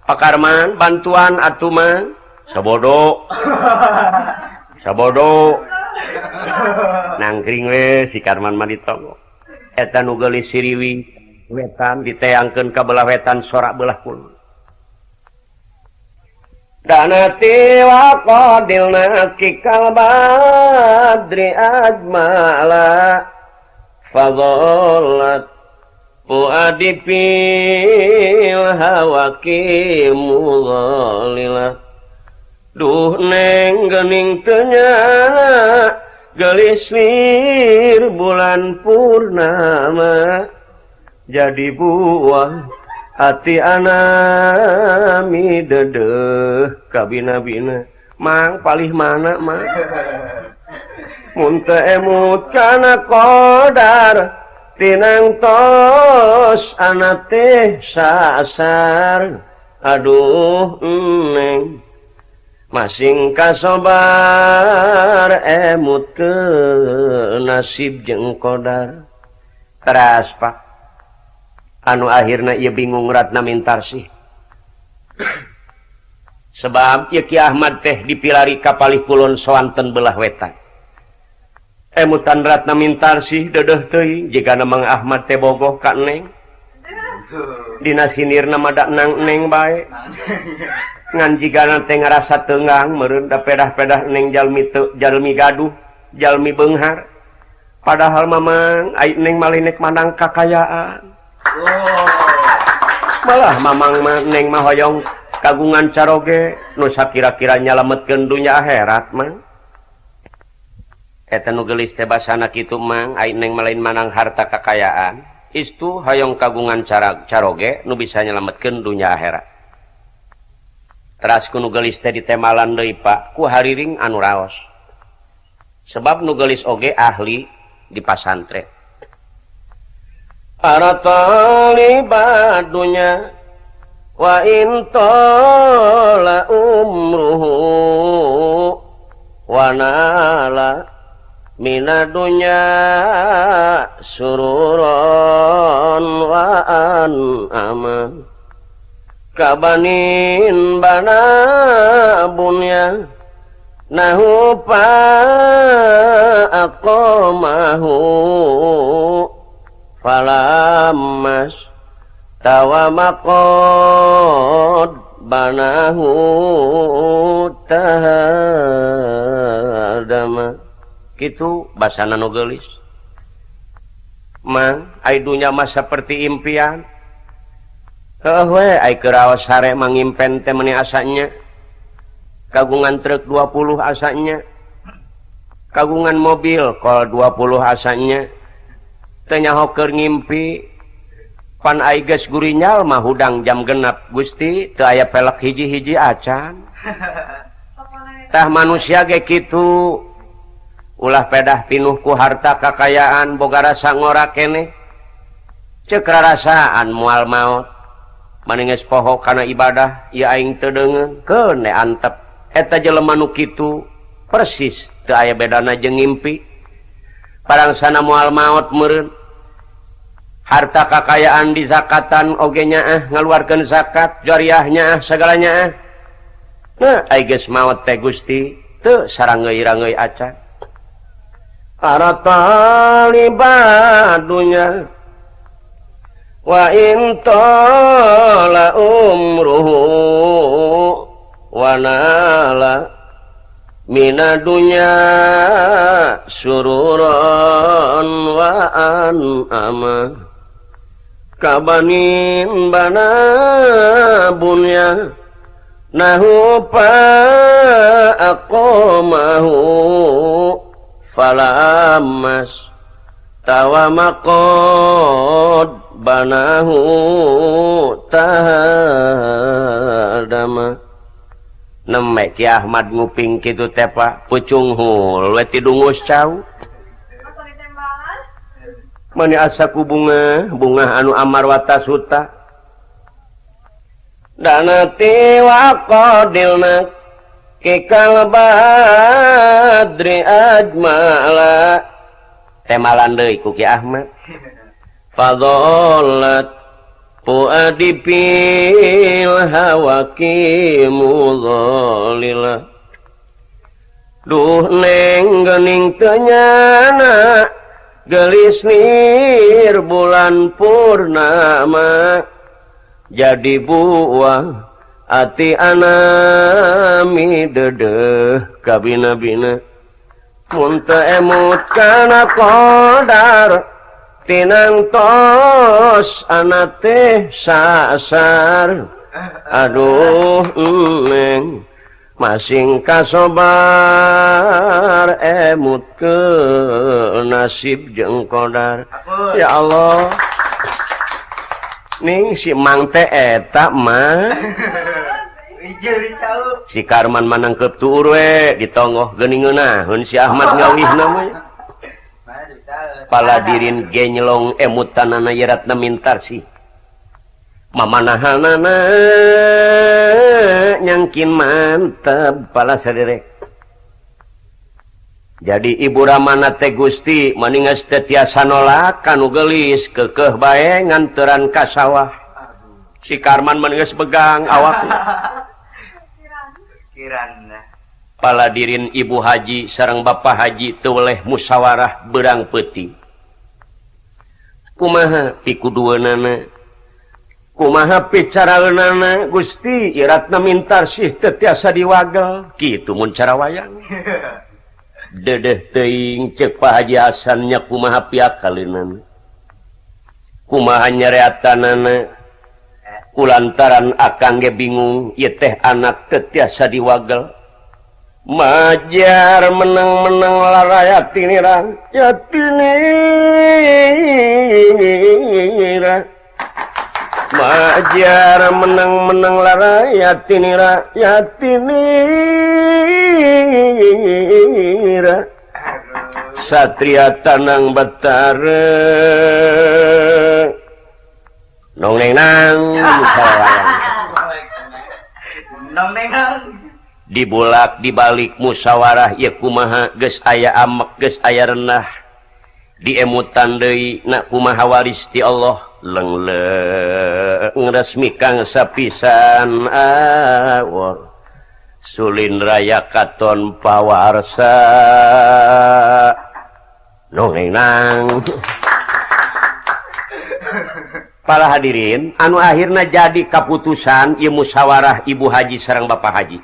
Pakarman bantuan Atman Sabodo. Sabodo. Nangkring we si Karman Manitogo nu geulis siriwi wetan diteangkeun ka belah wetan sorak belah kulon danati wa qadilna kikal badri ajmala fadhallat dipilhawakilah Duh neng gening tenyala gelisir bulan purnama. Jadi buah hati anami dedeh kabinabina. Mang palih mana mang? Munte emut kana kodar tinangtos anak teh sasar. Aduh neng. Masing kasobar eh, emut nasib jeng kodar. Teras pak. Anu akhirnya ia bingung ratna mintarsih sebab Yaki Ahmad teh dipilari kapalih kulon soanten belah wetan. emutan Ratna mintarsih dedeh teing jika namang Ahmad tebogoh Kak neng. Dina sinir nama dak nang neng baik ngan jika nanti ngerasa tengang merenda pedah-pedah neng jalmi te, jalmi gaduh jalmi benghar. Padahal mamang aik neng malinek manang kakayaan. Malah mamang ma, neng mahoyong kagungan caroge nusa kira-kira nyalametkeun dunya akhirat man. nugelis tebas anak itu mang neng malain manang harta kekayaan istu hayong kagungan cara caroge nu bisa nyelametkan dunya akhirat. Teras ku nugelis teh di temalan deui pak ku hariring anu raos. Sebab nugelis oge ahli di pasantren. Para talibadunya wa intola umruhu wanala minadunya sururon waan aman kabanin bana bunya nahu pa aqamahu falammas tawa maqad banahu tahadama gitu bahasa nugelis Mang aidunya mah seperti impian. Oh, keraos sare mangimpen temeni asanya. Kagungan truk 20 asanya. Kagungan mobil kol 20 asanya. Tanya hoker ngimpi. Pan aiges gurinyal mah hudang jam genap Gusti teu aya pelek hiji-hiji acan. Tah manusia ge kitu. ulah pedah pinuhku harta kakayaan boga rasa ngora kene. Cekrarasaan mual maut. Maninges poho kana ibadah ya aing tedenge kene antep. Eta jelemanuk itu persis te aya bedana je ngimpi. Parang sana mual maut meren harta kakayaan di zakatan ogenya ah ngaluarkan zakat jariahnya ah segalanya ah nah aiges maut teh gusti te sarangai-rangai acan badunya. Waintola umruhu Wanala Minadunya sururon waan ama kabanin bana bunya nahupa aku mahu fala emas tawa maqad banahu tahadama. Nemek ki Ahmad nguping kitu teh Pak pucung hul we tidungus cau. Mani asaku bunga bunga anu amar watas dana tiwa qadilnak kekal Badri Ajmala. Temalan deui ku Ki Ahmad. Fadallat fuadi bil hawaki mudhalila duh neng gening tenyana gelis nir bulan purnama. Jadi buah Ati anami dede kabina-bina Munta emut kana kodar Tinantos anate sasar Aduh neng Masing kasobar emut ke nasib jeng kodar Ya Allah Ning si mang teh eta mah si Karman manang ke we ditongoh geningenahun si Ahmad ngawih namanya. Paladirin genyelong emut tanana yeratna mintar sih mamanahanana nyangkin mantap pala saderek. Jadi ibu Ramana teh Gusti maningas teh tiasa nolak kan gelis kekeh bae nganteran ka sawah. Si Karman maningas pegang awakna paladirin Ibu Haji sarang Bapak Haji tuleh musyawarah berang peti. Kumaha piku nana kumaha bicara nana Gusti? Iratna mintar sih tetiasa diwagal gitu muncara wayang. Dedeh teing cek Pak Haji Hasannya kumaha pihak kali kumaha nyareatan nana kulantaran akan ge bingung y teh anak tetiasa diwagel. Majar menang-menang larayat tinirang yatinirang majar menang-menang larayat tinirang yatinirang satria tanang batara. nong neng nang. Dibulak dibalik musyawarah Yekumaha ges aya amek ges aya renah. Diemutan Dewi nakumaha waristi Allah? Lengle resmi kang sapisan awal Sulin raya katon pawarsa. Nong neng nang. para hadirin anu akhirnya jadi keputusan ilmu musyawarah Ibu Haji Serang Bapak Haji.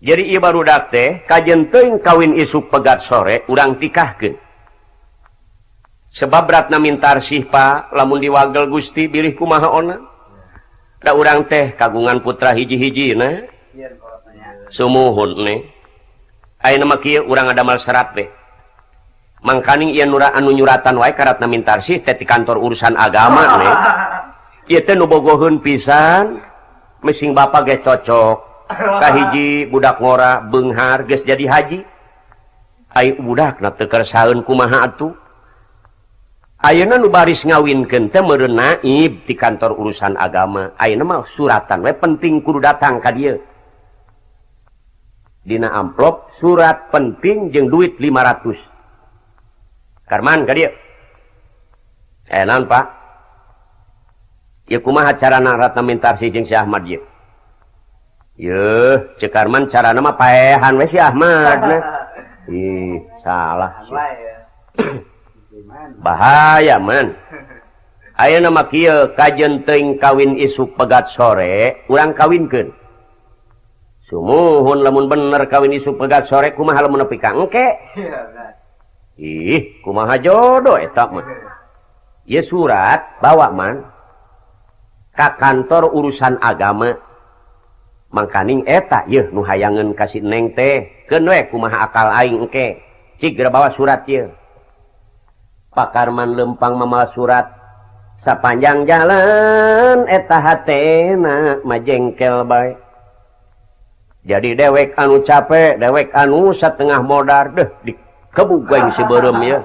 Jadi Ibaru date kajjenteng kawin isuk pegat sore urang tikah ke sebab beratna mintar Sipa lamun diwagel Gusti bilihku mahaona da urang teh kagungan putra hiji-hiji sumuhun nih Ayo nama kia urang ada mal serat deh mangkaning ia nura anu nyuratan wae karat sih teh di kantor urusan agama ne. Ieu teh nu bogoheun pisan mesing bapak ge cocok. Kahiji budak ngora benghar geus jadi haji. Ai budak na teu kersaeun kumaha atuh. Ayeuna nu baris ngawinkeun teh meureun naib di kantor urusan agama. Ayeuna mah suratan wae penting kudu datang ka dieu. Dina amplop surat penting jeung duit 500 Karman dia eh, Pak. Kumaha cara naratna mintarsi jeung si Ahmad ye cekarman cara nama paehan we si Ahmad ih salah bahaya man Ayo nama kia kajenteng kawin isuk pegat sore urang kawinkeun. Sumuhun lamun bener kawin isuk pegat sore kumaha lamun nepi ka engke? ih kumaha jodoh tak ya surat bawa man ka kantor urusan agama. Mangkaning etak yeh nu hayangan kasih neng teh. Kenwe kumaha akal aing engke cigra bawa surat ye pakarman lempang mamal surat. Sapanjang jalan eta hatena majengkel baik jadi dewek anu capek dewek anu setengah modar. Deh dik kebuka sebelum ya.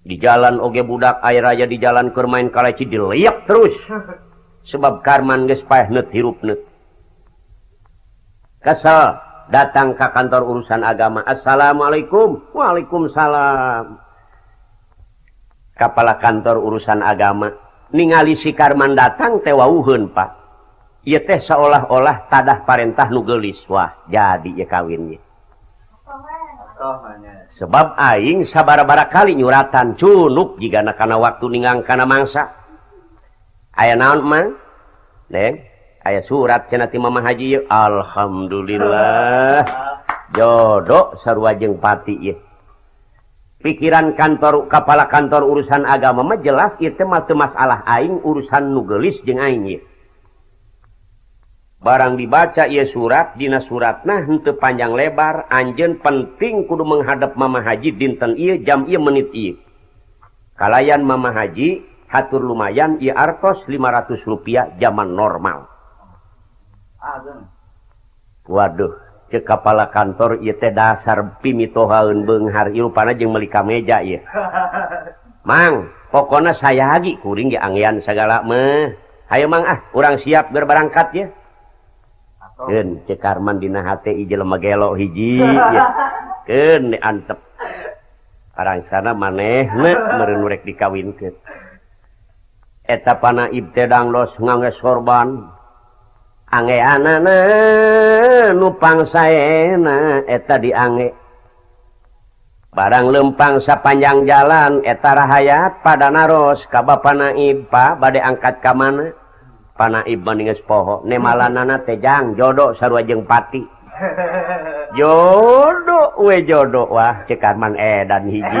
Di jalan oge budak air aja di jalan kermain kaleci diliak terus. Sebab karman gespah net hirup net kesal datang ke kantor urusan agama. Assalamualaikum. Waalaikumsalam. Kepala kantor urusan agama. Ningali si karman datang tewauhun pak. Ia teh seolah-olah tadah parentah nugelis wah jadi ya kawinnya sebab aing sabar-bara kali nyuratan cunuk jika karena waktu ninggangkana mangsa. Aya naon mang deng aya surat cenati mama haji yuk. alhamdulillah. Jodoh sarwajeng pati ye. Pikiran kantor kepala kantor urusan agama mah jelas itu mah masalah aing urusan nugelis jeung aing ye. barang dibaca ia surat Dina surat nah untuk panjang lebar Anjen penting kudu menghadap Mama Haji dinten I jam ia menit I kalayan Mama Haji hatur lumayan ia artos 500 rupiah zaman normal. Waduh ce kepala kantor ia teh dasar pimitohaun benghar ilu jeung melika meja ya mang pokona saya lagi kuring ya angian segala meh ayo mang ah kurang siap berbarangkat ya cekarmandinahatijelmagelo hiji antep. Arang sana maneh merek dikawin ke eta pana ibtedang los ngangge korban. Ange anana nupang sayena eta diange barang lempang sapanjang jalan eta rahayat pada naros ka ba naib pa badai angkat ka mana. pana Ibn poho. Nemalanana tejang jodoh sarwajeng pati. Jodoh we jodoh. Wah cekarman eh dan hiji.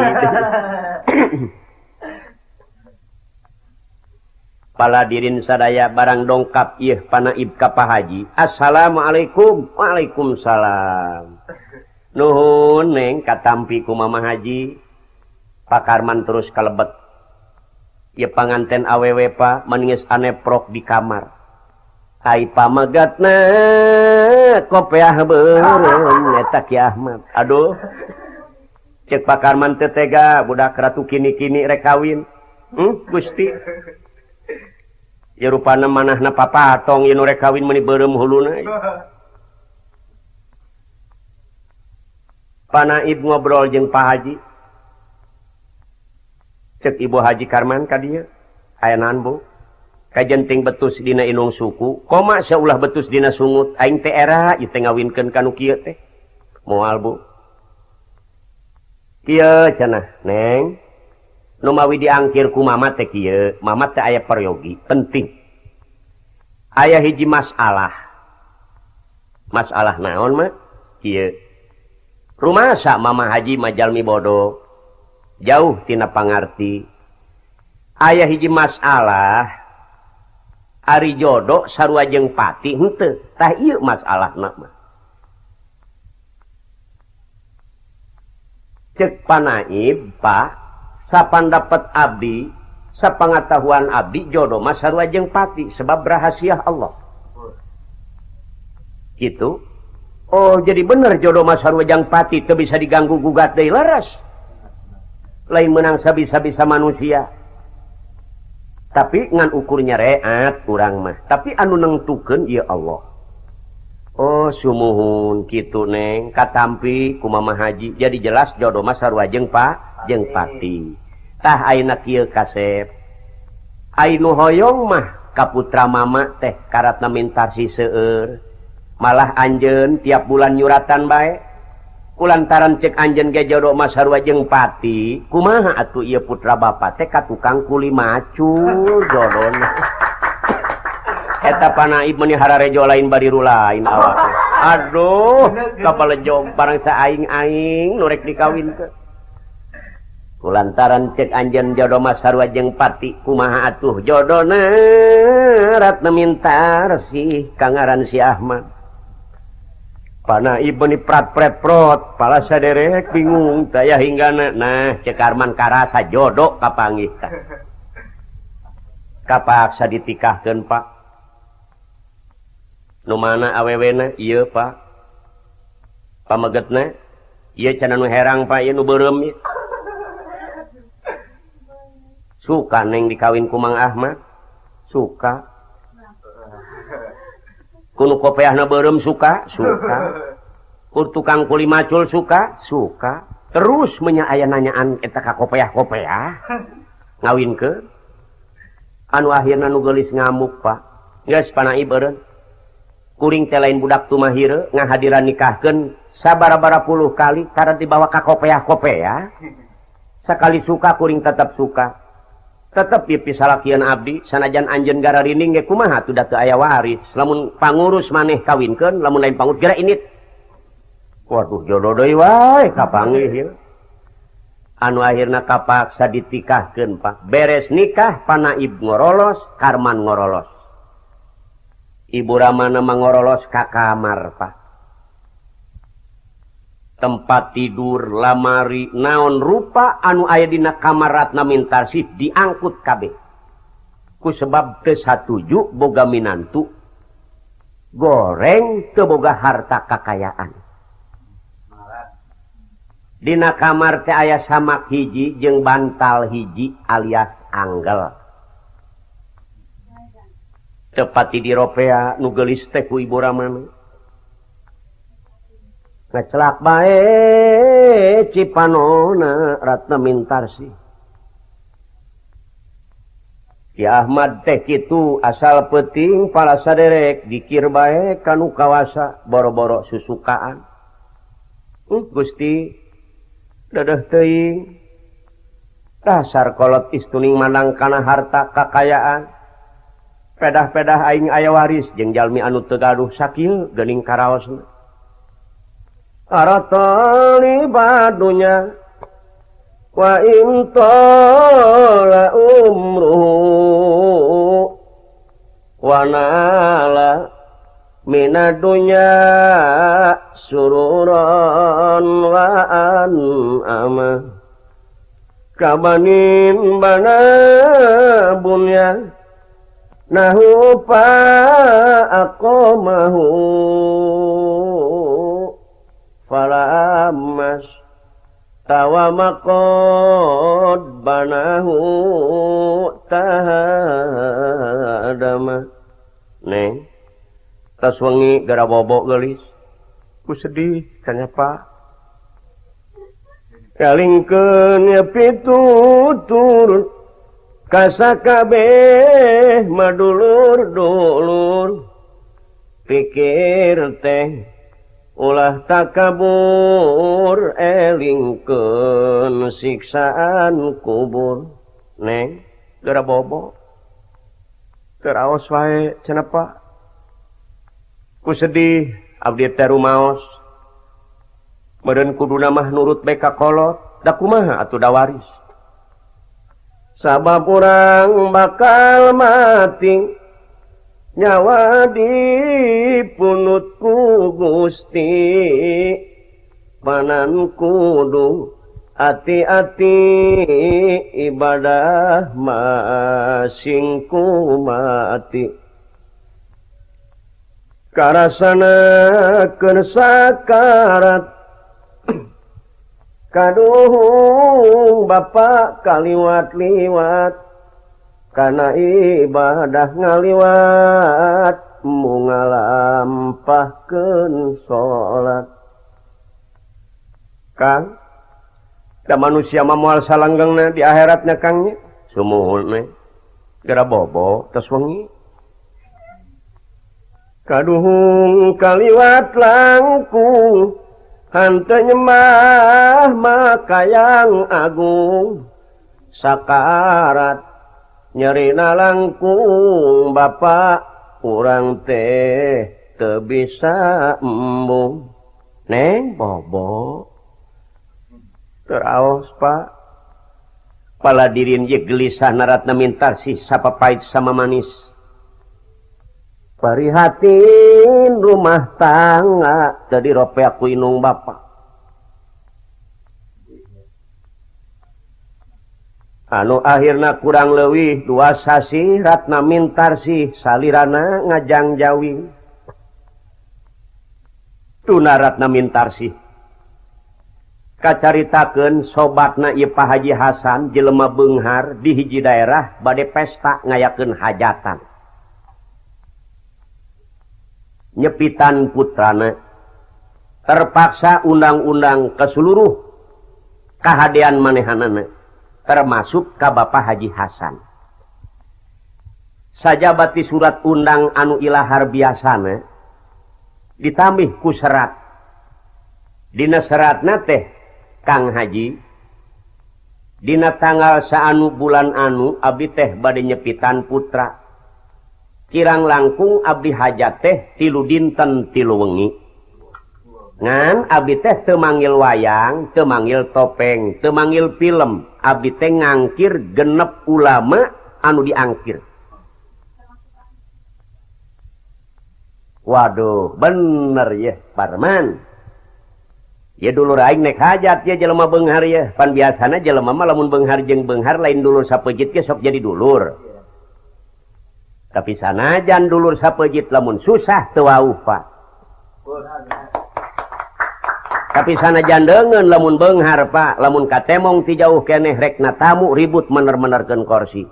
Paladirin sadaya barang dongkap ih panaib ibka pahaji assalamualaikum. Waalaikumsalam. Nuhun neng katampi ku mama haji. Pakarman terus kalebet. ye panganten awwpa ane prok di kamar. Hai pamagat na kopeah betak Ahmad. Aduh cek pakarman tetega budak ratu kini-kini rekawin hmm? Gusti. Yerupan manah na papa tong inu rekawin meni berem huluna Pana ib ngobrol jeung pa Haji. cek Ibu Haji Karman ka dia, "Hayana Bu, ka kajjenting betus Dina Inung suku. Koma seulah betus Dina sungut. Aing teh era kan teh mual bu. Cenah neng. Nu mawi diangkir ku mama teh mama teh aya peryogi penting. Ayaah hiji masalah. Masalah naon mah? Rumah Mama Haji Majalmi bodoh? jauh tina pangarti. Ayah hiji masalah. Ari jodoh sarua jeng pati henteu. Tah ieu masalahna mah. Cek panaib pak. Sapan dapat abdi sepengetahuan abdi jodoh mah sarua jeng pati sebab rahasia Allah. Gitu. Oh jadi bener jodoh mah sarua jeng pati teu bisa diganggu gugat deui laras. lain menang habis-habisa manusia. Tapi ngan ukurnya reat kurang mah. Tapi anu nengtuken ya Allah. Oh sumuhun gitu neng. Katampi kumama haji. Jadi jelas jodoh mas sarwajeng pak jeng patitah aina kieu kasep. Ainu hoyong mah kaputra mama teh karat namintar si seueur. Malah anjen tiap bulan nyuratan baik lantaran cek Anjen Gejodo jeung pati kumaha atuh ia putra ba teka tukang kuli macul jodoneta panaib meniharejo lain bariru lain awak Aduh kapal lejong barangsa aing-aing nurrek dikawin ke lantaran cek Anjen jodoh jeung pati kumaha atuh jodona Ratna minta resih Kagaran si Ahmad. panaibenipratprot pala saderek bingung saya hingga nah cekarman karasa jodo kapangi kapaksa ditikahkan Pak. Nu mana awewena iya Pak. Pamegetna iya can herang Pak. Nu berem suka neng dikawin kumang Ahmad. Suka. kopeahum suka? Suka. Tukang kuli macul suka? Suka. Terus menya aya nanyaan etaka kopeah kopeah ngawin ke? Anu nu nugelis ngamuk Pak. Yes, pan kuring telain budak tumahir ngahadiran nikahken sabara-bara puluh kali karena dibawa ka kopeah kopeah sekali suka kuring tetap suka. tetap pipi salakian Abdi sanajan Anjen gara rining kumaha tuh datu aya waris. Lamun pangurus maneh kawinkeun lamun lain pangut gera ini waduh jodoh deui wae kapangi ya. anu akhirnya kapaksa ditikahkan pak. Beres nikah panaib ngorolos karman ngorolos. Ibu ramana mangorolos ka kamar pak. tempat tidur lamari naon rupa anu aya dina kamaratna mintasih diangkut kabeh. Ku sebab ke satuju boga minantu goreng ke boga harta kakayaan. Dina kamar teh aya samak hiji jeung bantal hiji alias anggel. Tepati diropea nugelis teh ku ibu ramana. ngecelak baik Cipanona Ratna Mintarsi Ki Ahmad teh itu asal peting para saderek dikir baik kanu kawasa boro-boro susukaan. Uh, Gusti. Dadah teing dasar kolot istuning mandang kana harta kakayaan. Pedah-pedah aing aya waris jeung jalmi anu teu gaduh sakil geuning karaosna aratali badunya wa in tala umruhu wa nala minadunya sururan wa an ama kabanin bana bunya nahu pa aku mahu falamas tawa maqad banahu tahadama. Neng tas wengi gara bobo gelis. Ku sedih kenapa? Kalingkeun ya turun kasakabeh madulur-dulur. Pikir teh ulah tak kabur elingkeun siksaan kubur. Neng gera bobo. Keraos wae cenapa? Ku sedih abdi teh rumaos. Meureun kuduna mah nurut beka kolot da kumaha atuh da waris? Sabab urang bakal mati. nyawa dipunutku Gusti panan kudu hati-hati ibadah masingku mati karasana kersakarat Kaduh Bapak kaliwat-liwat karena ibadah ngaliwat mu ngalampahken salat Kang dan manusia mamual salanggangna di akhiratnya Kangnya sumuhul kira bobo terus wengi. Kaduhung kaliwat langkung hante nyemah makayang agung. Sakarat nyerina langkung Bapak kurang teh te bisa embung. Neng bobo. Teraos Pak. Pala dirin je gelisah naratna mintar sih sapa pahit sama manis. Parihatin rumah tangga jadi rope aku inung Bapak anu akhirnya kurang lewih dua sasi Ratna mintarsih salirana ngajang Jawi. Tuna Ratna mintarsih kacaritaken sobat Naipah Haji Hasan jelema Benghar di hiji daerah badai pesta ngayaken hajatan. Nyepitan putrana terpaksa undang-undang ke seluruh kehadian manehanana. termasuk Ka Bapak Haji Hasan. Saja bati surat undang anu ilahar biasana ditambih ku serat. Dina seratna teh Kang Haji. Dina tanggal saanu bulan anu Abi teh badai nyepitan putra. Kirang langkung Abdi hajat teh tilu dinten tilu wengi ngan Abi teh temanggil wayang temanggil topeng temanggil film. Abi teh ngangkir genep ulama anu diangkir. Waduh bener ya Parman. Ya dulu raing naik hajat ya jelema Benghar ya. Pan biasanya jelema mah lamun Benghar jeung Benghar lain dulur sapejit ge sok jadi dulur. Tapi sanajan dulur sapejit lamun susah teu waufa. tapi sana jandengen lamun Bengharpa lamun katemong ti jauh kene rekna tamu ribut mener-menerken korsi.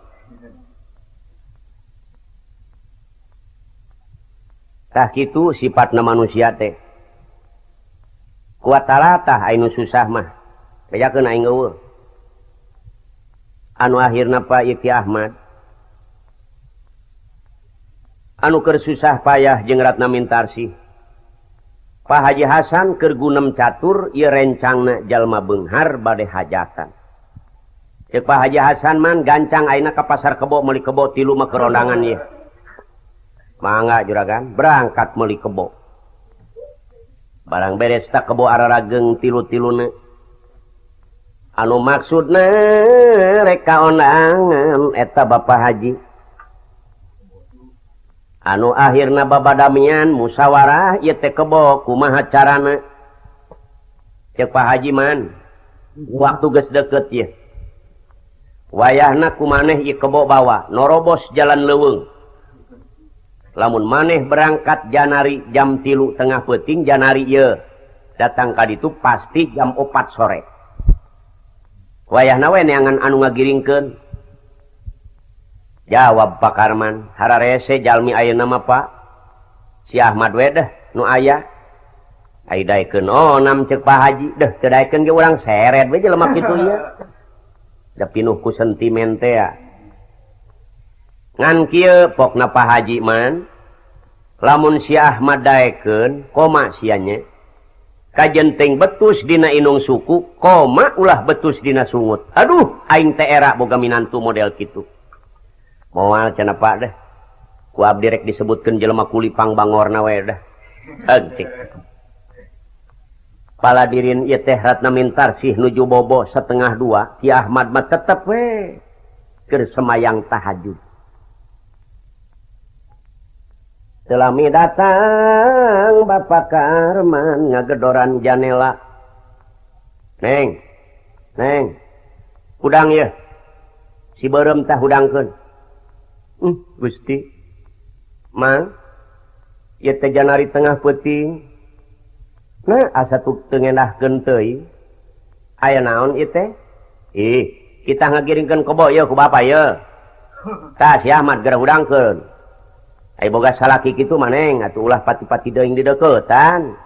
Tah itu sifatnya manusia teh. Kuatalatah ainu susah mah. Kaya aing eueuh. Anu akhirna Pak Iki Ahmad. Anu kersusah payah jeng Ratna Mintarsih. Pak Haji Hasan kergunam catur ia rencangna jalma Benghar badai hajatan. Cek Pak Haji Hasan man gancang aina ke pasar kebo meli kebo tilu mah kerondangan ya mangga juragan berangkat meli kebo. Barang beres tak kebo ararageng tilu tiluna anu maksudna reka onangan eta Bapak Haji. anu akhir babadamian musyawarah yete kebo kumaha carana? Cek Pak Hajiman waktu ges deket ya wayahna kumaneh i kebo bawa norobos jalan leweng lamun maneh berangkat Janari jam tilu tengah peting Janari ye datang kali itu pasti jam opat sore. Wayah nawe neangan anu ngagiringkeun. jawab Pak Karman Hararese Jalmi aya nama Pak. Si Ahmad Wedah nu aya. Aidaiken oh nam cek pa Haji. Deh kedaikan ge orang seret we jelema kitu ya. Da pinuhku sentimen teh ngan kieu pokna Pak Haji man. Lamun si Ahmad daekeun koma sianya kajenteng betus dina inung suku koma ulah betus dina sungut. Aduh aing teh era boga minantu model kitu. mual cenepa deh kuab direk disebutkan jelema kulipang bangorna wedah antik paladirin ieu teh Ratna Mintarsih nuju bobo setengah dua Ki Ahmad mah tetep we keur semayang tahajud Selami datang Bapak Karman ngagedoran janela. Neng, neng, udang ya. Si berem teh udangkeun. Uh, Gusti. Janari tengah peting nah asa tukengendah gentei aya naon ite ih kita ngagiringkan kebo ya ku bapa ya tas si Ahmad geura hudangkeun ayo boga salaki gitu maneng atuh ulah pati-pati deuing di deketan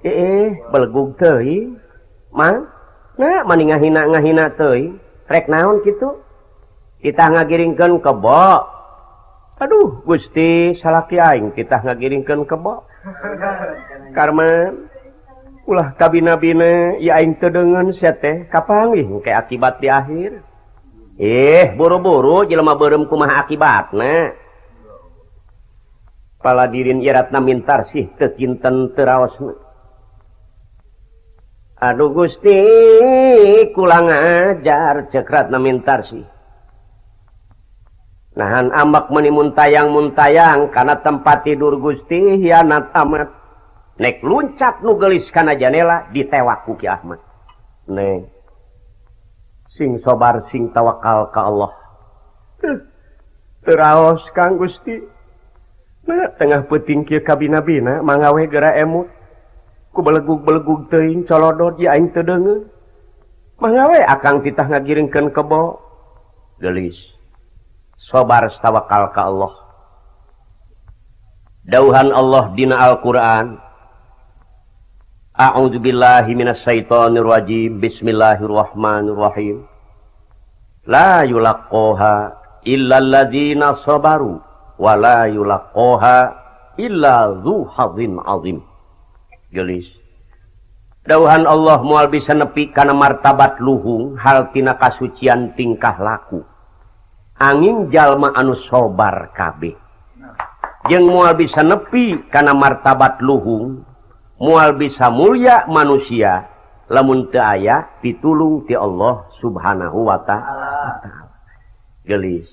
eh oh, belegug tei mang nah mani ngahina ngahina tei rek naon gitu kita ngagiringkan kebo Aduh Gusti salah Kying kita ngagiringkan kebo. Karena ulah kabinabine yaing tedengen sete kapanggih kayak akibat di akhir. Eh buru-buru jelma berem kumah akibat nah paladirin iratna mintar sih tekinten terawas Aduh Gusti kulang ajar cekratna mintar sih. nahan ambak menimun tayang muntayang karena tempat tidur Gusti hianat amat. Nek luncat nugelis karena janela ditewaku Ki Ahmad. Neng sing sobar sing tawakal ke Allah. Teraos Kang Gusti. Nah, tengah peting kieu kabina-bina mangawe gera emut ku belegug-belegug teuing colodot di aing teu deungeun. Mangawe akang titah ngagiringkeun kebo. Gelis. sobar tawakal ka Allah. Dauhan Allah dina Alquran. Rajim. Bismillahirrahmanirrahim. La yulaqqoha illalladzina sabaru wa la yulaqqoha illa dzu hadzin azim. Gelis. Dauhan Allah mual bisa nepi kana martabat luhung hal tina kasucian tingkah laku. angin jalma anu sobar kabeh jeng mual bisa nepi karena martabat luhung mual bisa mulia manusia lamun te aya pitulung ti Allah subhanahu wa ta'ala gelis.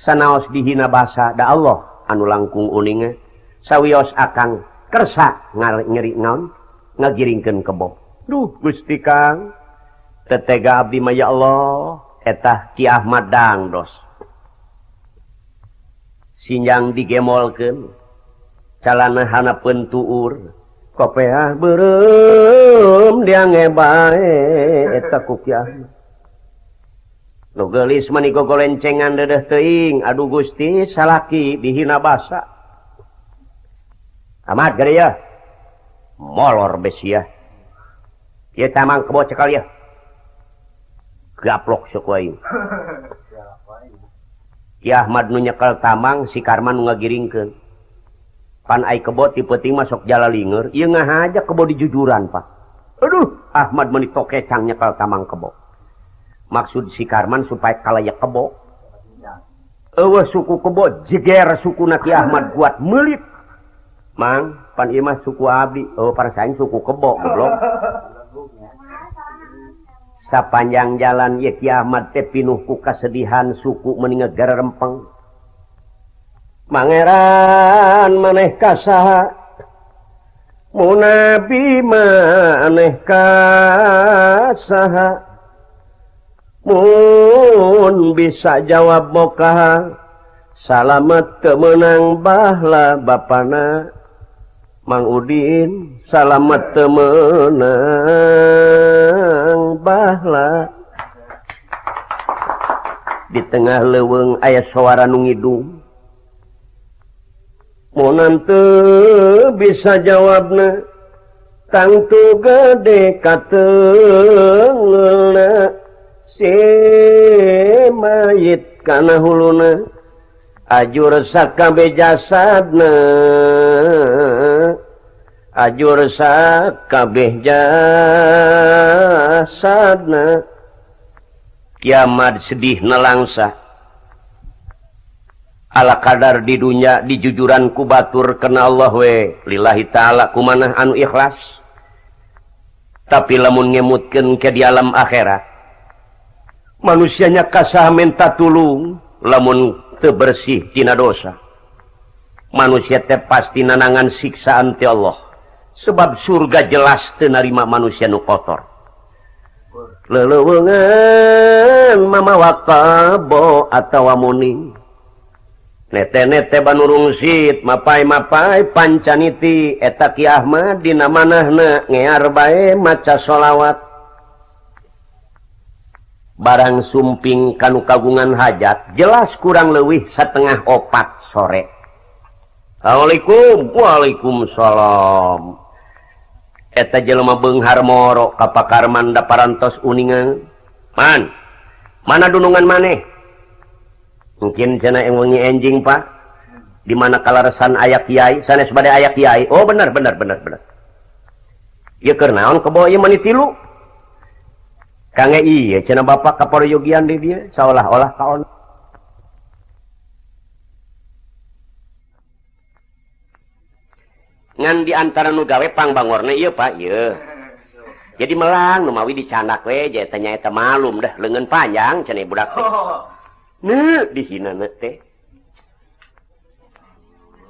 Sanaos dihina basa da Allah anu langkung uninga sawios akang kersa ngeri naon ngagiringkan kebo. Duh gustikang tetega abdi maya Allah etah Ki Ahmad dangdos sinyang digemolken calana pun tuur. Kope belum dia nugelis meniko golencengan dedeh teing aduh Gusti salaki dihina basa. Amat ya. Molor besia ya. Tamang kebo cekal ya. Gaplok sok wae. Ahmad nu nyekel tamang si Karman ngagiring ke panai kebo tipeting masuk jala linger ia nga aja kebo di jujuran Pak. Aduh Ahmad menit tokecang nyekel tamang kebo maksud si Karman supaya kalaya kebo Ewa suku kebo jeger suku naki Ahmad buat melit. Mang pan imah suku Abi oh para suku kebo goblok. sepanjang jalan Ye Ahmad teh pinuhku kasedihan suku meninggalgara rempeng. Pangeran maneh kasaha munabi maneh kasaha mun bisa jawab bokaha salamet temenang bahla bapana. Mang Udin salamet temenang bahla di tengah leweng ayah suara nungidung nanti bisa jawabna tangtu gede katengelna si mayit kana huluna ajur sakabe jasadna. ajur kabeh jasadna. Kiamat sedih nelangsa. Ala kadar di dunia dijujuran ku batur kena Allah we. Lillahi ta'ala kumanah anu ikhlas. Tapi lamun ngemutkan ke di alam akhirat manusianya kasah minta tulung lamun tebersih tina dosa. Manusia teh pasti nanangan siksaan ti Allah. sebab surga jelas tenarima manusia nu kotor. Lelewenngan mama watabo atau muning nete-nete banurungsit mapai mapai pancaniti. Eta Ki Ahmad dina manahna ngear bae maca sholawat barang sumping kanu kagungan hajat jelas kurang lewih setengah opat sore. Assalamualaikum. Waalaikumsalam. eta jelma Bengharmoro kapakarman da parantos uningan man mana dunungan maneh? Mungkin cena emongi enjing pak. Dimana kalarasan ayak Kyai sanes sebagai ayak Kyai oh benar benar benar benar. Ya kernaon kebo ieu mani tilu? Kange iya cena bapak kapor yogian di dia seolah-olah kaon. ngan diantara nugawepang Bangorna iya Pak iya. Jadi melang Numawi dicanak we jatanya itu malum dah lengan panjang cenah e budak teh. Ne di sini ne teh.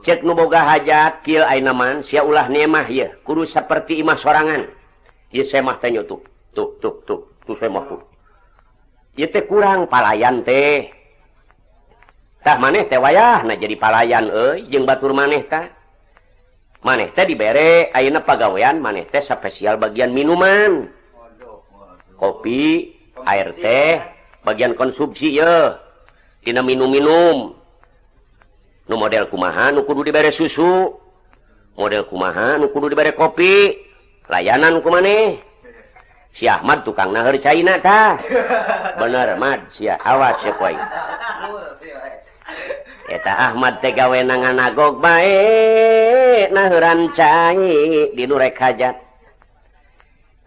Cek nuboga hajat kill ainaman sia ulah nemah ya kudu seperti imah sorangan. Ya saya mah tanya tuh tuh tuh tuh tuh saya tuh ya teh kurang palayan teh. Tah maneh teh wayah nah jadi palayan eh jeng batur maneh tah. maneh teh diberre ayeuna pagawean maneh teh spesial bagian minuman. Kopi air teh bagian konsumsi ya tina minum-minum. Nu model kumaha nu kudu dibere susu. Model kumaha nu kudu dibere kopi. Layanan ku maneh si Ahmad tukang nahar China ta bener mad. Sia awas ya koi eta Ahmad tegawenangan agog baik cai di nurek hajat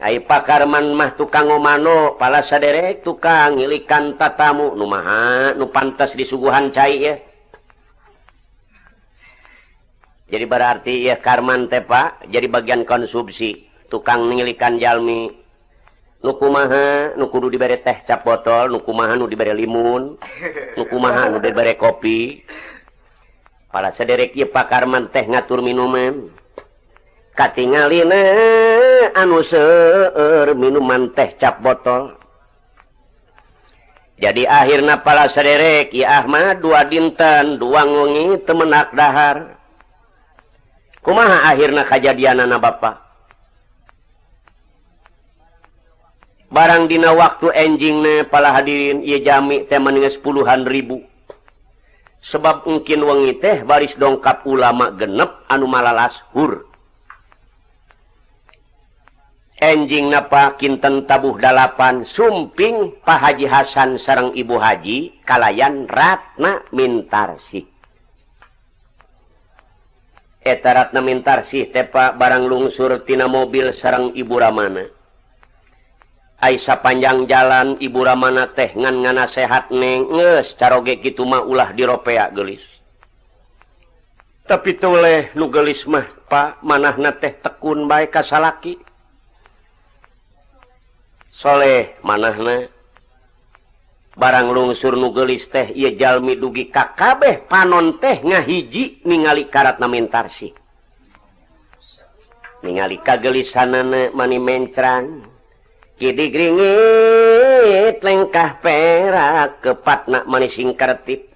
Hai pakarman mah tukang omano pala saderek tukang ngilikan tatamu. Numaha nu pantas disuguhan cai ya. Jadi berarti ya Karman tepa jadi bagian konsumsi. Tukang ngilikan Jalmi. nukumaha nu kudu teh cap botol nukumaha nu dibere limun nukumaha nu dibere kopi. Para sederek ieu pakarman teh ngatur minuman. Katingalina anu seueur minuman teh cap botol. Jadi akhirnya para sederek ya Ahmad dua dinten dua ngungi temenak dahar. Kumaha akhirnya kejadian anak bapak? barangdina waktu enjing pala hadirin ia jami temannya puluhan ribu. Sebab mungkin wengi teh baris dongkap ulama genep anu malalas hur. Enjing napa kinten tabuh dalapan sumping Pak Haji Hasan sarang Ibu Haji kalayan Ratna Mintarsih Eta Ratna Mintarsih tepa barang lungsur tina mobil sarang Ibu Ramana. Aisa panjang jalan Ibu Ramana teh ngan ngana sehat neng nges caroge gitu mah ulah diropea gelis. Tapi toleh nu gelis mah pak manahna teh tekun baik kasalaki. Soleh manahna barang lungsur nu gelis teh ia jalmi dugi kakabeh panon teh ngahiji ningali karat namintarsi. Ningali kagelisanana mani mencerang. digringit lengkah perak kepatnak manising kartip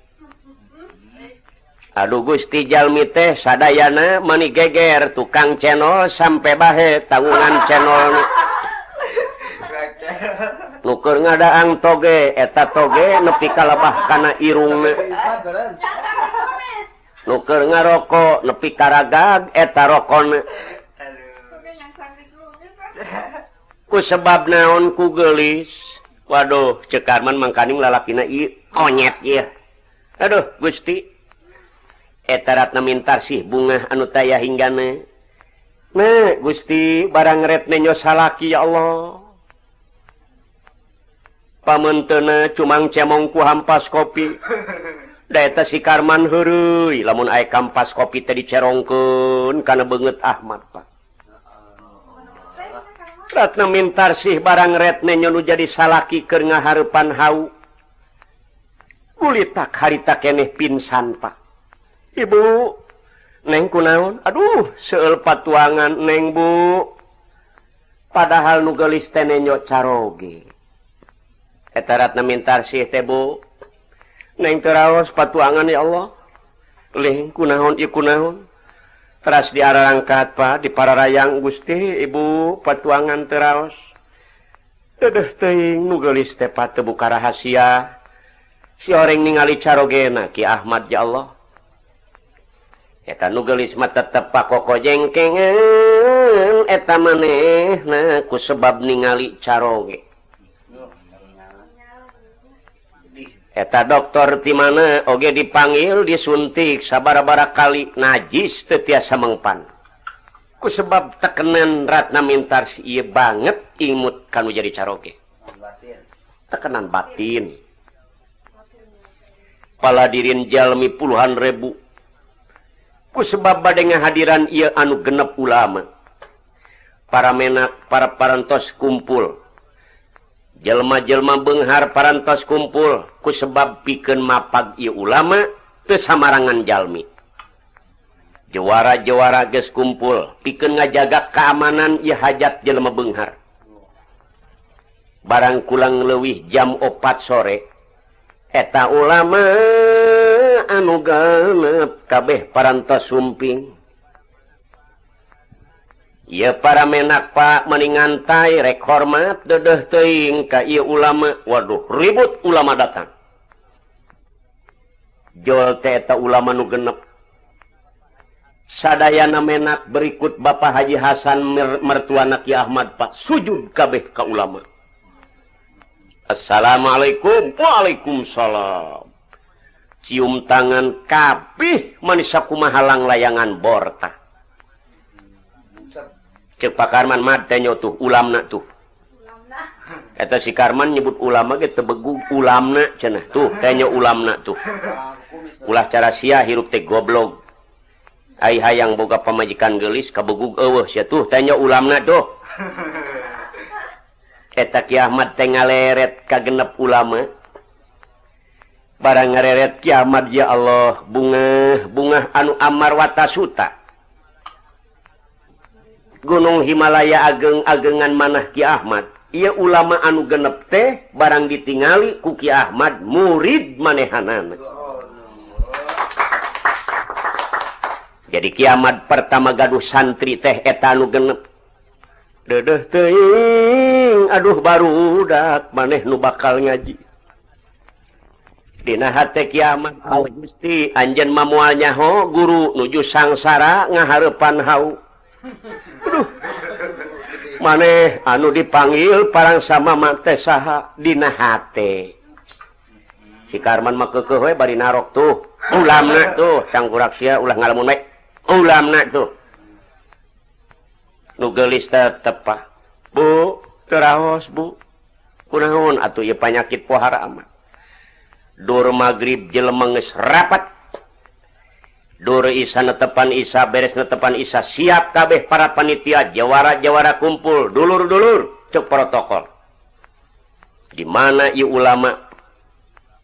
Aduh Gusti Jalmi teh sadayana mani geger tukang channel sampai bahe tanggungan channel nuker ngadaang toge eta toge nepi kalabah kana irung. Nuker ngarokok nepi karagag eta rokon. ku sebab naon ku gelis? Waduh cekarman mangkaning lalaki onyet ya aduh Gusti. Etaratna mintar sih bunga anu taya hinggane. Nah Gusti barang retnenyo salaki ya Allah. Pamentena cumang cemongku hampas kopi. Daeta si Karman hurui lamun ay kampas kopi tadi cerongkeun kana banget Ahmad Pak. Ratna mintar sih barang retnenyonu jadi salaki ke ngaharepan hau. Kulit tak harita keneh pinsan Pak. Ibu neng kunaon? Aduh seel patuangan neng Bu. Padahal nugelis tenenyo caroge. Eta Ratna mintar sih teh Bu. Neng teraos patuangan ya Allah. Ling kunaon iku naon keras di arah angkat Pak di para rayang Gusti Ibu petuangan terus dedeh teing nugelis tepat tebuka rahasia. Si orang ningali carogena Ki Ahmad ya Allah. Eta nugelis mata tepak koko jengkengen eta maneh ku sebab ningali caroge. eta dokter di mana oge dipanggil disuntik sabar-bara kali najis tetiasa mengpan ku sebab tekenan ratna mintar iya banget imut kanu jadi caroge tekenan batin. Pala dirin jalmi puluhan ribu ku sebab badengah hadiran ia anu genep ulama. Para menak para parantos kumpul. jelma-jelma Benghar parantos kumpul ku sebab piken mapag I ulama kesamarangan Jalmi. Juara-juara ges kumpul piken ngajaga keamanan ia hajat Jelma Benghar. Barang kulang lewih jam opat sore eta ulama anugana kabeh parantos sumping. ia para menak Pak meningantai rek hormat dedeh teing ka ulama. Waduh ribut ulama datang. Joel teta ulama nu genep. Sadayana menak berikut Bapak Haji Hasan mertua Naki Ahmad Pak sujud kabeh ka ulama. Assalamualaikum. Waalaikumsalam. Cium tangan kabeh manisaku mahalang layangan borta. Karman matanya tuh ulama tuh. Kata si Karman nyebut ulama gitu tebegu ulama cenah. Tuh tanya ulama tuh. Ulah cara sia hirup teh goblok. Ai hayang boga pamajikan gelis kabegug eueuh sia tuh. Tanya ulama tuh eta Ki Ahmad teh ngaleret ka genep ulama. Barang ngareret kiamat ya Allah bunga bunga anu amar watasuta Gunung Himalaya ageng-agengan manah Ki Ahmad. Ia ulama anu genep teh barang ditingali kuki Ahmad murid manehanan. Jadi kiamat pertama gaduh santri teh etanu genep. Dedeh teing aduh baru udah maneh nu bakal ngaji. Dina hate kiamat oh. gusti anjen mamualnya ho guru nuju sangsara ngaharepan hau. maneh anu dipanggil parang sama mate saha dina hate. Si Karman mah keukeuh we bari narok tuh. Ulamna tuh canggurasia ulah ngalamun ulam tuh. Nugelis tepa. Bu terahos bu. Kunaon atuh ieu panyakit pohara amat dur magrib jelema geus rapat. Duru isa netepan Isa beres netepan Isa siap kabeh para panitia jawara-jawara kumpul dulur-dulur cek protokol. Di mana i ulama?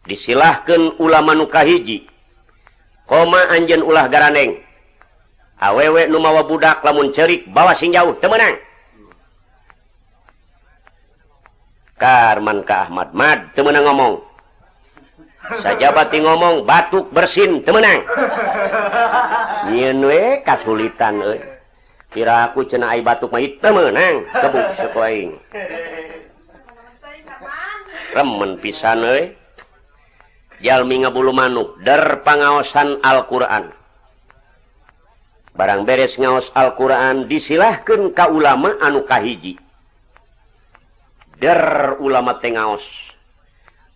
Disilahkan ulama nukahiji koma anjen ulah garaneng. Awewe numawa budak lamun cerik bawa sinjauh temenang. Karman ka Ahmad Mad temenang ngomong. sajabati ngomong batuk bersin temenang. Kasulitan kira aku cena batuk may temenang. Kebuk sekoing. Remen pisan Jalmi ngabulu manuk der pangaosan Alquran. Barang beres ngaos Alquran disilahkan ka ulama anukahiji der ulama tengaos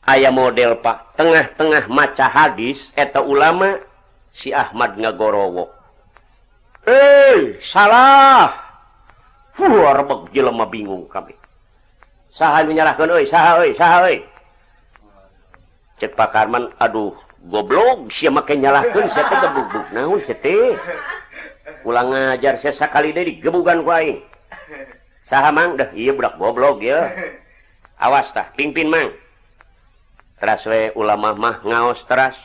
ayah model Pak tengah-tengah maca hadis eta ulama si Ahmad ngagorowo eh salah Fuar jelema bingung kami. Saha menyalahkan euy, saha euy, saha euy. Cek Pak Karman, aduh goblok sia make nyalahkeun saya teh gebuguk naon pulang ngajar sesa sakali deui digebugan ku aing. Saha Mang? Dah iya budak goblok ya. Awas tah, pimpin Mang. raswe ulama mah ngaos teras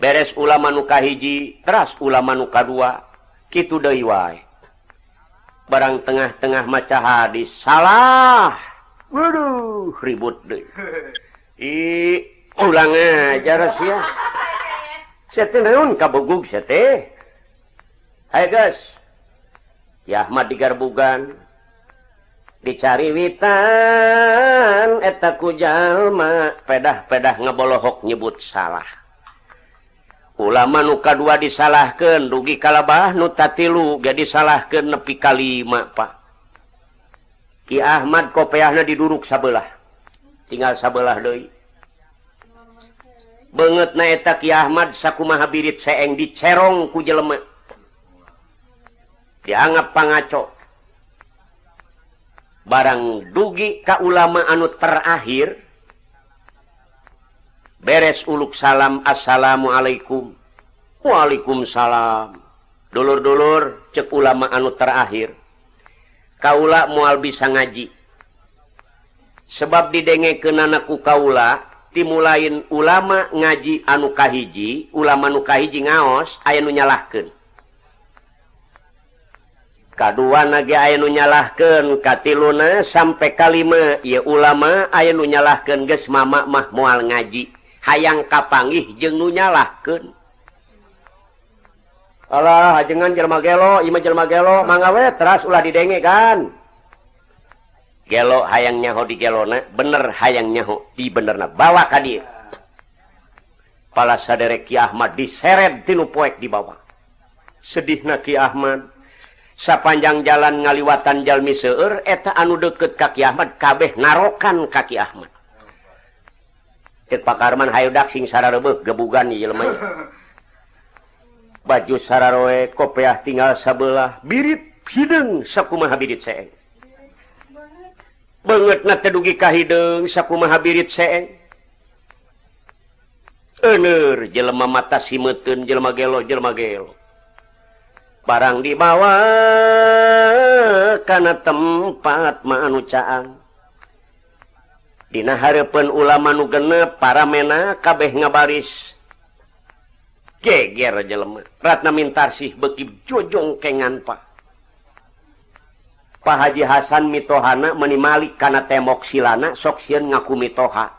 beres ulama nuka hiji teras ulama nuka dua deui wae. barang tengah-tengah maca hadis salah. Waduh ribut deh I ulang aja Sete naon kabugug sete Hai guys. Yahmad digarbugan. dicari witan eta kujallma pedah-pedah ngebolohok nyebut salah. Ulama nuka dua disalahkan dugi kalabah nutatilu tilu disalahkan nepi kalima Pak. Ki Ahmad kopeahna diduruk sabelah. Tinggal sabelah Doi banget naeta Ki Ahmad sakumaha birit seeng dicerong ku jelemak dianggap pangacok barang dugi ka ulama anu terakhir. Beres uluk salam assalamualaikum. Waalaikumsalam. Dulur-dulur cek ulama anu terakhir. Kaula mual bisa ngaji. Sebab didenge ke nanaku Kaula timulain ulama ngaji anukahiji ulama nukahiji ngaos aya nunyalahkan kaduanage nu nyalahkan katiluna sampai kalima ia ulama aya nu nyalahkan ges mama mah mual ngaji. Hayang kapanggih jeng nu nyalahkan Allah hajengan jelma gelo ima jelma gelo mangawe teras ulah didenge kan. Gelo hayang nyaho di gelona bener hayang nyaho di benerna. Bawa kadir pala sadere Ki Ahmad diseret tinu poek di bawah. Sedih na Ki Ahmad. sapanjang jalan ngaliwatan Jalmi seueur eta anu deket kaki Ahmad kabeh narokan kaki Ahmad cek Pak Karman hayu sing sararebe gebugan jelema baju sararoe kopeah tinggal sebelah birit hidung sakumaha birit seeng. Banget na tedugi kahidung sakumaha birit seeng. Ener jelema mata simetun, jelema gelo jelema gelo. barang dibawa karena tempat manucaan Dina Harpun ulama nu genep para mena kabeh ngabaris. Geger jelema Ratna Mintarsih beki jojong kengan Pak. Pak Haji Hasan mitohana menimali karena temok silana sok sieun ngaku mitoha.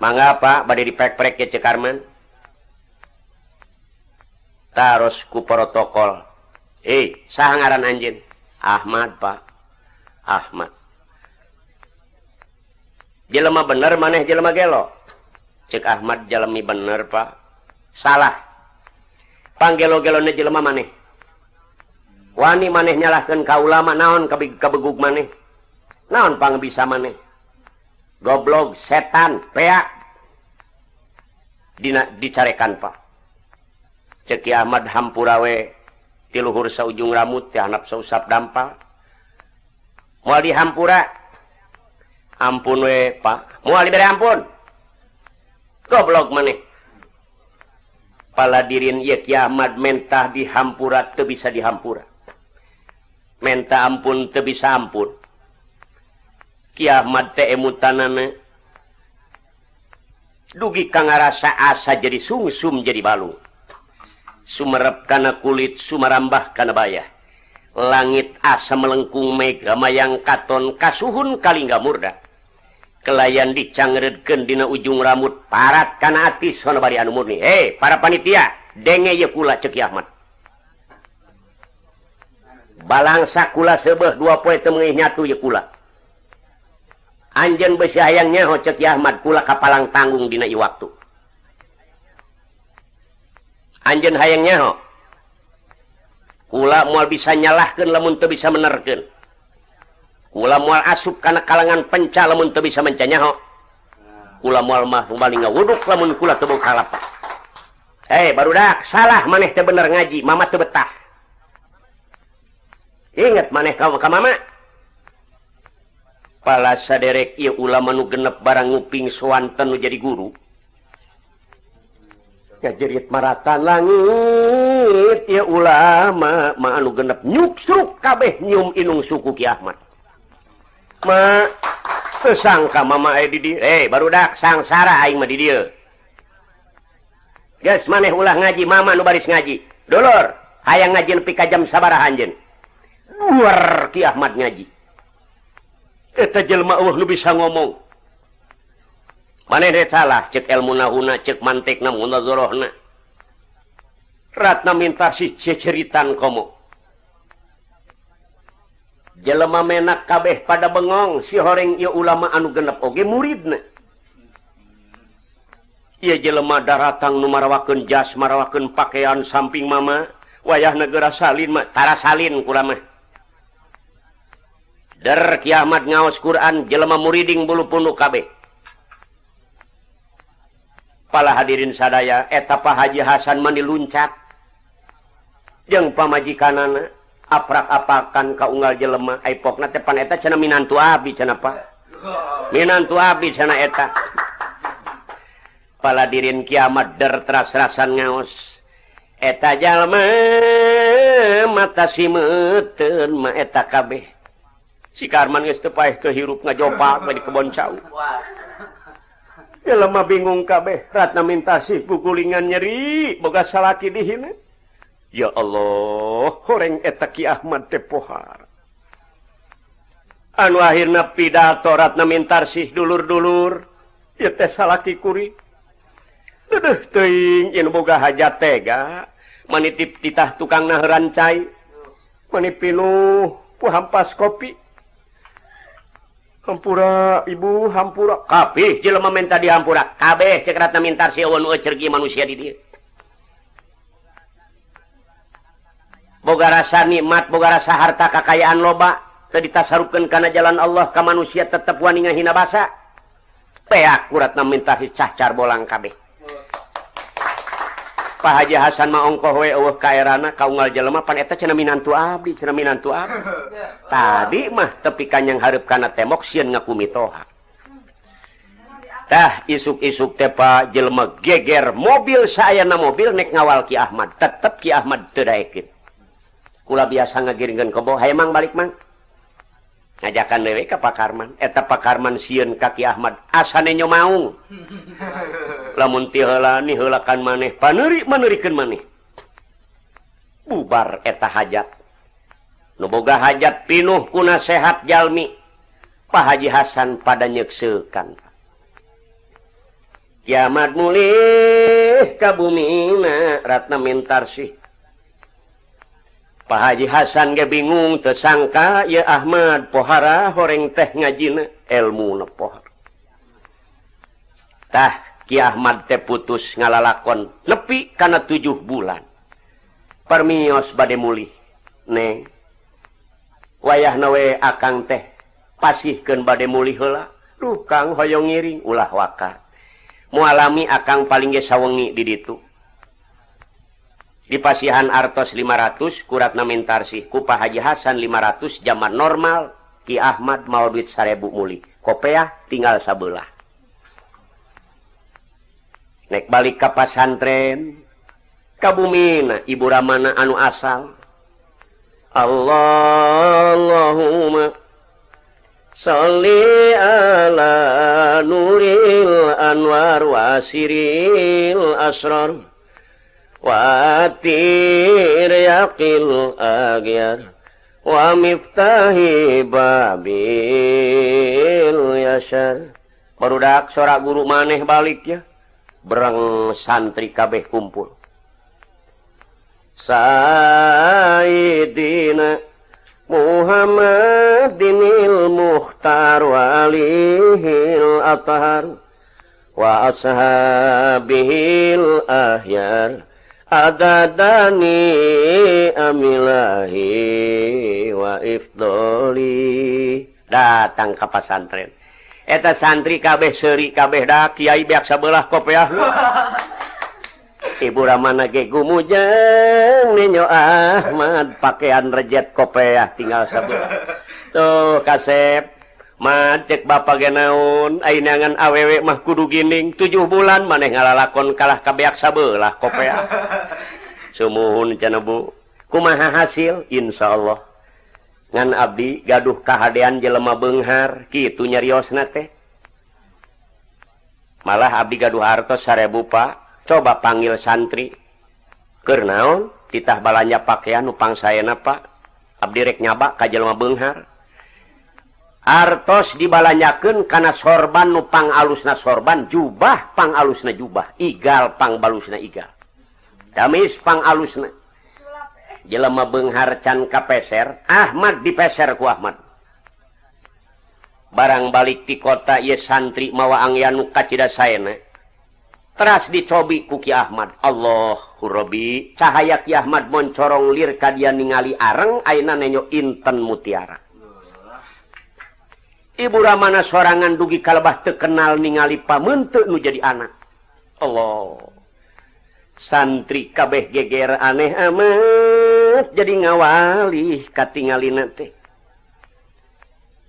Mangga Pak badai dipek-prek ya Cekarman tarosku protokol. Eh sah ngaran anj Ahmad Pak. Ahmad. Jelemah bener maneh jelema gelo? Cek Ahmad jalemi bener Pak. Salah. Panggelo-gelone jelema maneh? Wani maneh nyalahkan kau ulama naon kebeguk maneh? Naon pang bisa maneh? Goblok setan peak Dina, dicarekan Pak. ceki Ahmad Hampurawe tiluhur saujung ramut tihanap sausap dampal. Mau di Hampura. Ampun we pak. Mual dari ampun. Goblok maneh. Paladirin ye kiamat mentah di Hampura teu bisa di Hampura. Menta ampun teu bisa ampun. Kiamat teh emutanana dugi kangarasa asa jadi sungsum jadi balung Sumerep kana kulit sumarambah kana bayah. Langit asa melengkung Mega mayang katon kasuhun kali nggak murda. Kelayan dicangredken dina ujung rambut parat kana ati sonobari anu murni. Eh hey, para panitia denge ye kula ceki Ahmad. Balangsa kula sebeh dua poe teu nyatu ye kula. Anjeun besi hayang nyaho ceki Ahmad kula kapalang tanggung dina i waktu Anjen hayangnya Kula mual bisa nyalahkan lemun tuh bisa menerken kula mual asup karena kalangan penca lemun tuh bisa mencanyaho kula mual mah paling wuduk lemun kula tubuh kalapa. Hei hey, baru dak salah maneh teh bener ngaji mama teh betah. Ingat maneh kau ka mama. Pala saderek ieu ulama nu genep barang nguping soanten nu jadi guru. jerit Maratan langit ya ulama malu genep nyukstruk kabeh nyium inung suku Ki Ahmad. Ma sesangka mama did eh barudak sangsara aing mah di dia Guys maneh ulah ngaji mama nu baris ngaji. Dolor hayang ngaji nepi ka jam sabaraha anjeun Duar Ki Ahmad ngaji. Eta jelma eueuh nu bisa ngomong. manehlah cek elmunahuna cek mantik namunrohna Ratna minta si ceceritan komo. Jelema menak kabeh pada bengong si horeng ia ulama anu genep oge muridna. Ia jelema daratang numarawakeun jas marawakeun pakaian samping mama wayah negara salin mah tara salin kurama der kiamat ngaos Quran jelema muriding bulu punduk kabeh. pala hadirin sadaya etapa Haji Hasan mandi luncat jeng pamajikanana aprak-apakan kaunggal jelema. Aipokna tepan eta cenah minantu abi cenah apa minantu abi cenah eta. Pala dirin kiamat der teras-rasan ngaos. Eta jalma mata simeuten ma eta kabeh. Si Karman geus teu paeh teu hirup di kebon cau. ya lama bingung kabeh. Ratna mintasi pukulingan nyeri boga salaki dihina ya Allah horeng etaki Ahmad tepohar anu akhirna pidato ratna mintarsih dulur-dulur. Ya teh salaki kuri. Duduh teing in boga hajat tega manitip titah tukang nah rancai manipinuh puhampas kopi. Hampura Ibu Hampura kabeh jelema minta di Hampura kabeh cek ratna mintar sieun cergi manusia di dieu. Boga rasa nikmat, boga rasa harta kekayaan loba teu ditasarupkeun kana jalan Allah ka manusia tetep wani ngahina basa. Peak kuratna minta cacar bolang kabeh. Pak Haji Hasan mah ongkoh we eueuh kaerana kaunggal jelema pan eta cenah minantu abdi cenah minantu abdi. Tadi mah tepi kanyang hareup kana temok sieun ngakumitoha tah isuk-isuk teh Pak jelema geger mobil saayana mobil nek ngawal Ki Ahmad tetep Ki Ahmad teu daekeun kula biasa ngagiringkeun kebo hayang mang balik mang. ngajakan dewe ke Pak Karman eta eh, Pak Karman siun kaki Ahmad. Asanenyo mau lamun tihela nih maneh paneri menerikan maneh. Bubar eta hajat. Nuboga hajat pinuh kuna sehat jalmi. Pak Haji Hasan pada nyeksekan. Kiamat mulih kabumina ratna mintarsih Pak Haji Hasan ge bingung tersangka ya Ahmad pohara horeng teh ngajina ilmu nepohar. Tah Ki Ahmad teh putus ngalalakon nepi karena tujuh bulan. Permios bade mulih. Neng. Wayah nawe akang teh pasihkeun bade mulih heula. Duh Kang hoyong ngiring ulah waka. Mualami akang paling ge sawengi di ditu. Itu pasihan Artos 500 kurat namintarsih kupa Haji Hasan 500 zaman normal Ki Ahmad mau duit sarebu muli. Kopeah tinggal sabelah. Naik balik ke pasantren kabumina Ibu Ramana anu asal. Allahumma Salli ala nuril anwar wasiril asrar watir yaqil agyar wa miftahi babil yasar barudak sora guru maneh balik ya bereng santri kabeh kumpul. Sayyidina Muhammad dinil Mukhtar walihil athar wa ashabihil ahyar. adadani amilahi waifdoli datang ke pesantren. Eta santri kabeh seri kabeh da kiai beak sabelah kopiah ibu ramana ge gumujeng ninyo Ahmad pakaian rejet kopiah tinggal sabelah. Tuh kasep macet Bapak Genaun ainangan awewek mah kudu gining. 7 bulan maneh ngalalakon kalah kabeak sabelah kopea. Sumuhun cenebu kumaha hasil? Insya Allah ngan Abdi gaduh kehaan jelema Benghar gitu nyarios teh. Malah Abdi gaduh hartos sarebu Pak. Coba panggil santri. Kenaun titah balanya pakaian upang saya napa Abdi rek nyabak ka jelema Benghar. artos dibalanyaken karena sorban nupang alusna sorban jubah pang alusna jubah igal pang balusna igal. Damis pang alusna. Jelema Benghar can kapeser Ahmad dipeser ku Ahmad. Barang balik di kota ye santri mawa angyanu kacida sayana teras dicobi ku Ki Ahmad. Allahu Rabbi cahaya Ki Ahmad moncorong lir kadia ningali areng aina nenyo inten mutiara. Ibu Ramana sorangan dugi kalbah terkenal ningali pamente nu jadi anak. Allah. Santri kabeh geger aneh amat jadi ngawali katingali nanti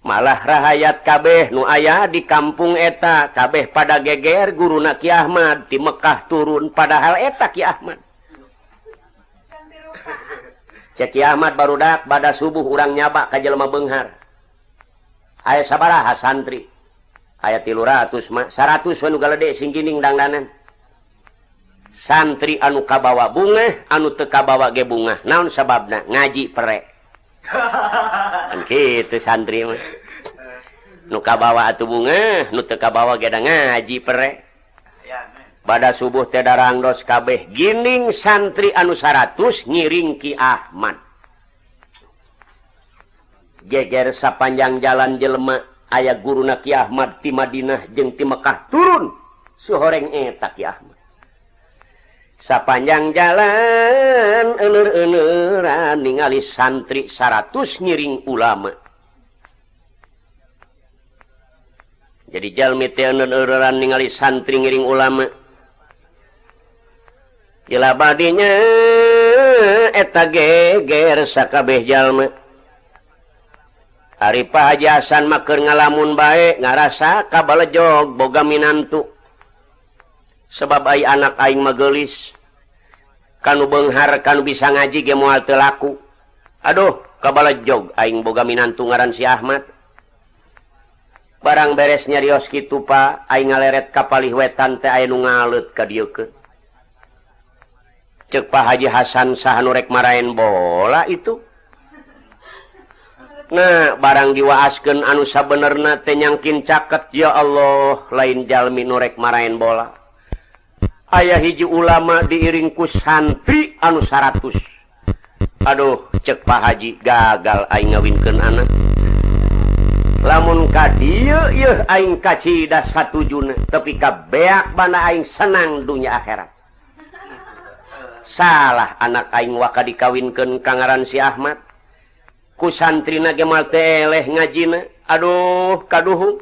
malah rahayat kabeh nu ayah di kampung eta kabeh pada geger guru naki Ahmad di Mekkah turun padahal eta Ki Ahmad. Ceki Ahmad barudak pada subuh orang nyabak kajjallma Benghar. aya sabaraha santri. Ayat tilu dangdanan. santri anu kabawa bunga anu tekabawa ge bunga. Naon sababna? Ngaji perek gitu santri mah. Nukabawa atuh bunga nu tekabawa gedang ngaji perek pada subuh tedarang dos kabeh. Gining santri anu 100 ngiring Ki Ahmad. geger sapanjang jalan jelma ayah guru Naki Ahmad di Madinah jeng ti Mekkah turun. Suhoreng eta Ki Ahmad. Sapanjang jalan ener-eneran ningali santri 100 nyiring ulama. Jadi jalmi teh ningali santri ngiring ulama. Jelabadinya eta geger sakabeh jalma. Arifah pahajasan maker ngalamun baik ngarasa kabalejog boga minantu. Sebab ay anak aing magelis kanu benghar kanu bisa ngaji ge moal teu laku. Aduh kabalejog aing boga minantu ngaran si Ahmad. Barang beresnya rios kitu pa aing ngaleret kapalih wetan teh aya nu ngaleut ka dieu cek Pak Haji Hasan saha nu rek maraen bola itu. Nah barang diwaasken anu sabenerna tenyangkin caket ya Allah lain jalmi nurek marain bola. Ayaah hiji ulama diiringku santri anu 100 Aduh cek Pak Haji gagal aing ngawinken anak. Lamun kadil aing kacida satu Jun tapi ka beak bana aing senang dunya akhirat. Salah anak aing waka dikawinkan Kangaran si Ahmad. ku santri gemalteleh ngajina. Aduh kaduhu.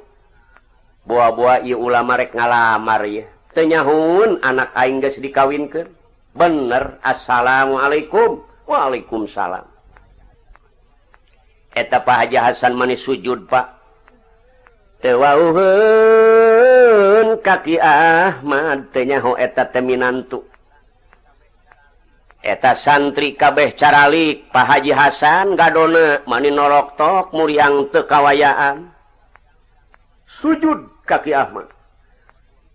Buah-buah ia ulama rek ngalamar ya tenyahun anak aing geus dikawinkeun. Bener assalamualaikum. Waalaikumsalam. Eta Pak Haji Hasan manis sujud Pak. Teu kaki Ahmad teu nyaho eta teminantu eta santri kabeh caralik Pa Haji Hasan gadona mani norok tok muriang tekawayaan sujud kaki Ahmad.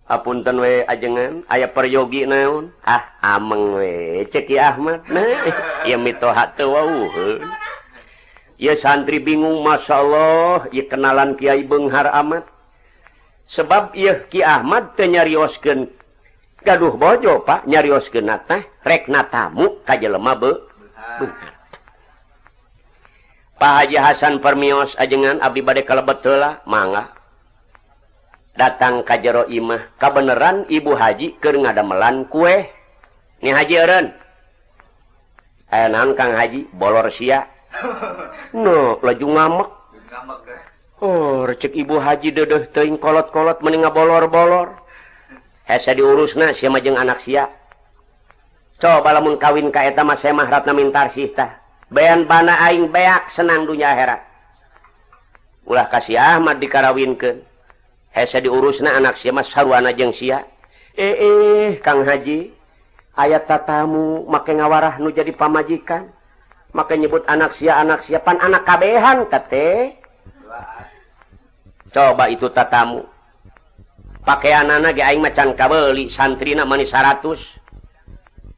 Punten we ajengan aya peryogi naon? Ah ameng we ceki Ahmad nah. Ya mitoha teu wauheun ya santri bingung masyaallah ya kenalan Kiai Benghar amat sebab ya Ki Ahmad teu nyarioskeun gaduh bojo Pak nyarios genata rekna tamu kaj lemah be Pak Haji Hasan permios ajengan Abi badai kalebetla manga datang kajjero Imah kabeneran Ibu Haji ke ngadamelan kue. Nih Hajiren enan Kang Haji? Bolor sia. No laju ngamek. Eh? Oh recek Ibu Haji dedeh teing kolot-kolot meninga bolor-bolor Hese diurus na si majeng anak sia. Coba lamun kawin ka eta mah semah ratna mintar sita. Bean bana aing beak senang dunya herat Ulah kasih Ahmad dikarawinkeun. Hese diurusna anak sia mah sarwana jeung sia. Eh eh Kang Haji, ayat tatamu make ngawarah nu jadi pamajikan. Make nyebut anak sia anak sia pan anak kabehan kate. Coba itu tatamu pakaian anak aing macan kabeli santrina manis 100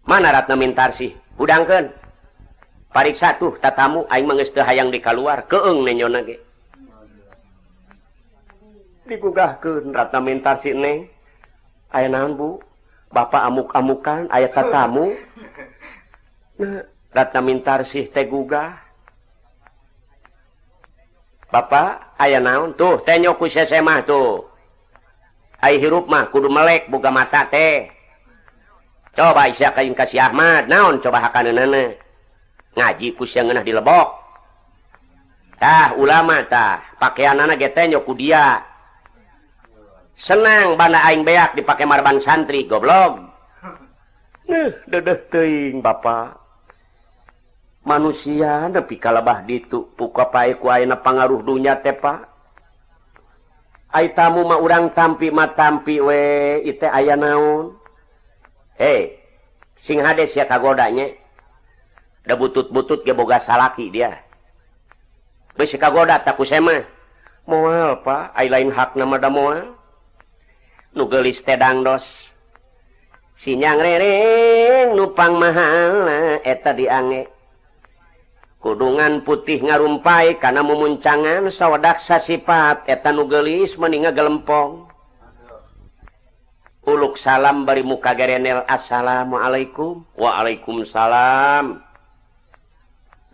mana ratna mintar sih? Udangkan parik satu tatamu aing mengeste hayang di keluar keeng nenyona ge. Dikugahkeun ratna mintar si neng. Aya naon bu? Bapak amuk-amukan aya tatamu. Nah, ratna mintar sih teh gugah. Bapak aya naon? Tuh tenyo ku sesemah tuh. Ay hirup mah kudu melek buka mata teh. Coba Isya kain kasih Ahmad naon coba ngaji ku yang ngennah di ulama ulamatah pakaian anak getenya ku dia. Senang banda aing beak dipakai marban santri goblok. Eh, dedeh teing bapak. Manusia nepi kalebah ditu puka pae ku ayeuna pangaruh dunya teh tamu mau urang tampi matapi we ite aya naon? He sing Hades ya kagodanya. Udah butut-butut ge boga salaki dia. Beus kagoda tak semah moal pak. Ay lain hak nama da moal. Nu geulis teh dangdos sinyang rereng nupang mahal eh, eta diange. kudungan putih ngarumpai karena memuncangan sawwadaksa sifat etan nugelis meninga gelempong uluk salam bari muka gerenel assalamualaikum. Waalaikumsalam.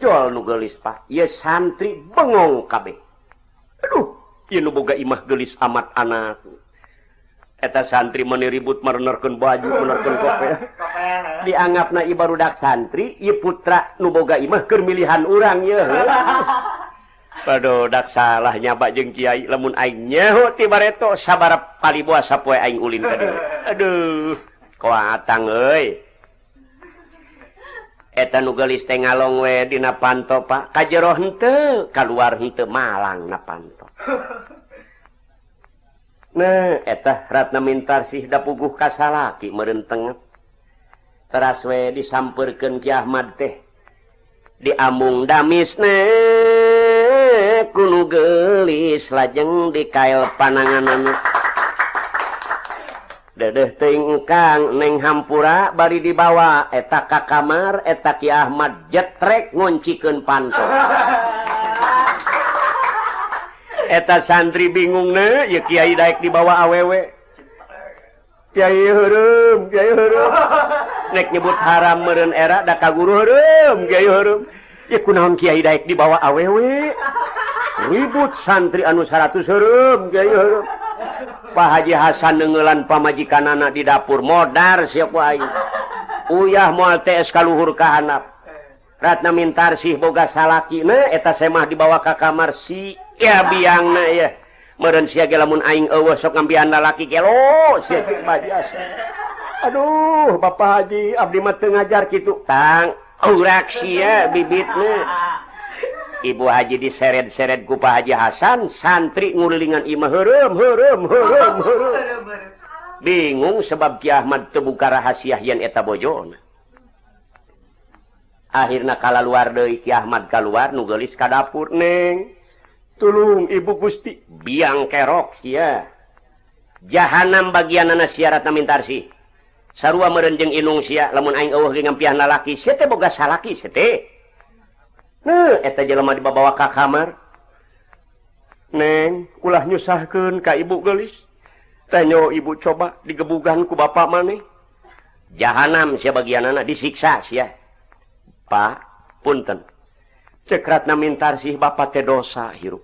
Jual nugelis pak. Ya santri bengong kabeh. Aduh ya nuboga imah gelis amat anak. eta santri meniribut merenerkan baju menerken kope. Dianggap na ibarudak santri ieu putra nuboga imah keur urang ya Padahal dak salah nyaba jeung kiai lamun aing nyaho ti bareto sabara paliboa sapoe aing ulin ka aduh kuatang euy. Eta nu geulis teh ngalong we dina panto pak. Ka jero henteu kaluar henteu malang na panto. Nah etah Ratna mintarsih da puguh kasalaki merentengep teraswe disamperkan Ki Ahmad teh. Diambung damisne kuno gelis lajeng dikail pananganan dedeh tingkang neng hampura bari dibawa eta ka kamar eta Ki Ahmad jetrek ngonciken pantok eta santri bingung ne ya Kyai Daik dibawa awewe Kyai hurum Kyai hurum nek nyebut haram meren era da kaguru hurum Kyai hurum ya kunaon Kyai daek dibawa awewe ribut santri anu 100 hurum Kyai hurum Pak Haji Hasan dengelan pamajikan anak di dapur modar siapa aing? Uyah moal TS kaluhur ka kahanap Ratna mintar sih boga salaki ne eta semah dibawa ka kamar si. ya biang ya meren sia ge lamun aing eueuh sok ngambian lalaki kelo lo sia aduh bapak haji abdi mah teu ngajar kitu tang urak sia bibitna Ibu Haji diseret-seret ku Pak Haji Hasan, santri ngulingan ima heureum heureum heureum. Bingung sebab Ki Ahmad teu buka rahasia yang eta bojona. akhirnya kala luar deui Ki Ahmad kaluar nu geulis ka dapur neng. tulung Ibu Gusti. Biang kerok ya jahanam bagian anak syarat namintarsi sarua merenjeng inung sia lamun aing eueuh dengan pian lalaki sia teh boga salaki sia teh. Nah eta jelema dibawa ka kamar neng ulah nyusahkeun ka ibu gelis. Tanyo ibu coba digebugan ku bapak maneh. Jahanam sia bagian anak disiksa sia. Pak punten. cekrat namintar sih Bapak teh dosa hirup.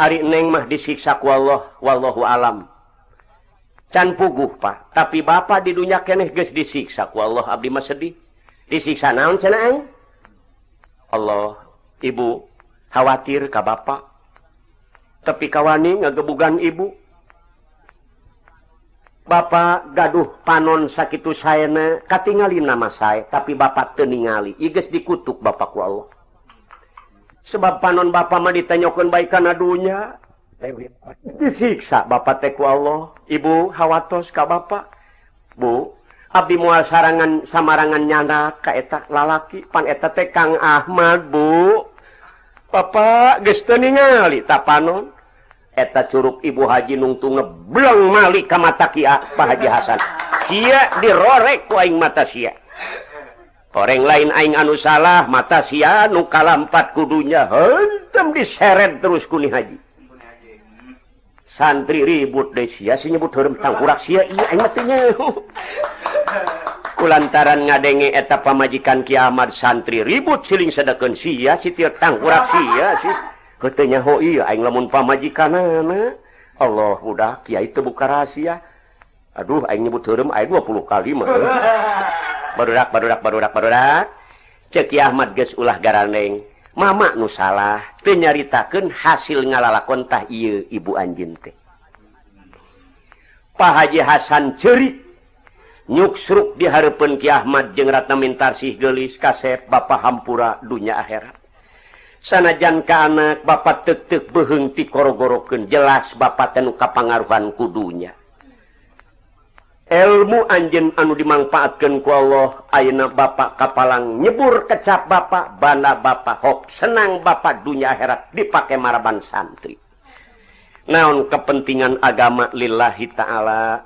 Ari neng mah disiksa ku Allah wallahu alam. Can puguh Pak. Tapi Bapak di dunia keneh geus disiksa ku Allah. Abdi mah sedih. Disiksa naon cenah aing? Allah ibu khawatir ka Bapak. Tapi kawani ngagebugan ibu. Bapak gaduh panon sakit sayana katingali nama saya tapi Bapak teningali iges dikutuk Bapakku Allah. sebab panon Bapak mah ditanyakan baik karena dunya disiksa Bapak teku Allah. Ibu hawatos Ka Bapak Bu Abdi mual sarangan samarangan nyana kaeta lalaki. Pan eta teh Kang Ahmad Bu. Bapak teu ningali tapanon eta Curug Ibu Haji nungtung ngeblong Malik ka mata Kia Pak Haji Hasan. Sia dirorek kuing mata sia. orang lain aing anu salah mata sia nuka lampat kudunya. Hentem diseret terus kuni haji. Santri ribut deh sia si nyebut heureum tangkurak sia. Iya aing mah kulantaran ngadenge eta pamajikan kiamat santri ribut siling sedekeun sia si tieu tangkurak sia si. Katanya ho iya aing lamun pamajikanana. Allah udah kiai itu buka rahasia. Aduh aing nyebut heureum aing 20 kali mah. barudak barudak barudak barudak. Ceki Ahmad geus ulah garaneng. Mama nu salah teu nyaritakeun hasil ngalalakon tah ieu ibu anjing teh. Pak Haji Hasan cerik nyuksruk diharapun Ki Ahmad jeung Ratna Mintarsih gelis kasep Bapak Hampura dunya akhirat. Sanajan ke anak Bapak tek-tek behenti korogoroken jelas Bapak tenuka pangaruhan kudunya ilmu anj anu dimanfaatkan ku Allah Aina Bapak kapalang nyebur kecap Bapak bana Bapak hop senang Bapak dunia akhirat dipakai maraban santri. Naon kepentingan agama lillahi ta'ala?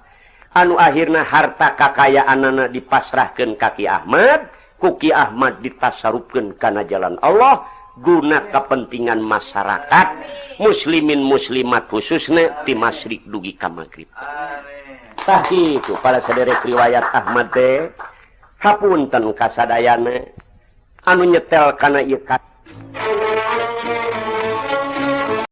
Anu akhirnya harta kakayaan anak dipasrahkan kaki Ahmad kuki Ahmad ditasarupkan karena jalan Allah guna kepentingan masyarakat muslimin muslimat khususnya di masrik dugi ka maghrib. tah itu para sederek riwayat Ahmad teh hapunten kasadayane. Anu nyetel kana ikat